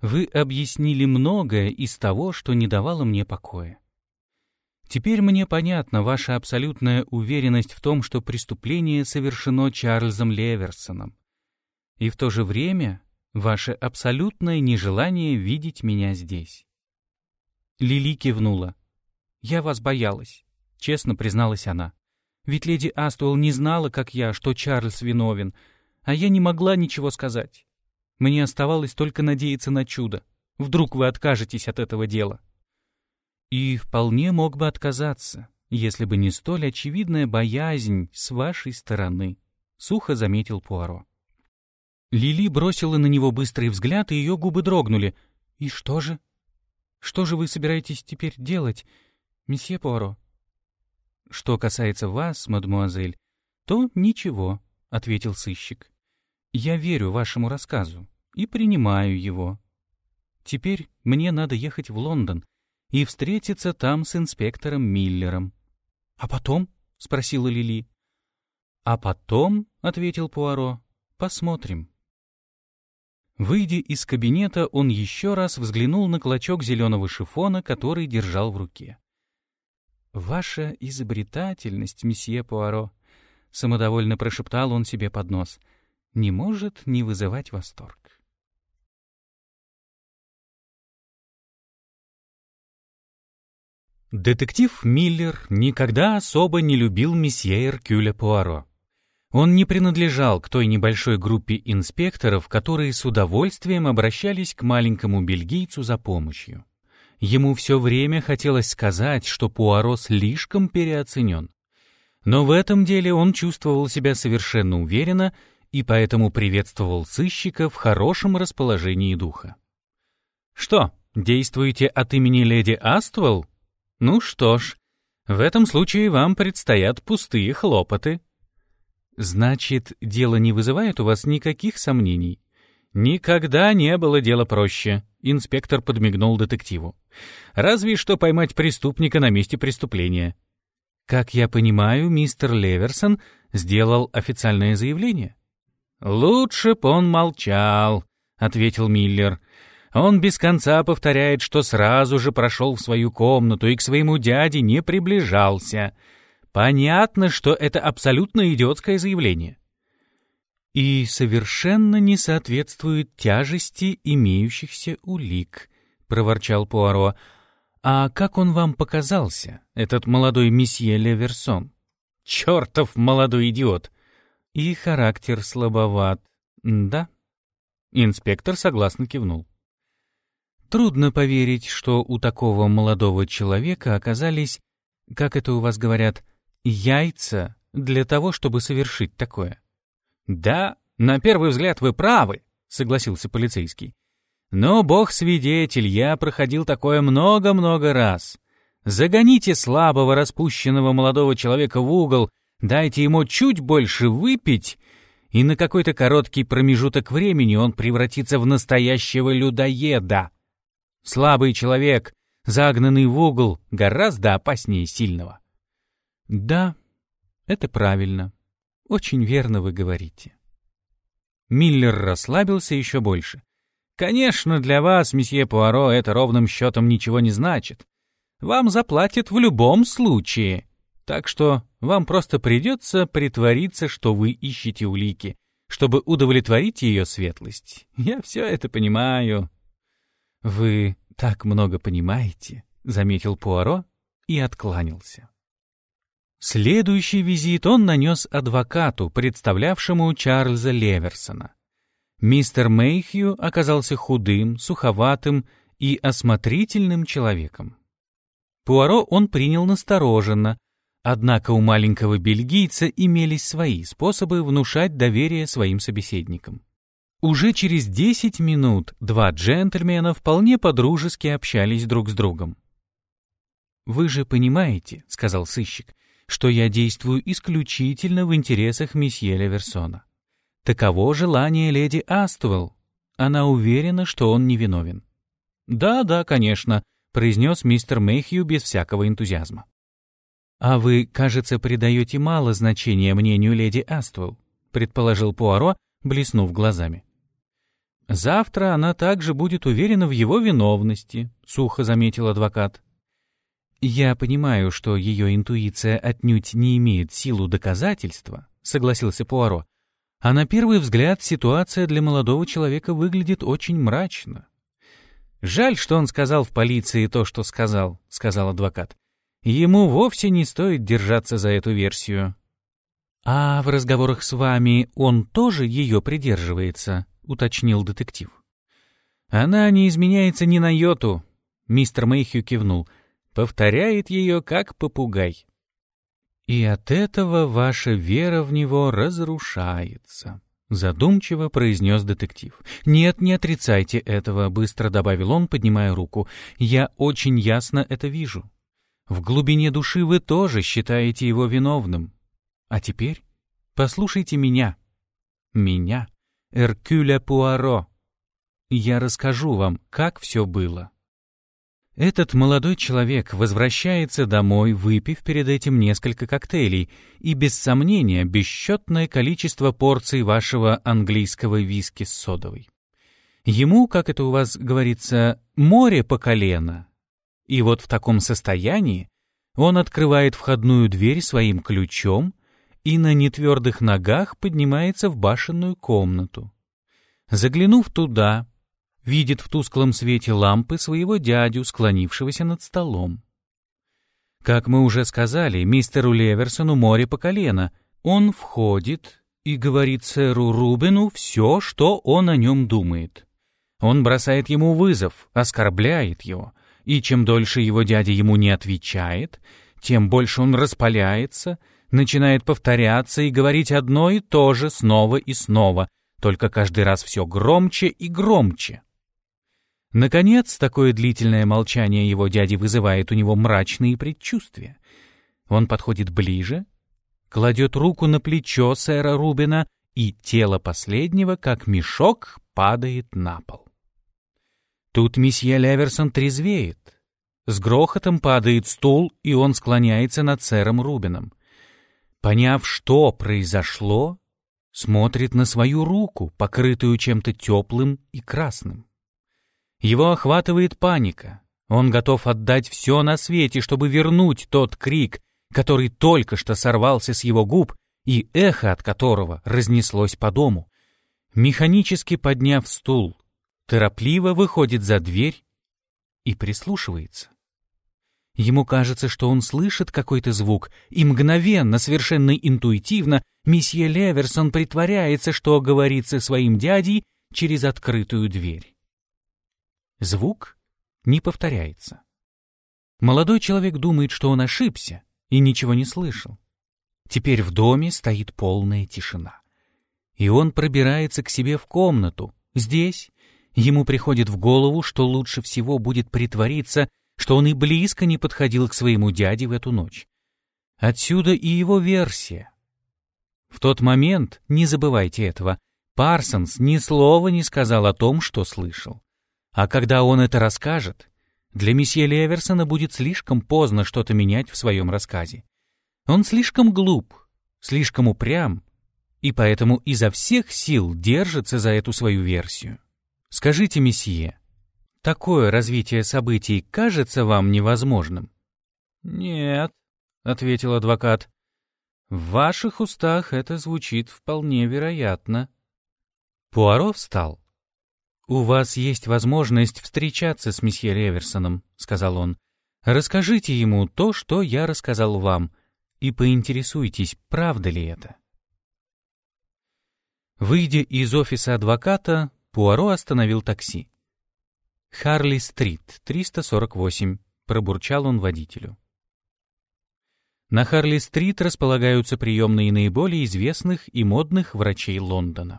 «Вы объяснили многое из того, что не давало мне покоя. Теперь мне понятна ваша абсолютная уверенность в том, что преступление совершено Чарльзом Леверсоном. И в то же время ваше абсолютное нежелание видеть меня здесь. Лили кивнула. «Я вас боялась», — честно призналась она. «Ведь леди Аствелл не знала, как я, что Чарльз виновен, а я не могла ничего сказать. Мне оставалось только надеяться на чудо. Вдруг вы откажетесь от этого дела». И вполне мог бы отказаться, если бы не столь очевидная боязнь с вашей стороны, сухо заметил Пуаро. Лили бросила на него быстрый взгляд, и ее губы дрогнули. «И что же? Что же вы собираетесь теперь делать, месье Пуаро?» «Что касается вас, мадемуазель, то ничего», — ответил сыщик. «Я верю вашему рассказу и принимаю его. Теперь мне надо ехать в Лондон, и встретиться там с инспектором Миллером. «А потом?» — спросила Лили. «А потом», — ответил Пуаро, — «посмотрим». Выйдя из кабинета, он еще раз взглянул на клочок зеленого шифона, который держал в руке. «Ваша изобретательность, месье Пуаро», — самодовольно прошептал он себе под нос, — «не может не вызывать восторг». Детектив Миллер никогда особо не любил месье Эркюля Пуаро. Он не принадлежал к той небольшой группе инспекторов, которые с удовольствием обращались к маленькому бельгийцу за помощью. Ему все время хотелось сказать, что Пуаро слишком переоценен. Но в этом деле он чувствовал себя совершенно уверенно и поэтому приветствовал сыщика в хорошем расположении духа. «Что, действуете от имени леди Аствелл?» Ну что ж, в этом случае вам предстоят пустые хлопоты. Значит, дело не вызывает у вас никаких сомнений? Никогда не было дела проще, инспектор подмигнул детективу. Разве что поймать преступника на месте преступления. Как я понимаю, мистер Леверсон сделал официальное заявление. Лучше б он молчал, ответил Миллер. Он без конца повторяет, что сразу же прошел в свою комнату и к своему дяде не приближался. Понятно, что это абсолютно идиотское заявление. И совершенно не соответствует тяжести имеющихся улик, проворчал Пуаро. А как он вам показался, этот молодой месье Леверсон? Чертов молодой идиот! И характер слабоват, да? Инспектор согласно кивнул. Трудно поверить, что у такого молодого человека оказались, как это у вас говорят, яйца для того, чтобы совершить такое. «Да, на первый взгляд вы правы», — согласился полицейский. «Но, бог свидетель, я проходил такое много-много раз. Загоните слабого распущенного молодого человека в угол, дайте ему чуть больше выпить, и на какой-то короткий промежуток времени он превратится в настоящего людоеда». Слабый человек, загнанный в угол, гораздо опаснее сильного. Да, это правильно. Очень верно вы говорите. Миллер расслабился еще больше. Конечно, для вас, месье Пуаро, это ровным счетом ничего не значит. Вам заплатят в любом случае. Так что вам просто придется притвориться, что вы ищете улики, чтобы удовлетворить ее светлость. Я все это понимаю. «Вы так много понимаете», — заметил Пуаро и откланялся. Следующий визит он нанес адвокату, представлявшему Чарльза Леверсона. Мистер Мейхью оказался худым, суховатым и осмотрительным человеком. Пуаро он принял настороженно, однако у маленького бельгийца имелись свои способы внушать доверие своим собеседникам. Уже через 10 минут два джентльмена вполне подружески общались друг с другом. «Вы же понимаете, — сказал сыщик, — что я действую исключительно в интересах месье Леверсона. Таково желание леди Аствелл. Она уверена, что он невиновен. «Да, да, конечно», — произнес мистер Мэйхью без всякого энтузиазма. «А вы, кажется, придаете мало значения мнению леди Аствелл», — предположил Пуаро, блеснув глазами. «Завтра она также будет уверена в его виновности», — сухо заметил адвокат. «Я понимаю, что ее интуиция отнюдь не имеет силу доказательства», — согласился Пуаро. «А на первый взгляд ситуация для молодого человека выглядит очень мрачно». «Жаль, что он сказал в полиции то, что сказал», — сказал адвокат. «Ему вовсе не стоит держаться за эту версию». «А в разговорах с вами он тоже ее придерживается?» уточнил детектив. «Она не изменяется ни на йоту», — мистер Мэйхью кивнул. «Повторяет ее, как попугай». «И от этого ваша вера в него разрушается», — задумчиво произнес детектив. «Нет, не отрицайте этого», — быстро добавил он, поднимая руку. «Я очень ясно это вижу. В глубине души вы тоже считаете его виновным. А теперь послушайте меня. Меня. Эркюля Пуаро. Я расскажу вам, как все было. Этот молодой человек возвращается домой, выпив перед этим несколько коктейлей и, без сомнения, бесчетное количество порций вашего английского виски с содовой. Ему, как это у вас говорится, море по колено. И вот в таком состоянии он открывает входную дверь своим ключом и на нетвердых ногах поднимается в башенную комнату. Заглянув туда, видит в тусклом свете лампы своего дядю, склонившегося над столом. Как мы уже сказали, мистеру Леверсону море по колено. Он входит и говорит сэру Рубину все, что он о нем думает. Он бросает ему вызов, оскорбляет его, и чем дольше его дядя ему не отвечает, тем больше он распаляется — начинает повторяться и говорить одно и то же снова и снова, только каждый раз все громче и громче. Наконец, такое длительное молчание его дяди вызывает у него мрачные предчувствия. Он подходит ближе, кладет руку на плечо сэра Рубина, и тело последнего, как мешок, падает на пол. Тут месье Леверсон трезвеет. С грохотом падает стул, и он склоняется над сэром Рубином. Поняв, что произошло, смотрит на свою руку, покрытую чем-то теплым и красным. Его охватывает паника. Он готов отдать все на свете, чтобы вернуть тот крик, который только что сорвался с его губ и эхо от которого разнеслось по дому. Механически подняв стул, торопливо выходит за дверь и прислушивается. Ему кажется, что он слышит какой-то звук, и мгновенно, совершенно интуитивно, месье Леверсон притворяется, что говорит со своим дядей через открытую дверь. Звук не повторяется. Молодой человек думает, что он ошибся и ничего не слышал. Теперь в доме стоит полная тишина. И он пробирается к себе в комнату. Здесь ему приходит в голову, что лучше всего будет притвориться, что он и близко не подходил к своему дяде в эту ночь. Отсюда и его версия. В тот момент, не забывайте этого, Парсонс ни слова не сказал о том, что слышал. А когда он это расскажет, для месье Леверсона будет слишком поздно что-то менять в своем рассказе. Он слишком глуп, слишком упрям, и поэтому изо всех сил держится за эту свою версию. Скажите, месье, Такое развитие событий кажется вам невозможным? Нет, ответил адвокат. В ваших устах это звучит вполне вероятно. Пуаро встал. «У вас есть возможность встречаться с месье Реверсоном», — сказал он. «Расскажите ему то, что я рассказал вам, и поинтересуйтесь, правда ли это». Выйдя из офиса адвоката, Пуаро остановил такси. «Харли-стрит, 348», — пробурчал он водителю. На Харли-стрит располагаются приемные наиболее известных и модных врачей Лондона.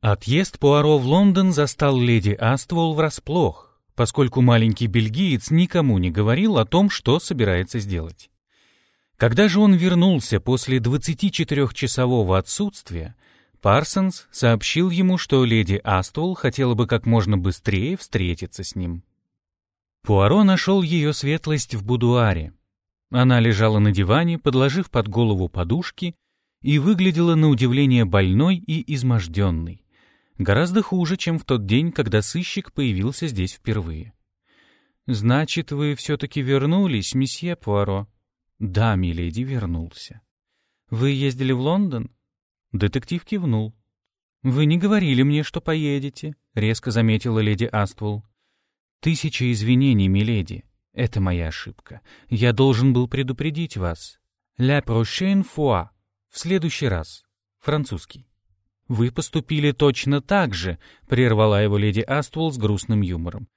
Отъезд Пуаро в Лондон застал леди Аствол врасплох, поскольку маленький бельгиец никому не говорил о том, что собирается сделать. Когда же он вернулся после 24-часового отсутствия, Парсонс сообщил ему, что леди Аствол хотела бы как можно быстрее встретиться с ним. Пуаро нашел ее светлость в будуаре. Она лежала на диване, подложив под голову подушки, и выглядела на удивление больной и изможденной. Гораздо хуже, чем в тот день, когда сыщик появился здесь впервые. «Значит, вы все-таки вернулись, месье Пуаро?» «Да, миледи, вернулся». «Вы ездили в Лондон?» Детектив кивнул. «Вы не говорили мне, что поедете», — резко заметила леди Аствул. «Тысяча извинений, миледи. Это моя ошибка. Я должен был предупредить вас. La prochaine fois. В следующий раз. Французский». «Вы поступили точно так же», — прервала его леди Аствул с грустным юмором.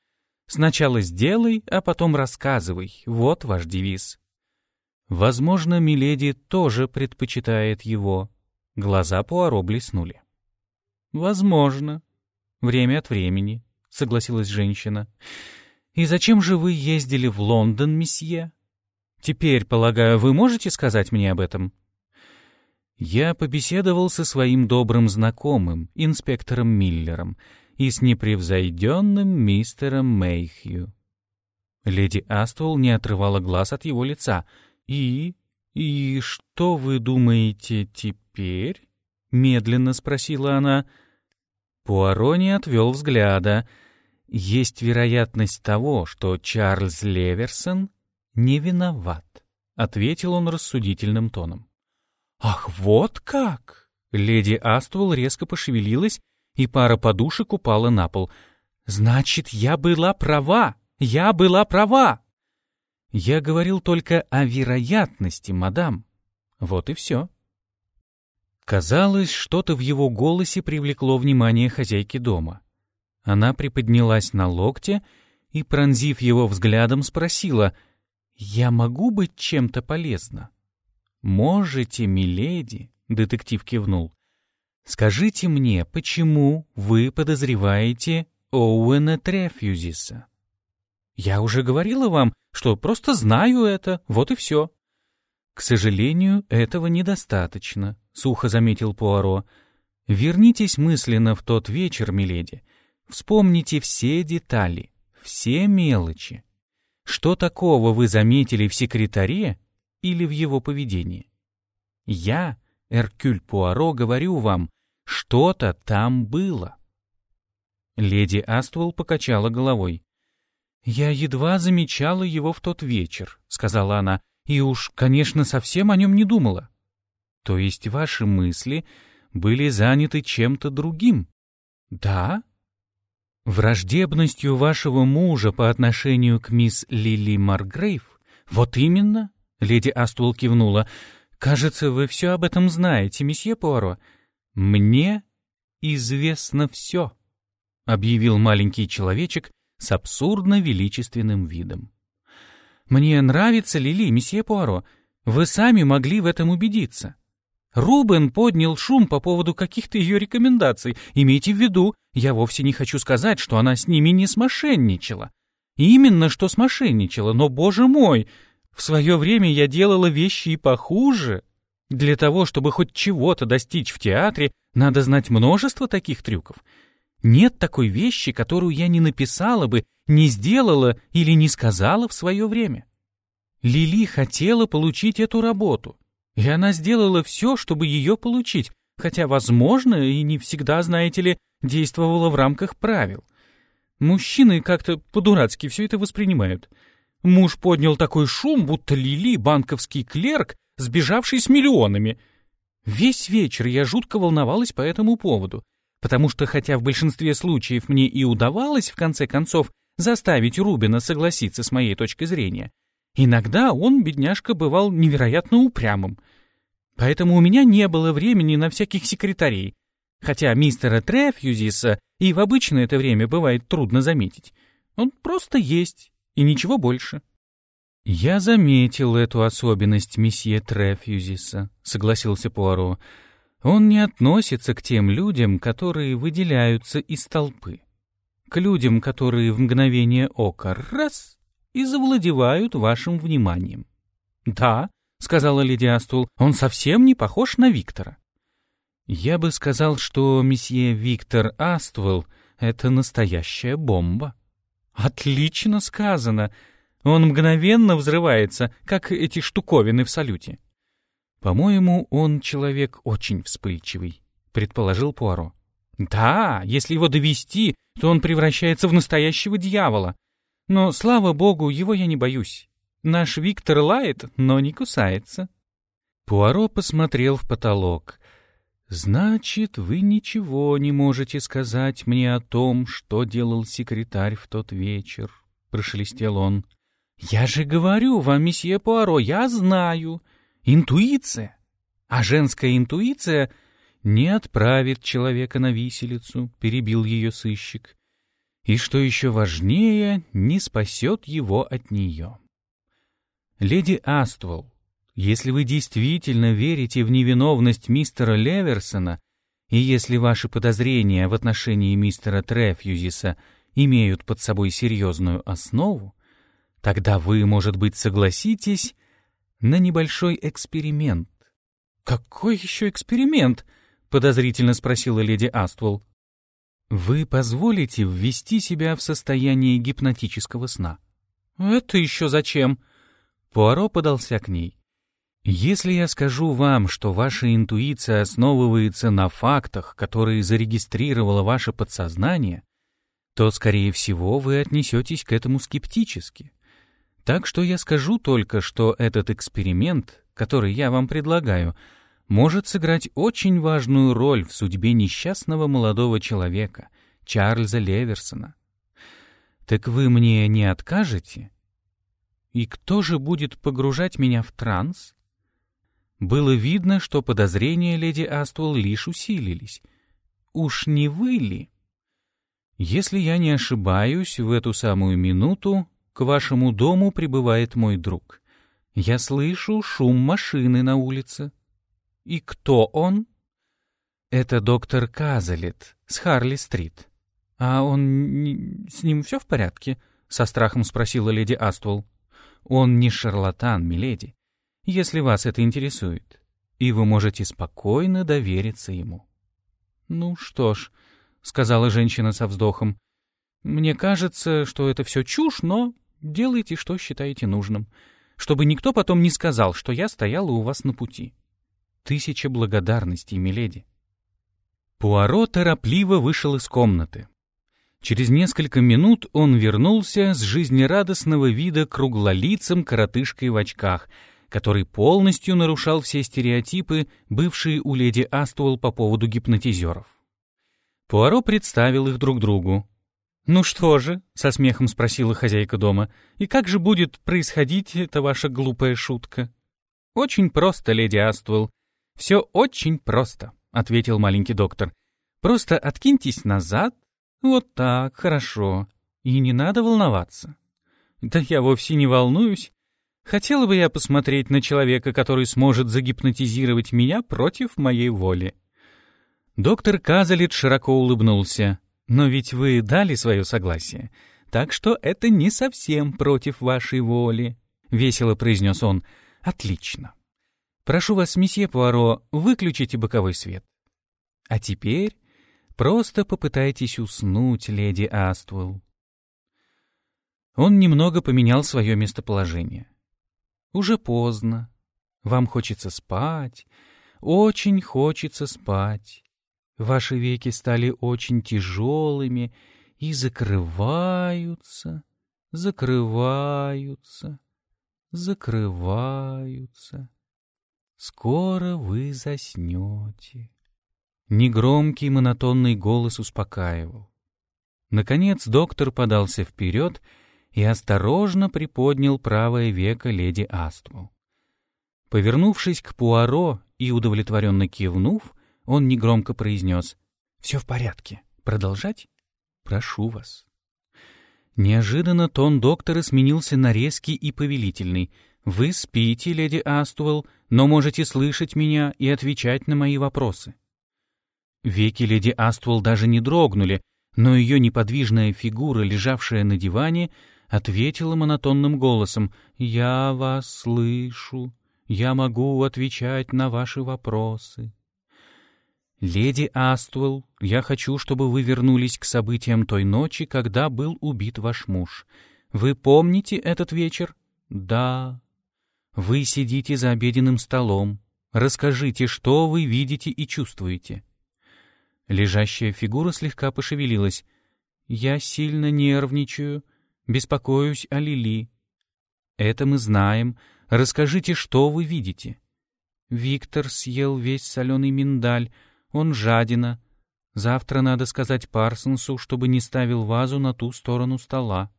«Сначала сделай, а потом рассказывай. Вот ваш девиз». Возможно, Миледи тоже предпочитает его. Глаза Пуаро блеснули. «Возможно. Время от времени», — согласилась женщина. «И зачем же вы ездили в Лондон, месье? Теперь, полагаю, вы можете сказать мне об этом?» Я побеседовал со своим добрым знакомым, инспектором Миллером, и с непревзойденным мистером Мейхью. Леди Аствол не отрывала глаз от его лица. «И? И что вы думаете теперь?» — медленно спросила она. Пуаро не отвел взгляда. «Есть вероятность того, что Чарльз Леверсон не виноват», — ответил он рассудительным тоном. «Ах, вот как!» Леди Аствол резко пошевелилась, и пара подушек упала на пол. «Значит, я была права! Я была права!» «Я говорил только о вероятности, мадам. Вот и все». Казалось, что-то в его голосе привлекло внимание хозяйки дома. Она приподнялась на локте и, пронзив его взглядом, спросила, «Я могу быть чем-то полезна?» «Можете, миледи», — детектив кивнул. «Скажите мне, почему вы подозреваете Оуэна Трефьюзиса?» «Я уже говорила вам, что просто знаю это, вот и все». «К сожалению, этого недостаточно», — сухо заметил Пуаро. «Вернитесь мысленно в тот вечер, миледи. Вспомните все детали, все мелочи. Что такого вы заметили в секретаре, или в его поведении. Я, Эркюль Пуаро, говорю вам, что-то там было. Леди Аствелл покачала головой. «Я едва замечала его в тот вечер», — сказала она, «и уж, конечно, совсем о нем не думала». «То есть ваши мысли были заняты чем-то другим?» «Да». «Враждебностью вашего мужа по отношению к мисс Лили Маргрейв?» «Вот именно», Леди Аствул кивнула. «Кажется, вы все об этом знаете, месье Пуаро». «Мне известно все», — объявил маленький человечек с абсурдно величественным видом. «Мне нравится Лили, месье Пуаро. Вы сами могли в этом убедиться. Рубен поднял шум по поводу каких-то ее рекомендаций. Имейте в виду, я вовсе не хочу сказать, что она с ними не смошенничала. Именно что смошенничала, но, боже мой, в свое время я делала вещи и похуже. Для того, чтобы хоть чего-то достичь в театре, надо знать множество таких трюков. Нет такой вещи, которую я не написала бы, не сделала или не сказала в свое время. Лили хотела получить эту работу, и она сделала все, чтобы ее получить, хотя, возможно, и не всегда, знаете ли, действовала в рамках правил. Мужчины как-то по-дурацки все это воспринимают — Муж поднял такой шум, будто Лили банковский клерк, сбежавший с миллионами. Весь вечер я жутко волновалась по этому поводу, потому что хотя в большинстве случаев мне и удавалось, в конце концов, заставить Рубина согласиться с моей точкой зрения, иногда он, бедняжка, бывал невероятно упрямым. Поэтому у меня не было времени на всяких секретарей, хотя мистера Трефьюзиса и в обычное это время бывает трудно заметить. Он просто есть, и ничего больше. «Я заметил эту особенность месье Трефьюзиса», — согласился Пуаро. «Он не относится к тем людям, которые выделяются из толпы. К людям, которые в мгновение ока раз и завладевают вашим вниманием. Да, — сказала леди Астул. «Он совсем не похож на Виктора». «Я бы сказал, что месье Виктор Аствелл — это настоящая бомба». «Отлично сказано! Он мгновенно взрывается, как эти штуковины в салюте». «По-моему, он человек очень вспыльчивый», — предположил Пуаро. «Да, если его довести, то он превращается в настоящего дьявола. Но, слава богу, его я не боюсь. Наш Виктор лает, но не кусается». Пуаро посмотрел в потолок. «Значит, вы ничего не можете сказать мне о том, что делал секретарь в тот вечер», — прошелестел он. «Я же говорю вам, месье Пуаро, я знаю. Интуиция. А женская интуиция не отправит человека на виселицу, перебил ее сыщик. И что еще важнее, не спасет его от нее. Леди Аствол, если вы действительно верите в невиновность мистера Леверсона, и если ваши подозрения в отношении мистера Трефьюзиса имеют под собой серьезную основу, тогда вы, может быть, согласитесь на небольшой эксперимент. «Какой еще эксперимент?» — подозрительно спросила леди Аствол. «Вы позволите ввести себя в состояние гипнотического сна?» «Это еще зачем?» Пуаро подался к ней. «Если я скажу вам, что ваша интуиция основывается на фактах, которые зарегистрировало ваше подсознание, то, скорее всего, вы отнесетесь к этому скептически. Так что я скажу только, что этот эксперимент, который я вам предлагаю, может сыграть очень важную роль в судьбе несчастного молодого человека, Чарльза Леверсона. Так вы мне не откажете? И кто же будет погружать меня в транс? Было видно, что подозрения леди Аствол лишь усилились. Уж не вы ли? Если я не ошибаюсь, в эту самую минуту к вашему дому прибывает мой друг. Я слышу шум машины на улице. И кто он? Это доктор Казалет с Харли-стрит. А он... С ним все в порядке? Со страхом спросила леди Аствол. Он не шарлатан, миледи, если вас это интересует, и вы можете спокойно довериться ему. Ну что ж, сказала женщина со вздохом, мне кажется, что это все чушь, но делайте, что считаете нужным, чтобы никто потом не сказал, что я стояла у вас на пути. Тысяча благодарностей, миледи. Пуаро торопливо вышел из комнаты. Через несколько минут он вернулся с жизнерадостного вида круглолицым коротышкой в очках, который полностью нарушал все стереотипы, бывшие у леди Аствол по поводу гипнотизеров. Пуаро представил их друг другу. «Ну что же?» — со смехом спросила хозяйка дома. «И как же будет происходить эта ваша глупая шутка?» «Очень просто, леди Аствелл. Все очень просто», — ответил маленький доктор. «Просто откиньтесь назад. Вот так, хорошо. И не надо волноваться». «Да я вовсе не волнуюсь. Хотела бы я посмотреть на человека, который сможет загипнотизировать меня против моей воли». Доктор Казалит широко улыбнулся. Но ведь вы дали свое согласие, так что это не совсем против вашей воли», — весело произнес он. «Отлично. Прошу вас, месье Пуаро, выключите боковой свет. А теперь просто попытайтесь уснуть, леди Аствелл». Он немного поменял свое местоположение. «Уже поздно. Вам хочется спать, очень хочется спать. Ваши веки стали очень тяжелыми и закрываются, закрываются, закрываются. Скоро вы заснете. Негромкий монотонный голос успокаивал. Наконец доктор подался вперед и осторожно приподнял правое веко леди Аству. Повернувшись к Пуаро и удовлетворенно кивнув, он негромко произнес «Все в порядке. Продолжать? Прошу вас». Неожиданно тон доктора сменился на резкий и повелительный. «Вы спите, леди Аствелл, но можете слышать меня и отвечать на мои вопросы». Веки леди Аствелл даже не дрогнули, но ее неподвижная фигура, лежавшая на диване, ответила монотонным голосом «Я вас слышу, я могу отвечать на ваши вопросы. Леди Аствелл, я хочу, чтобы вы вернулись к событиям той ночи, когда был убит ваш муж. Вы помните этот вечер? Да. Вы сидите за обеденным столом. Расскажите, что вы видите и чувствуете. Лежащая фигура слегка пошевелилась. Я сильно нервничаю, беспокоюсь о Лили. Это мы знаем. Расскажите, что вы видите. Виктор съел весь соленый миндаль, он жадина. Завтра надо сказать Парсонсу, чтобы не ставил вазу на ту сторону стола.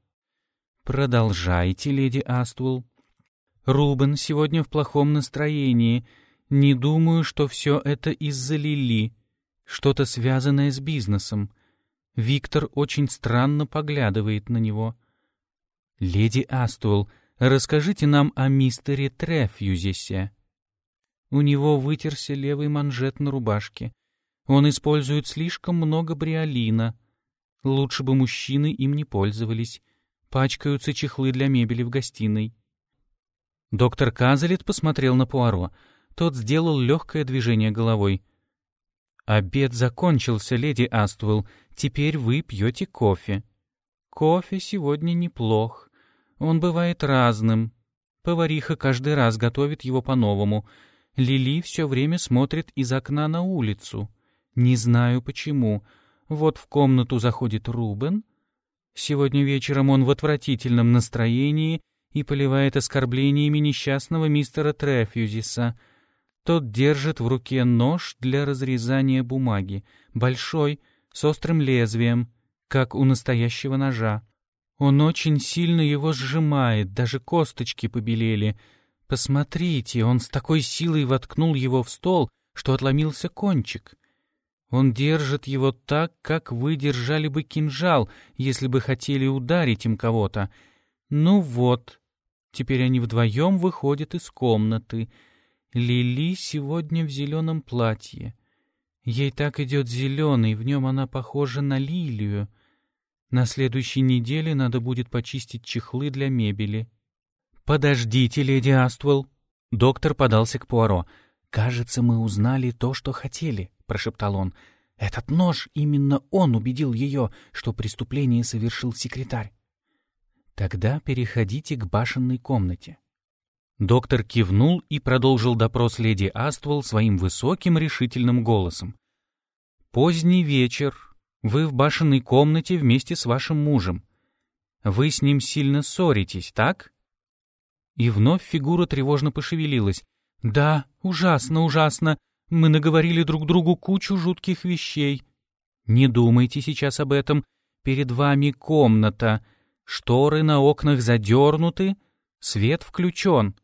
Продолжайте, леди Аствелл. Рубен сегодня в плохом настроении. Не думаю, что все это из-за Лили. Что-то связанное с бизнесом. Виктор очень странно поглядывает на него. «Леди Аствелл, расскажите нам о мистере Трефьюзисе». У него вытерся левый манжет на рубашке. Он использует слишком много бриолина. Лучше бы мужчины им не пользовались. Пачкаются чехлы для мебели в гостиной. Доктор Казалет посмотрел на Пуаро. Тот сделал легкое движение головой. «Обед закончился, леди Аствелл. Теперь вы пьете кофе». «Кофе сегодня неплох. Он бывает разным. Повариха каждый раз готовит его по-новому. Лили все время смотрит из окна на улицу. Не знаю почему. Вот в комнату заходит Рубен. Сегодня вечером он в отвратительном настроении и поливает оскорблениями несчастного мистера Трефьюзиса. Тот держит в руке нож для разрезания бумаги, большой, с острым лезвием, как у настоящего ножа. Он очень сильно его сжимает, даже косточки побелели. Посмотрите, он с такой силой воткнул его в стол, что отломился кончик. Он держит его так, как вы держали бы кинжал, если бы хотели ударить им кого-то. Ну вот, теперь они вдвоем выходят из комнаты. Лили сегодня в зеленом платье. Ей так идет зеленый, в нем она похожа на лилию. На следующей неделе надо будет почистить чехлы для мебели. «Подождите, леди Аствелл!» Доктор подался к Пуаро. «Кажется, мы узнали то, что хотели» прошептал он. «Этот нож, именно он убедил ее, что преступление совершил секретарь». «Тогда переходите к башенной комнате». Доктор кивнул и продолжил допрос леди Аствелл своим высоким решительным голосом. «Поздний вечер. Вы в башенной комнате вместе с вашим мужем. Вы с ним сильно ссоритесь, так?» И вновь фигура тревожно пошевелилась. «Да, ужасно, ужасно. Мы наговорили друг другу кучу жутких вещей. Не думайте сейчас об этом. Перед вами комната. Шторы на окнах задернуты, свет включен.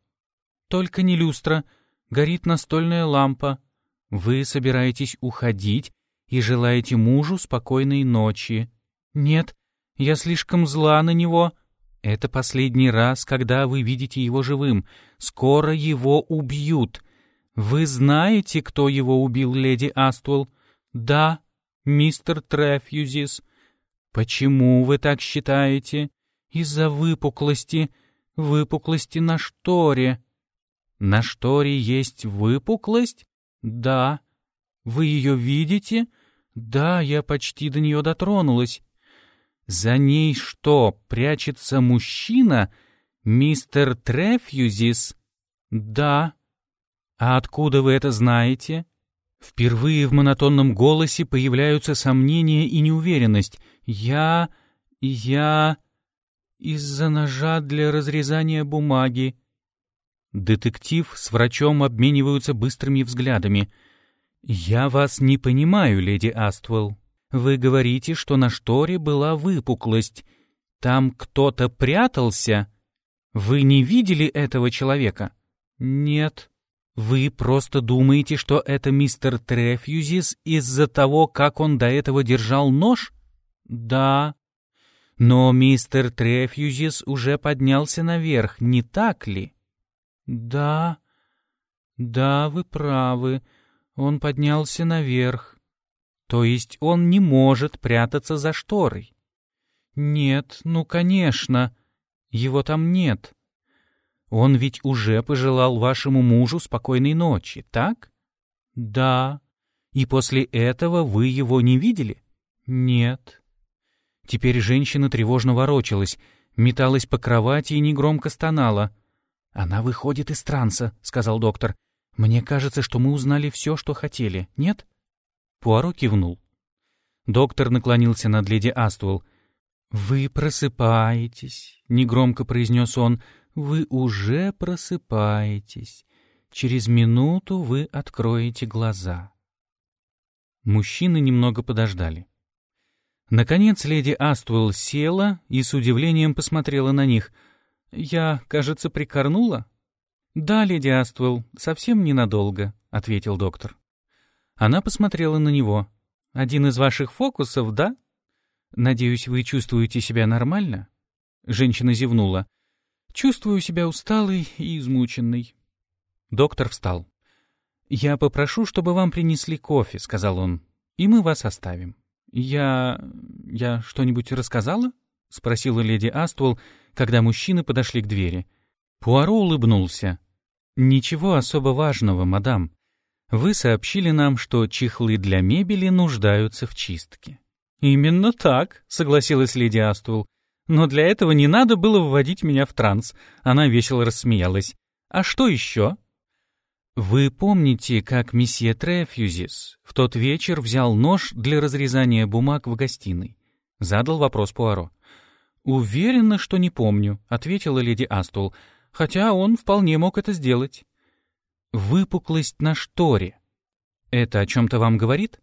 Только не люстра, горит настольная лампа. Вы собираетесь уходить и желаете мужу спокойной ночи. Нет, я слишком зла на него. Это последний раз, когда вы видите его живым. Скоро его убьют. «Вы знаете, кто его убил, леди Аствелл?» «Да, мистер Трефьюзис». «Почему вы так считаете?» «Из-за выпуклости. Выпуклости на шторе». «На шторе есть выпуклость?» «Да». «Вы ее видите?» «Да, я почти до нее дотронулась». «За ней что, прячется мужчина?» «Мистер Трефьюзис?» «Да». «А откуда вы это знаете?» Впервые в монотонном голосе появляются сомнения и неуверенность. «Я... я... из-за ножа для разрезания бумаги». Детектив с врачом обмениваются быстрыми взглядами. «Я вас не понимаю, леди Аствелл. Вы говорите, что на шторе была выпуклость. Там кто-то прятался? Вы не видели этого человека?» «Нет», вы просто думаете, что это мистер Трефьюзис из-за того, как он до этого держал нож? Да. Но мистер Трефьюзис уже поднялся наверх, не так ли? Да. Да, вы правы. Он поднялся наверх. То есть он не может прятаться за шторой? Нет, ну, конечно. Его там нет. Он ведь уже пожелал вашему мужу спокойной ночи, так? Да. И после этого вы его не видели? Нет. Теперь женщина тревожно ворочалась, металась по кровати и негромко стонала. «Она выходит из транса», — сказал доктор. «Мне кажется, что мы узнали все, что хотели, нет?» Пуаро кивнул. Доктор наклонился над леди Аствелл. «Вы просыпаетесь», — негромко произнес он. «Вы уже просыпаетесь. Через минуту вы откроете глаза». Мужчины немного подождали. Наконец леди Аствелл села и с удивлением посмотрела на них. «Я, кажется, прикорнула?» «Да, леди Аствелл, совсем ненадолго», — ответил доктор. Она посмотрела на него. «Один из ваших фокусов, да? Надеюсь, вы чувствуете себя нормально?» Женщина зевнула. «Чувствую себя усталой и измученной». Доктор встал. «Я попрошу, чтобы вам принесли кофе», — сказал он, — «и мы вас оставим». «Я... я что-нибудь рассказала?» — спросила леди Аствол, когда мужчины подошли к двери. Пуаро улыбнулся. «Ничего особо важного, мадам. Вы сообщили нам, что чехлы для мебели нуждаются в чистке». «Именно так», — согласилась леди Аствол. «Но для этого не надо было вводить меня в транс». Она весело рассмеялась. «А что еще?» Вы помните, как месье Трефьюзис в тот вечер взял нож для разрезания бумаг в гостиной? Задал вопрос Пуаро. «Уверена, что не помню», — ответила леди Астул, «хотя он вполне мог это сделать». «Выпуклость на шторе. Это о чем-то вам говорит?»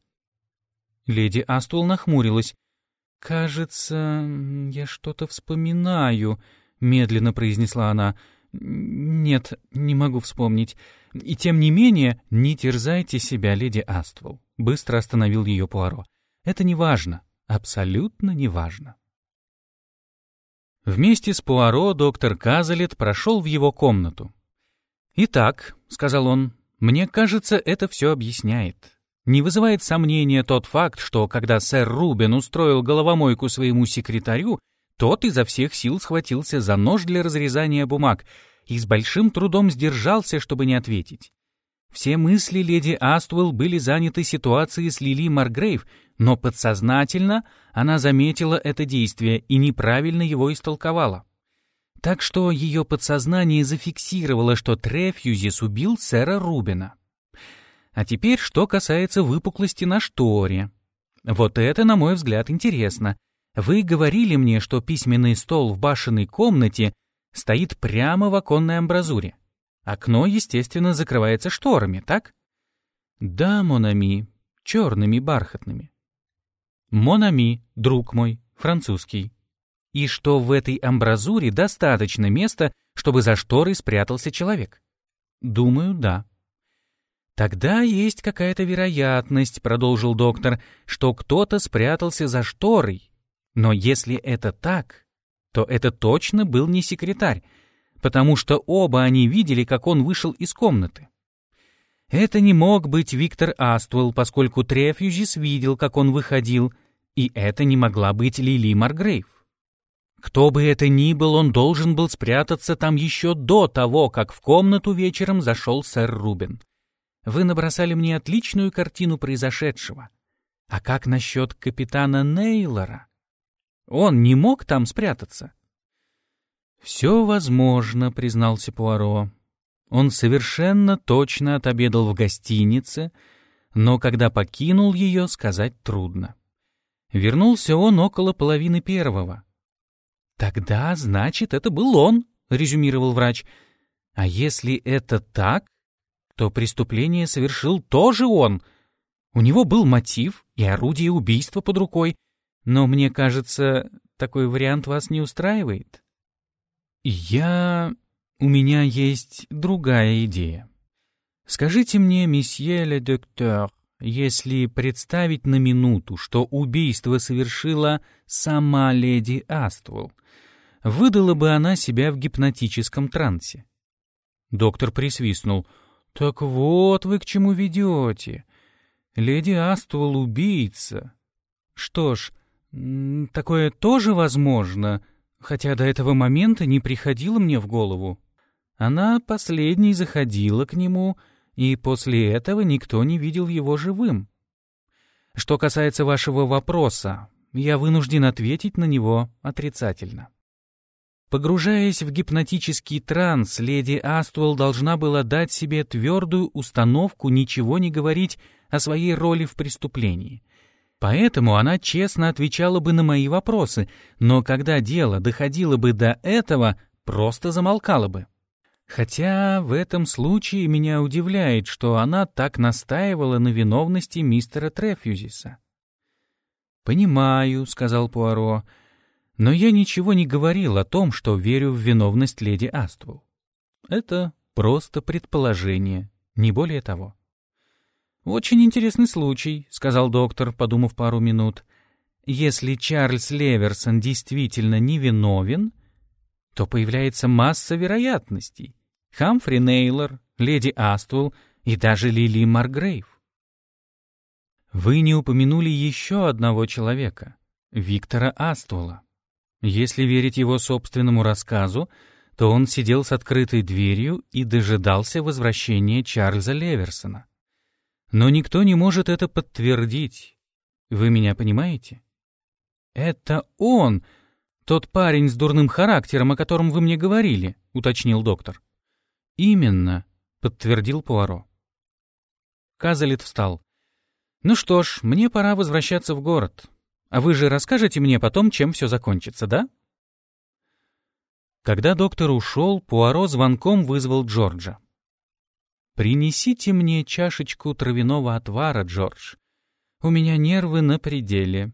Леди Астул нахмурилась. «Кажется, я что-то вспоминаю», — медленно произнесла она. «Нет, не могу вспомнить. И тем не менее, не терзайте себя, леди Аствол. Быстро остановил ее Пуаро. Это не важно. Абсолютно не важно. Вместе с Пуаро доктор Казалет прошел в его комнату. «Итак», — сказал он, — «мне кажется, это все объясняет. Не вызывает сомнения тот факт, что когда сэр Рубен устроил головомойку своему секретарю, тот изо всех сил схватился за нож для разрезания бумаг — и с большим трудом сдержался, чтобы не ответить. Все мысли леди Аствелл были заняты ситуацией с Лили Маргрейв, но подсознательно она заметила это действие и неправильно его истолковала. Так что ее подсознание зафиксировало, что Трефьюзис убил сэра Рубина. А теперь, что касается выпуклости на шторе. Вот это, на мой взгляд, интересно. Вы говорили мне, что письменный стол в башенной комнате стоит прямо в оконной амбразуре. Окно, естественно, закрывается шторами, так? Да, Монами, черными бархатными. Монами, друг мой, французский. И что в этой амбразуре достаточно места, чтобы за шторой спрятался человек? Думаю, да. Тогда есть какая-то вероятность, продолжил доктор, что кто-то спрятался за шторой. Но если это так, то это точно был не секретарь, потому что оба они видели, как он вышел из комнаты. Это не мог быть Виктор Аствелл, поскольку Трефьюзис видел, как он выходил, и это не могла быть Лили Маргрейв. Кто бы это ни был, он должен был спрятаться там еще до того, как в комнату вечером зашел сэр Рубин. Вы набросали мне отличную картину произошедшего. А как насчет капитана Нейлора? Он не мог там спрятаться. «Все возможно», — признался Пуаро. Он совершенно точно отобедал в гостинице, но когда покинул ее, сказать трудно. Вернулся он около половины первого. «Тогда, значит, это был он», — резюмировал врач. «А если это так, то преступление совершил тоже он. У него был мотив и орудие убийства под рукой, но мне кажется, такой вариант вас не устраивает. Я... У меня есть другая идея. Скажите мне, месье ле доктор, если представить на минуту, что убийство совершила сама леди Аствелл, выдала бы она себя в гипнотическом трансе? Доктор присвистнул. «Так вот вы к чему ведете. Леди Аствелл убийца. Что ж, Такое тоже возможно, хотя до этого момента не приходило мне в голову. Она последней заходила к нему, и после этого никто не видел его живым. Что касается вашего вопроса, я вынужден ответить на него отрицательно. Погружаясь в гипнотический транс, леди Аствелл должна была дать себе твердую установку ничего не говорить о своей роли в преступлении. Поэтому она честно отвечала бы на мои вопросы, но когда дело доходило бы до этого, просто замолкала бы. Хотя в этом случае меня удивляет, что она так настаивала на виновности мистера Трефьюзиса. «Понимаю», — сказал Пуаро, — но я ничего не говорил о том, что верю в виновность леди Аствул. Это просто предположение, не более того. «Очень интересный случай», — сказал доктор, подумав пару минут. «Если Чарльз Леверсон действительно невиновен, то появляется масса вероятностей. Хамфри Нейлор, леди Аствул и даже Лили Маргрейв. Вы не упомянули еще одного человека — Виктора Аствула. Если верить его собственному рассказу, то он сидел с открытой дверью и дожидался возвращения Чарльза Леверсона. Но никто не может это подтвердить. Вы меня понимаете? «Это он, тот парень с дурным характером, о котором вы мне говорили», — уточнил доктор. «Именно», — подтвердил Пуаро. Казалит встал. «Ну что ж, мне пора возвращаться в город. А вы же расскажете мне потом, чем все закончится, да? Когда доктор ушел, Пуаро звонком вызвал Джорджа. «Принесите мне чашечку травяного отвара, Джордж. У меня нервы на пределе».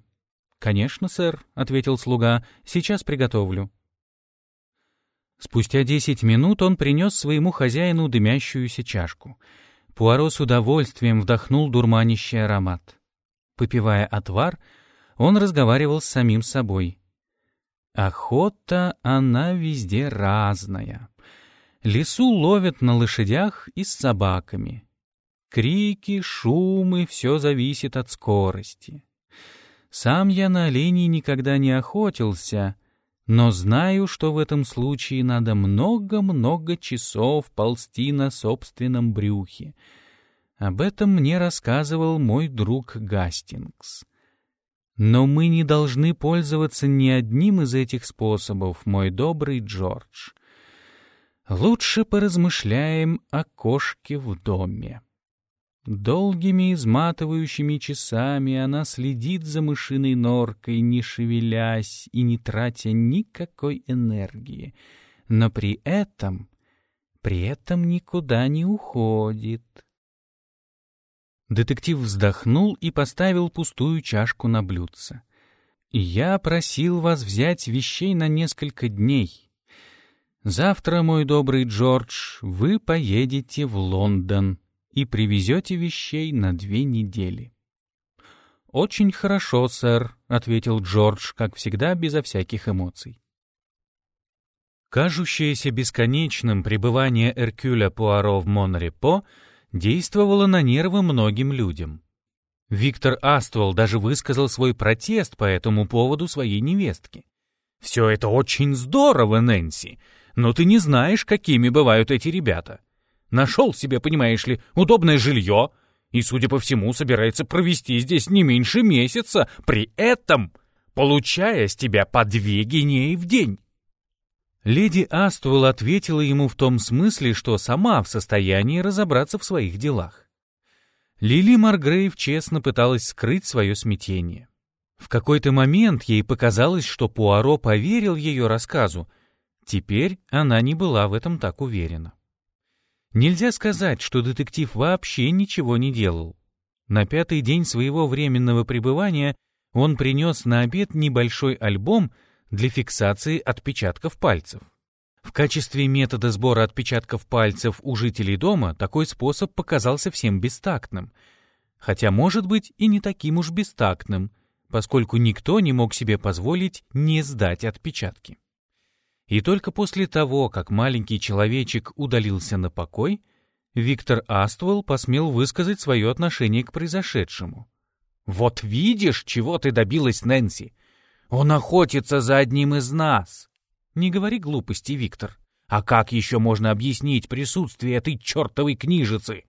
«Конечно, сэр», — ответил слуга, — «сейчас приготовлю». Спустя десять минут он принес своему хозяину дымящуюся чашку. Пуаро с удовольствием вдохнул дурманящий аромат. Попивая отвар, он разговаривал с самим собой. Охота, она везде разная. Лесу ловят на лошадях и с собаками. Крики, шумы — все зависит от скорости. Сам я на оленей никогда не охотился, но знаю, что в этом случае надо много-много часов ползти на собственном брюхе. Об этом мне рассказывал мой друг Гастингс. Но мы не должны пользоваться ни одним из этих способов, мой добрый Джордж. Лучше поразмышляем о кошке в доме. Долгими изматывающими часами она следит за мышиной норкой, не шевелясь и не тратя никакой энергии. Но при этом, при этом никуда не уходит. Детектив вздохнул и поставил пустую чашку на блюдце. «Я просил вас взять вещей на несколько дней. Завтра, мой добрый Джордж, вы поедете в Лондон и привезете вещей на две недели». «Очень хорошо, сэр», — ответил Джордж, как всегда, безо всяких эмоций. Кажущееся бесконечным пребывание Эркюля Пуаро в Монрепо — действовало на нервы многим людям. Виктор Аствол даже высказал свой протест по этому поводу своей невестке. «Все это очень здорово, Нэнси, но ты не знаешь, какими бывают эти ребята. Нашел себе, понимаешь ли, удобное жилье и, судя по всему, собирается провести здесь не меньше месяца, при этом получая с тебя по две гинеи в день. Леди Аствелл ответила ему в том смысле, что сама в состоянии разобраться в своих делах. Лили Маргрейв честно пыталась скрыть свое смятение. В какой-то момент ей показалось, что Пуаро поверил ее рассказу. Теперь она не была в этом так уверена. Нельзя сказать, что детектив вообще ничего не делал. На пятый день своего временного пребывания он принес на обед небольшой альбом — для фиксации отпечатков пальцев. В качестве метода сбора отпечатков пальцев у жителей дома такой способ показался всем бестактным, хотя, может быть, и не таким уж бестактным, поскольку никто не мог себе позволить не сдать отпечатки. И только после того, как маленький человечек удалился на покой, Виктор Аствелл посмел высказать свое отношение к произошедшему. «Вот видишь, чего ты добилась, Нэнси! Он охотится за одним из нас. Не говори глупости, Виктор. А как еще можно объяснить присутствие этой чертовой книжицы?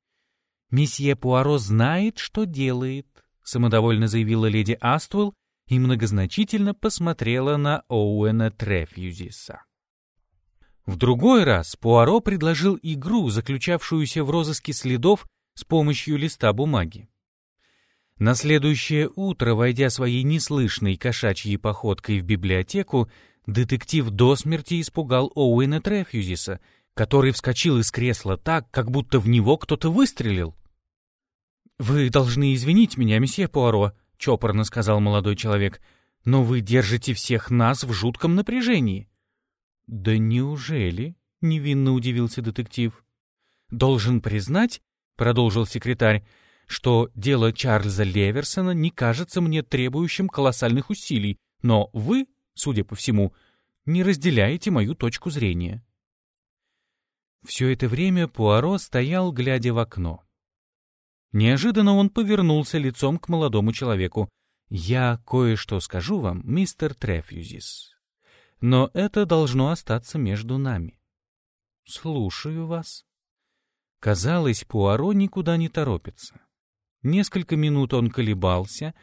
«Месье Пуаро знает, что делает», — самодовольно заявила леди Аствелл и многозначительно посмотрела на Оуэна Трефьюзиса. В другой раз Пуаро предложил игру, заключавшуюся в розыске следов с помощью листа бумаги. На следующее утро, войдя своей неслышной кошачьей походкой в библиотеку, детектив до смерти испугал Оуэна Трефьюзиса, который вскочил из кресла так, как будто в него кто-то выстрелил. «Вы должны извинить меня, месье Пуаро», — чопорно сказал молодой человек, «но вы держите всех нас в жутком напряжении». «Да неужели?» — невинно удивился детектив. «Должен признать», — продолжил секретарь, «что дело Чарльза Леверсона не кажется мне требующим колоссальных усилий, но вы, судя по всему, не разделяете мою точку зрения». Все это время Пуаро стоял, глядя в окно. Неожиданно он повернулся лицом к молодому человеку. «Я кое-что скажу вам, мистер Трефьюзис. Но это должно остаться между нами». «Слушаю вас». Казалось, Пуаро никуда не торопится. Несколько минут он колебался,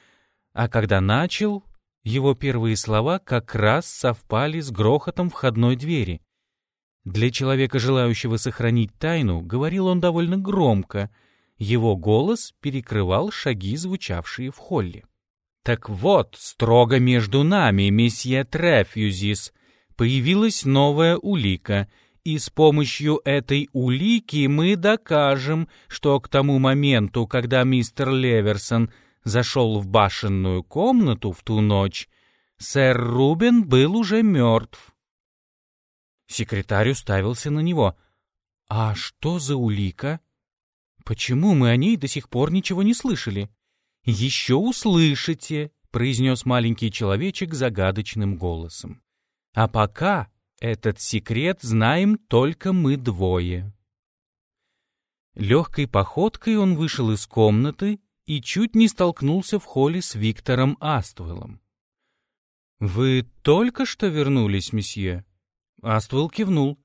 а когда начал, его первые слова как раз совпали с грохотом входной двери. Для человека, желающего сохранить тайну, говорил он довольно громко — его голос перекрывал шаги, звучавшие в холле. «Так вот, строго между нами, месье Трефьюзис, появилась новая улика, и с помощью этой улики мы докажем, что к тому моменту, когда мистер Леверсон зашел в башенную комнату в ту ночь, сэр Рубен был уже мертв». Секретарь уставился на него. «А что за улика?» Почему мы о ней до сих пор ничего не слышали? Еще услышите, произнес маленький человечек загадочным голосом. А пока этот секрет знаем только мы двое. Легкой походкой он вышел из комнаты и чуть не столкнулся в холле с Виктором Аствеллом. «Вы только что вернулись, месье?» Аствелл кивнул.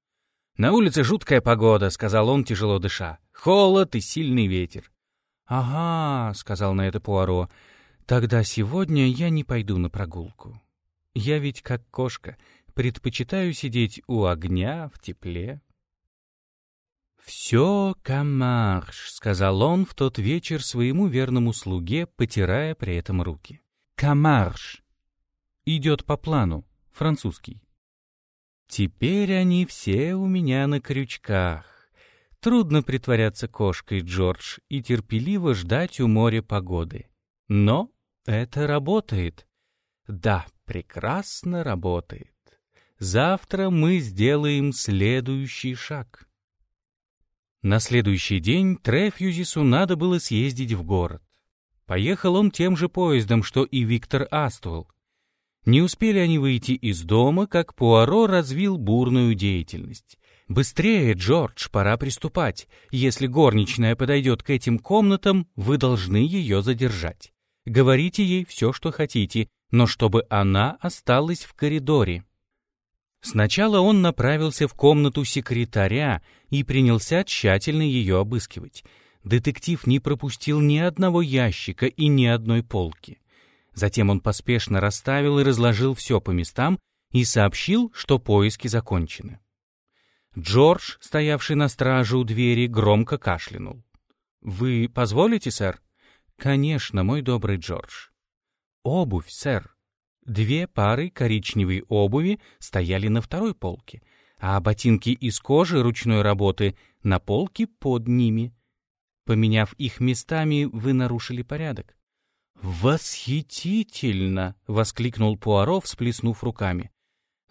«На улице жуткая погода», — сказал он, тяжело дыша. «Холод и сильный ветер». «Ага», — сказал на это Пуаро, — «тогда сегодня я не пойду на прогулку. Я ведь, как кошка, предпочитаю сидеть у огня в тепле». «Все, камарш», — сказал он в тот вечер своему верному слуге, потирая при этом руки. «Камарш» идет по плану, французский. Теперь они все у меня на крючках. Трудно притворяться кошкой, Джордж, и терпеливо ждать у моря погоды. Но это работает. Да, прекрасно работает. Завтра мы сделаем следующий шаг. На следующий день Трефьюзису надо было съездить в город. Поехал он тем же поездом, что и Виктор Аствелл. Не успели они выйти из дома, как Пуаро развил бурную деятельность. «Быстрее, Джордж, пора приступать. Если горничная подойдет к этим комнатам, вы должны ее задержать. Говорите ей все, что хотите, но чтобы она осталась в коридоре». Сначала он направился в комнату секретаря и принялся тщательно ее обыскивать. Детектив не пропустил ни одного ящика и ни одной полки. Затем он поспешно расставил и разложил все по местам и сообщил, что поиски закончены. Джордж, стоявший на страже у двери, громко кашлянул. «Вы позволите, сэр?» «Конечно, мой добрый Джордж». «Обувь, сэр». Две пары коричневой обуви стояли на второй полке, а ботинки из кожи ручной работы на полке под ними. Поменяв их местами, вы нарушили порядок. «Восхитительно!» — воскликнул Пуаро, всплеснув руками.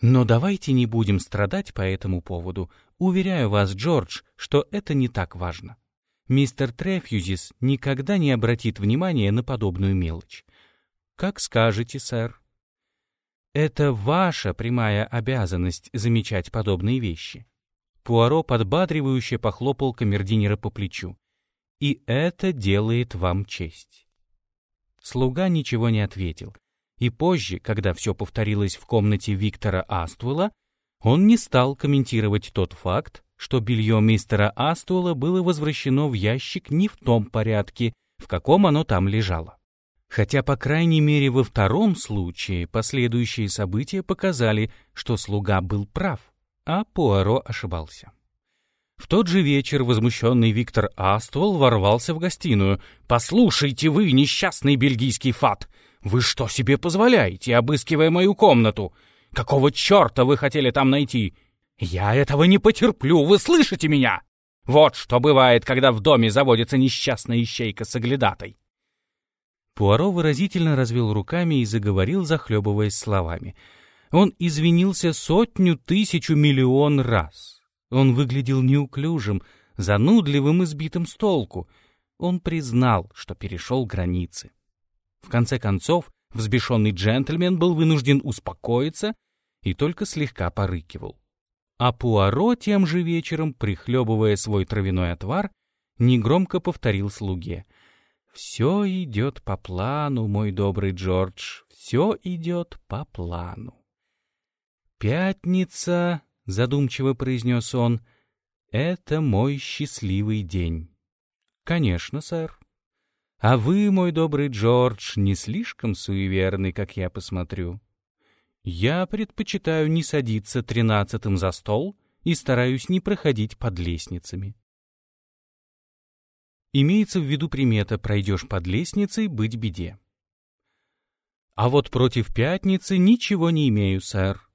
«Но давайте не будем страдать по этому поводу. Уверяю вас, Джордж, что это не так важно. Мистер Трефьюзис никогда не обратит внимания на подобную мелочь. Как скажете, сэр. Это ваша прямая обязанность замечать подобные вещи». Пуаро подбадривающе похлопал камердинера по плечу. «И это делает вам честь». Слуга ничего не ответил. И позже, когда все повторилось в комнате Виктора Аствула, Он не стал комментировать тот факт, что белье мистера Астуэлла было возвращено в ящик не в том порядке, в каком оно там лежало. Хотя, по крайней мере, во втором случае последующие события показали, что слуга был прав, а Пуаро ошибался. В тот же вечер возмущенный Виктор Аствол ворвался в гостиную. «Послушайте вы, несчастный бельгийский фат! Вы что себе позволяете, обыскивая мою комнату? Какого черта вы хотели там найти? Я этого не потерплю, вы слышите меня? Вот что бывает, когда в доме заводится несчастная ищейка с оглядатой!» Пуаро выразительно развел руками и заговорил, захлебываясь словами. Он извинился сотню, тысячу, миллион раз. Он выглядел неуклюжим, занудливым и сбитым с толку. Он признал, что перешел границы. В конце концов, взбешенный джентльмен был вынужден успокоиться и только слегка порыкивал. А Пуаро тем же вечером, прихлебывая свой травяной отвар, негромко повторил слуге. «Все идет по плану, мой добрый Джордж, все идет по плану». Пятница — задумчиво произнес он, — «это мой счастливый день». «Конечно, сэр». «А вы, мой добрый Джордж, не слишком суеверный, как я посмотрю?» «Я предпочитаю не садиться тринадцатым за стол и стараюсь не проходить под лестницами». Имеется в виду примета «пройдешь под лестницей, быть беде». «А вот против пятницы ничего не имею, сэр»,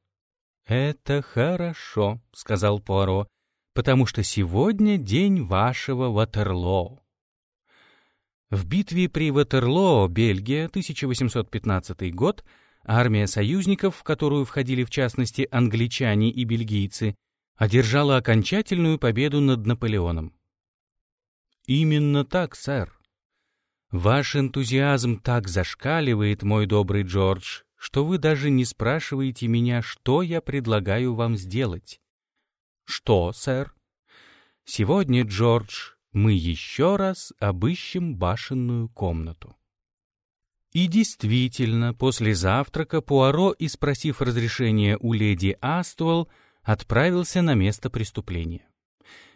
«Это хорошо», — сказал Пуаро, «потому что сегодня день вашего Ватерлоо». В битве при Ватерлоо, Бельгия, 1815 год, армия союзников, в которую входили в частности англичане и бельгийцы, одержала окончательную победу над Наполеоном. «Именно так, сэр. Ваш энтузиазм так зашкаливает, мой добрый Джордж, что вы даже не спрашиваете меня, что я предлагаю вам сделать. Что, сэр? Сегодня, Джордж, мы еще раз обыщем башенную комнату. И действительно, после завтрака Пуаро, и спросив разрешения у леди Аствелл, отправился на место преступления.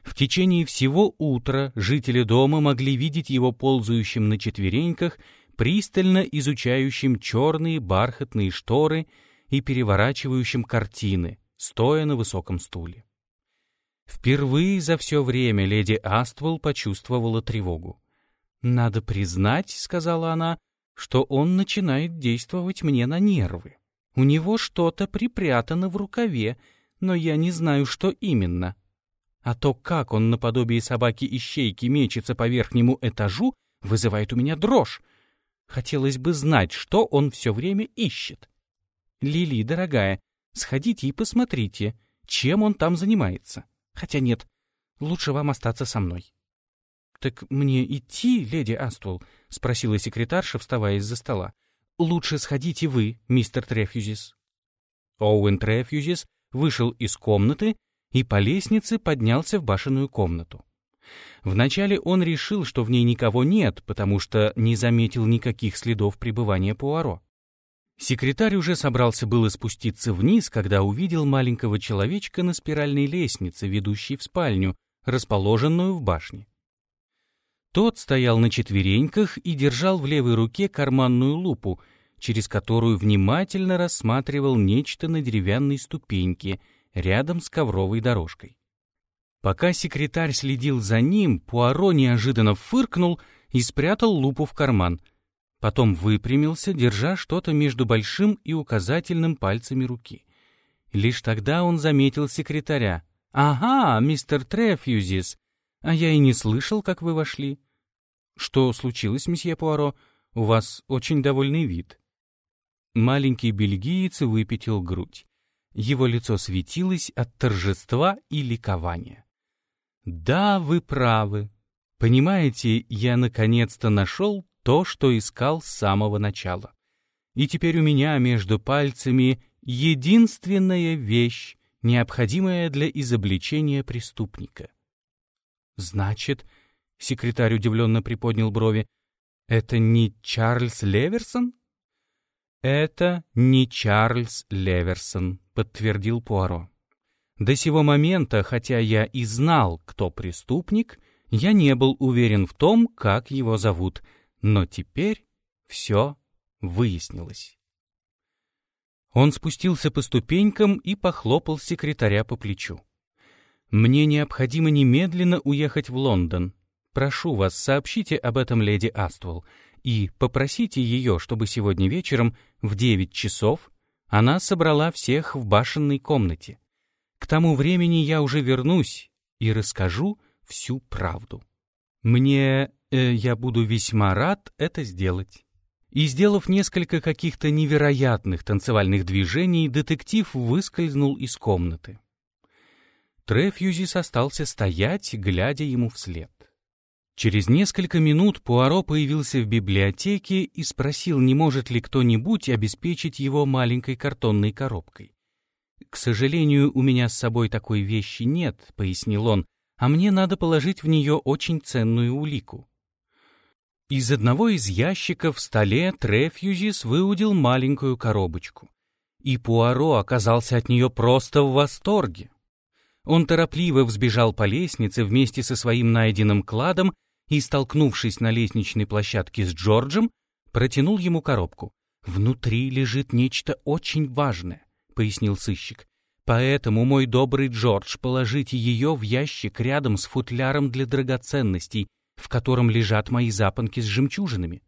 В течение всего утра жители дома могли видеть его ползающим на четвереньках пристально изучающим черные бархатные шторы и переворачивающим картины, стоя на высоком стуле. Впервые за все время леди Аствелл почувствовала тревогу. «Надо признать», — сказала она, — «что он начинает действовать мне на нервы. У него что-то припрятано в рукаве, но я не знаю, что именно. А то, как он наподобие собаки-ищейки мечется по верхнему этажу, вызывает у меня дрожь. Хотелось бы знать, что он все время ищет. Лили, дорогая, сходите и посмотрите, чем он там занимается. Хотя нет, лучше вам остаться со мной. «Так мне идти, леди Аствол?» — спросила секретарша, вставая из-за стола. «Лучше сходите вы, мистер Трефьюзис». Оуэн Трефьюзис вышел из комнаты и по лестнице поднялся в башенную комнату. Вначале он решил, что в ней никого нет, потому что не заметил никаких следов пребывания Пуаро. Секретарь уже собрался было спуститься вниз, когда увидел маленького человечка на спиральной лестнице, ведущей в спальню, расположенную в башне. Тот стоял на четвереньках и держал в левой руке карманную лупу, через которую внимательно рассматривал нечто на деревянной ступеньке рядом с ковровой дорожкой. Пока секретарь следил за ним, Пуаро неожиданно фыркнул и спрятал лупу в карман. Потом выпрямился, держа что-то между большим и указательным пальцами руки. Лишь тогда он заметил секретаря. «Ага, мистер Трефьюзис, а я и не слышал, как вы вошли». «Что случилось, месье Пуаро? У вас очень довольный вид». Маленький бельгиец выпятил грудь. Его лицо светилось от торжества и ликования. Да, вы правы. Понимаете, я наконец-то нашел то, что искал с самого начала. И теперь у меня между пальцами единственная вещь, необходимая для изобличения преступника. Значит, секретарь удивленно приподнял брови, это не Чарльз Леверсон? Это не Чарльз Леверсон, подтвердил Пуаро. До сего момента, хотя я и знал, кто преступник, я не был уверен в том, как его зовут, но теперь все выяснилось. Он спустился по ступенькам и похлопал секретаря по плечу. «Мне необходимо немедленно уехать в Лондон. Прошу вас, сообщите об этом леди Аствол и попросите ее, чтобы сегодня вечером в девять часов она собрала всех в башенной комнате. К тому времени я уже вернусь и расскажу всю правду. Мне... Э, я буду весьма рад это сделать». И, сделав несколько каких-то невероятных танцевальных движений, детектив выскользнул из комнаты. Трефьюзис остался стоять, глядя ему вслед. Через несколько минут Пуаро появился в библиотеке и спросил, не может ли кто-нибудь обеспечить его маленькой картонной коробкой. «К сожалению, у меня с собой такой вещи нет», — пояснил он, «а мне надо положить в нее очень ценную улику». Из одного из ящиков в столе Трефьюзис выудил маленькую коробочку. И Пуаро оказался от нее просто в восторге. Он торопливо взбежал по лестнице вместе со своим найденным кладом и, столкнувшись на лестничной площадке с Джорджем, протянул ему коробку. «Внутри лежит нечто очень важное», — пояснил сыщик. «Поэтому, мой добрый Джордж, положите ее в ящик рядом с футляром для драгоценностей в котором лежат мои запонки с жемчужинами.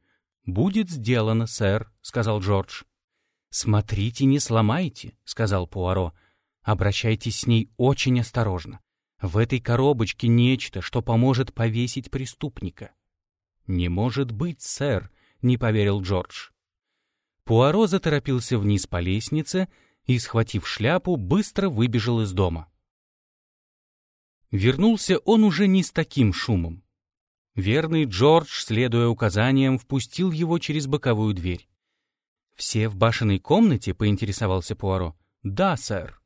«Будет сделано, сэр», — сказал Джордж. «Смотрите, не сломайте», — сказал Пуаро. «Обращайтесь с ней очень осторожно. В этой коробочке нечто, что поможет повесить преступника». «Не может быть, сэр», — не поверил Джордж. Пуаро заторопился вниз по лестнице и, схватив шляпу, быстро выбежал из дома. Вернулся он уже не с таким шумом. Верный Джордж, следуя указаниям, впустил его через боковую дверь. «Все в башенной комнате?» — поинтересовался Пуаро. «Да, сэр».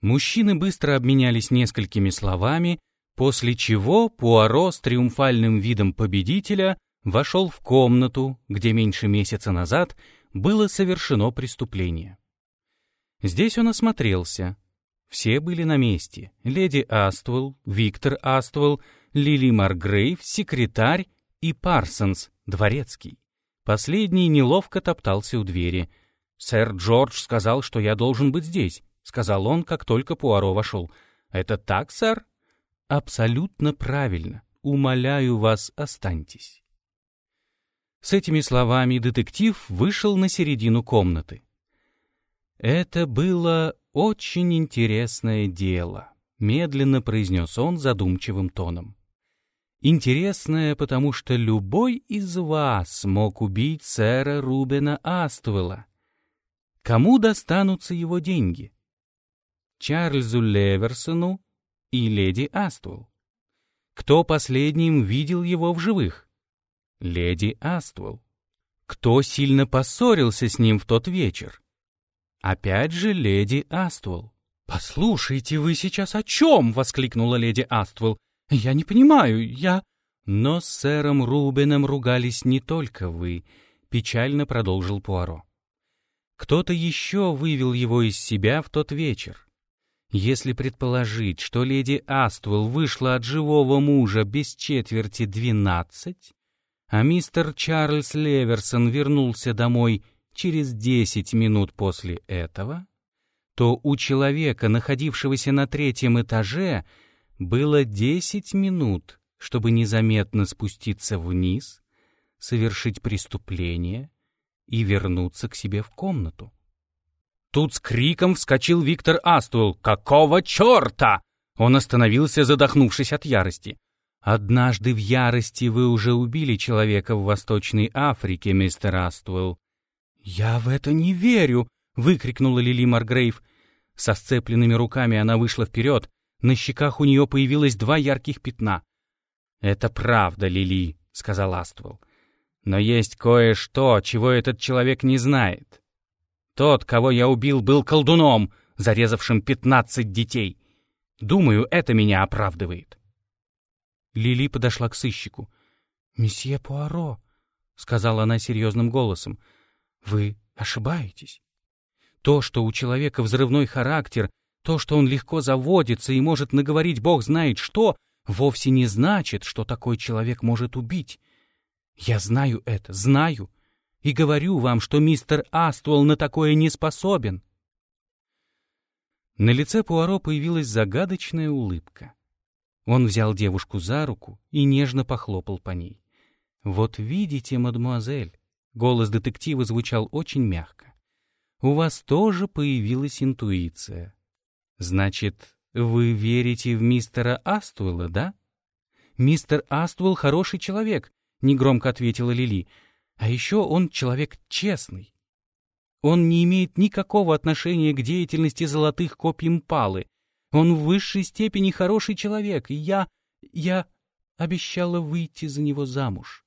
Мужчины быстро обменялись несколькими словами, после чего Пуаро с триумфальным видом победителя вошел в комнату, где меньше месяца назад было совершено преступление. Здесь он осмотрелся. Все были на месте. Леди Аствелл, Виктор Аствелл, Лили Маргрейв, секретарь и Парсонс, дворецкий. Последний неловко топтался у двери. «Сэр Джордж сказал, что я должен быть здесь», — сказал он, как только Пуаро вошел. «Это так, сэр?» «Абсолютно правильно. Умоляю вас, останьтесь». С этими словами детектив вышел на середину комнаты. Это было очень интересное дело, медленно произнес он задумчивым тоном. Интересное, потому что любой из вас мог убить сэра Рубена Аствелла. Кому достанутся его деньги? Чарльзу Леверсону и леди Аствелл. Кто последним видел его в живых? Леди Аствелл. Кто сильно поссорился с ним в тот вечер? Опять же леди Аствелл. «Послушайте, вы сейчас о чем?» — воскликнула леди Аствелл. «Я не понимаю, я...» «Но с сэром Рубином ругались не только вы», — печально продолжил Пуаро. «Кто-то еще вывел его из себя в тот вечер. Если предположить, что леди Аствелл вышла от живого мужа без четверти двенадцать, а мистер Чарльз Леверсон вернулся домой через десять минут после этого, то у человека, находившегося на третьем этаже, было десять минут, чтобы незаметно спуститься вниз, совершить преступление и вернуться к себе в комнату. Тут с криком вскочил Виктор Аствелл. «Какого черта?» Он остановился, задохнувшись от ярости. «Однажды в ярости вы уже убили человека в Восточной Африке, мистер Аствелл». «Я в это не верю!» — выкрикнула Лили Маргрейв. Со сцепленными руками она вышла вперед, на щеках у нее появилось два ярких пятна. «Это правда, Лили», — сказал Аствелл. «Но есть кое-что, чего этот человек не знает. Тот, кого я убил, был колдуном, зарезавшим пятнадцать детей. Думаю, это меня оправдывает». Лили подошла к сыщику. «Месье Пуаро», — сказала она серьезным голосом, — «вы ошибаетесь. То, что у человека взрывной характер, То, что он легко заводится и может наговорить бог знает что, вовсе не значит, что такой человек может убить. Я знаю это, знаю, и говорю вам, что мистер Аствол на такое не способен. На лице Пуаро появилась загадочная улыбка. Он взял девушку за руку и нежно похлопал по ней. «Вот видите, мадемуазель», — голос детектива звучал очень мягко, «у вас тоже появилась интуиция. Значит, вы верите в мистера Аствелла, да?» «Мистер Аствелл хороший человек», — негромко ответила Лили. «А еще он человек честный. Он не имеет никакого отношения к деятельности золотых копий Мпалы. Он в высшей степени хороший человек, и я... я обещала выйти за него замуж.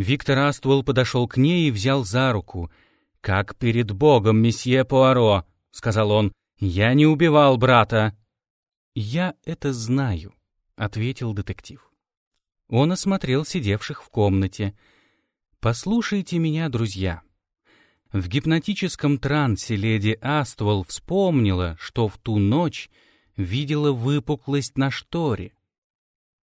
Виктор Аствол подошел к ней и взял за руку. «Как перед Богом, месье Пуаро!» — сказал он. «Я не убивал брата!» «Я это знаю», — ответил детектив. Он осмотрел сидевших в комнате. «Послушайте меня, друзья. В гипнотическом трансе леди Аствол вспомнила, что в ту ночь видела выпуклость на шторе.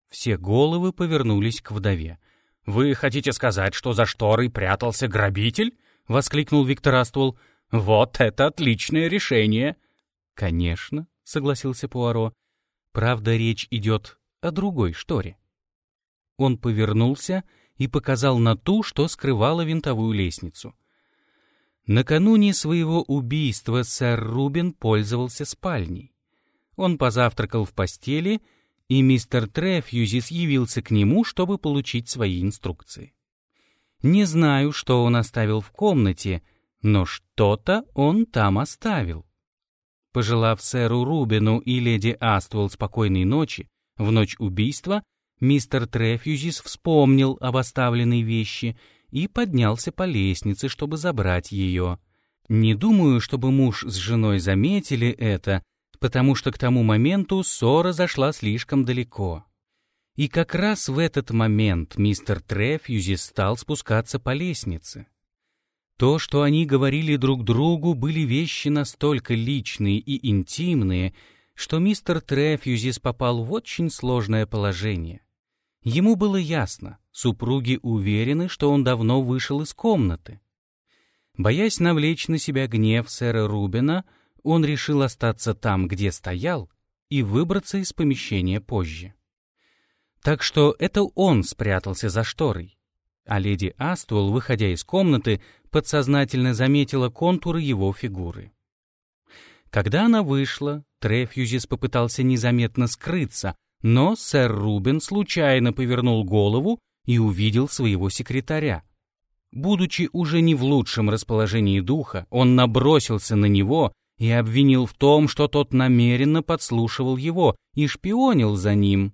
Все головы повернулись к вдове. «Вы хотите сказать, что за шторой прятался грабитель?» — воскликнул Виктор Аствол. «Вот это отличное решение!» «Конечно», — согласился Пуаро. «Правда, речь идет о другой шторе». Он повернулся и показал на ту, что скрывала винтовую лестницу — Накануне своего убийства сэр Рубин пользовался спальней. Он позавтракал в постели, и мистер Трефьюзис явился к нему, чтобы получить свои инструкции. Не знаю, что он оставил в комнате, но что-то он там оставил. Пожелав сэру Рубину и леди Аствелл спокойной ночи, в ночь убийства, мистер Трефьюзис вспомнил об оставленной вещи — и поднялся по лестнице, чтобы забрать ее. Не думаю, чтобы муж с женой заметили это, потому что к тому моменту ссора зашла слишком далеко. И как раз в этот момент мистер Трефьюзи стал спускаться по лестнице. То, что они говорили друг другу, были вещи настолько личные и интимные, что мистер Трефьюзис попал в очень сложное положение. Ему было ясно, супруги уверены, что он давно вышел из комнаты. Боясь навлечь на себя гнев сэра Рубина, он решил остаться там, где стоял, и выбраться из помещения позже. Так что это он спрятался за шторой. А леди Аствол, выходя из комнаты, подсознательно заметила контуры его фигуры. Когда она вышла, Трефьюзис попытался незаметно скрыться, но сэр Рубин случайно повернул голову и увидел своего секретаря. Будучи уже не в лучшем расположении духа, он набросился на него и обвинил в том, что тот намеренно подслушивал его и шпионил за ним.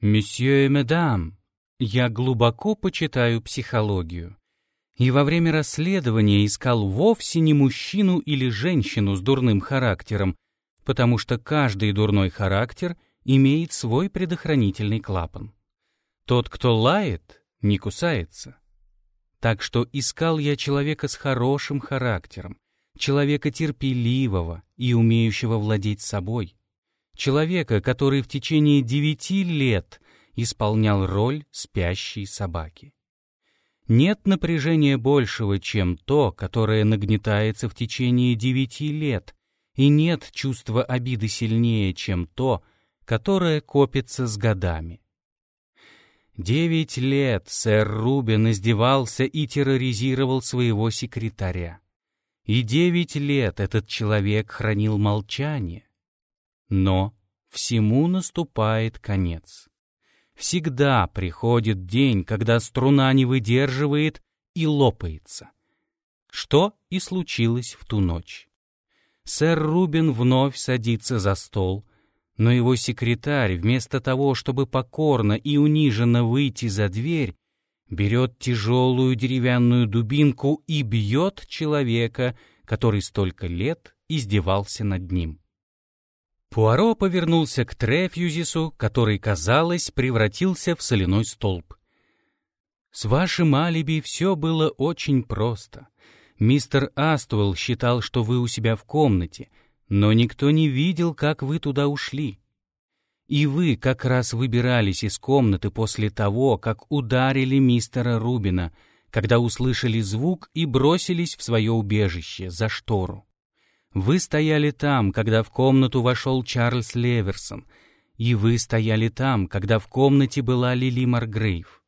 «Месье и медам, я глубоко почитаю психологию, и во время расследования искал вовсе не мужчину или женщину с дурным характером, потому что каждый дурной характер имеет свой предохранительный клапан. Тот, кто лает, не кусается. Так что искал я человека с хорошим характером, человека терпеливого и умеющего владеть собой, человека, который в течение девяти лет исполнял роль спящей собаки. Нет напряжения большего, чем то, которое нагнетается в течение девяти лет, и нет чувства обиды сильнее, чем то, которая копится с годами. Девять лет сэр Рубин издевался и терроризировал своего секретаря. И девять лет этот человек хранил молчание. Но всему наступает конец. Всегда приходит день, когда струна не выдерживает и лопается. Что и случилось в ту ночь. Сэр Рубин вновь садится за стол — но его секретарь, вместо того, чтобы покорно и униженно выйти за дверь, берет тяжелую деревянную дубинку и бьет человека, который столько лет издевался над ним. Пуаро повернулся к Трефьюзису, который, казалось, превратился в соляной столб. «С вашим алиби все было очень просто. Мистер Аствелл считал, что вы у себя в комнате, но никто не видел, как вы туда ушли. И вы как раз выбирались из комнаты после того, как ударили мистера Рубина, когда услышали звук и бросились в свое убежище за штору. Вы стояли там, когда в комнату вошел Чарльз Леверсон, и вы стояли там, когда в комнате была Лили Маргрейв.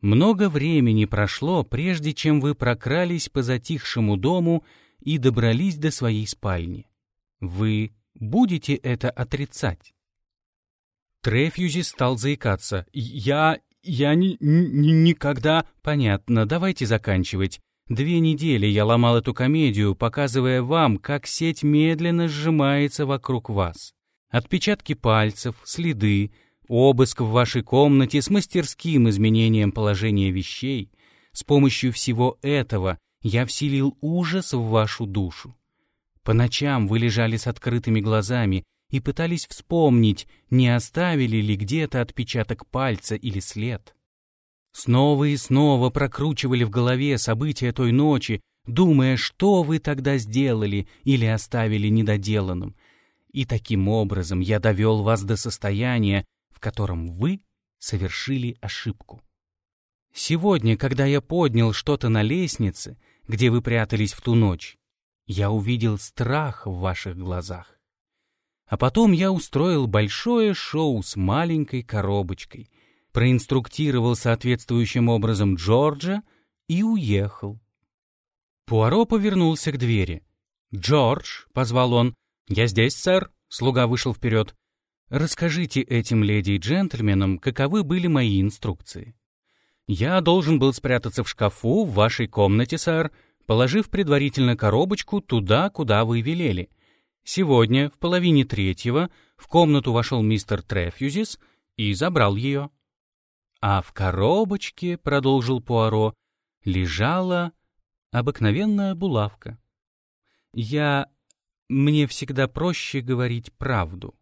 Много времени прошло, прежде чем вы прокрались по затихшему дому и добрались до своей спальни. Вы будете это отрицать? Трефьюзи стал заикаться. «Я... я ни, ни, никогда...» «Понятно, давайте заканчивать. Две недели я ломал эту комедию, показывая вам, как сеть медленно сжимается вокруг вас. Отпечатки пальцев, следы, обыск в вашей комнате с мастерским изменением положения вещей. С помощью всего этого я вселил ужас в вашу душу. По ночам вы лежали с открытыми глазами и пытались вспомнить, не оставили ли где-то отпечаток пальца или след. Снова и снова прокручивали в голове события той ночи, думая, что вы тогда сделали или оставили недоделанным. И таким образом я довел вас до состояния, в котором вы совершили ошибку. Сегодня, когда я поднял что-то на лестнице, где вы прятались в ту ночь, я увидел страх в ваших глазах. А потом я устроил большое шоу с маленькой коробочкой, проинструктировал соответствующим образом Джорджа и уехал. Пуаро повернулся к двери. «Джордж», — позвал он, — «я здесь, сэр», — слуга вышел вперед. «Расскажите этим леди и джентльменам, каковы были мои инструкции». «Я должен был спрятаться в шкафу в вашей комнате, сэр, положив предварительно коробочку туда, куда вы велели. Сегодня, в половине третьего, в комнату вошел мистер Трефьюзис и забрал ее. А в коробочке, — продолжил Пуаро, — лежала обыкновенная булавка. Я... Мне всегда проще говорить правду.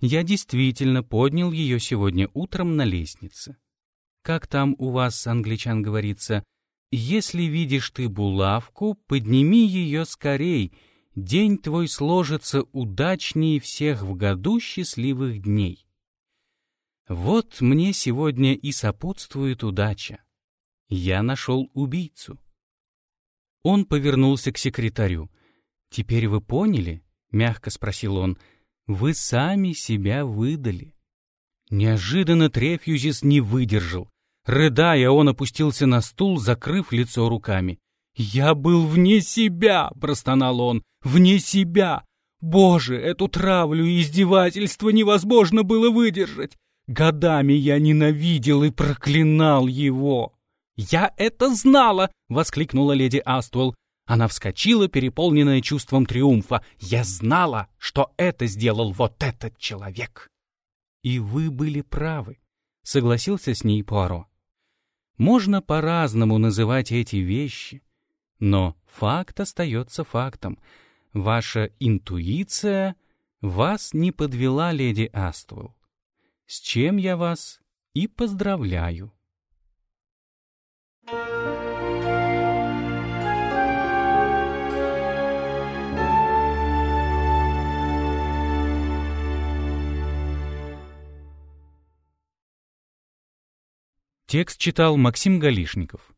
Я действительно поднял ее сегодня утром на лестнице. Как там у вас, англичан, говорится, если видишь ты булавку, подними ее скорей, день твой сложится удачнее всех в году счастливых дней. Вот мне сегодня и сопутствует удача. Я нашел убийцу. Он повернулся к секретарю. «Теперь вы поняли?» — мягко спросил он. «Вы сами себя выдали». Неожиданно Трефьюзис не выдержал. Рыдая, он опустился на стул, закрыв лицо руками. «Я был вне себя!» — простонал он. «Вне себя! Боже, эту травлю и издевательство невозможно было выдержать! Годами я ненавидел и проклинал его!» «Я это знала!» — воскликнула леди Аствелл. Она вскочила, переполненная чувством триумфа. «Я знала, что это сделал вот этот человек!» «И вы были правы», — согласился с ней Пуаро. Можно по-разному называть эти вещи, но факт остается фактом. Ваша интуиция вас не подвела, леди Аствелл. С чем я вас и поздравляю. Текст читал Максим Галишников.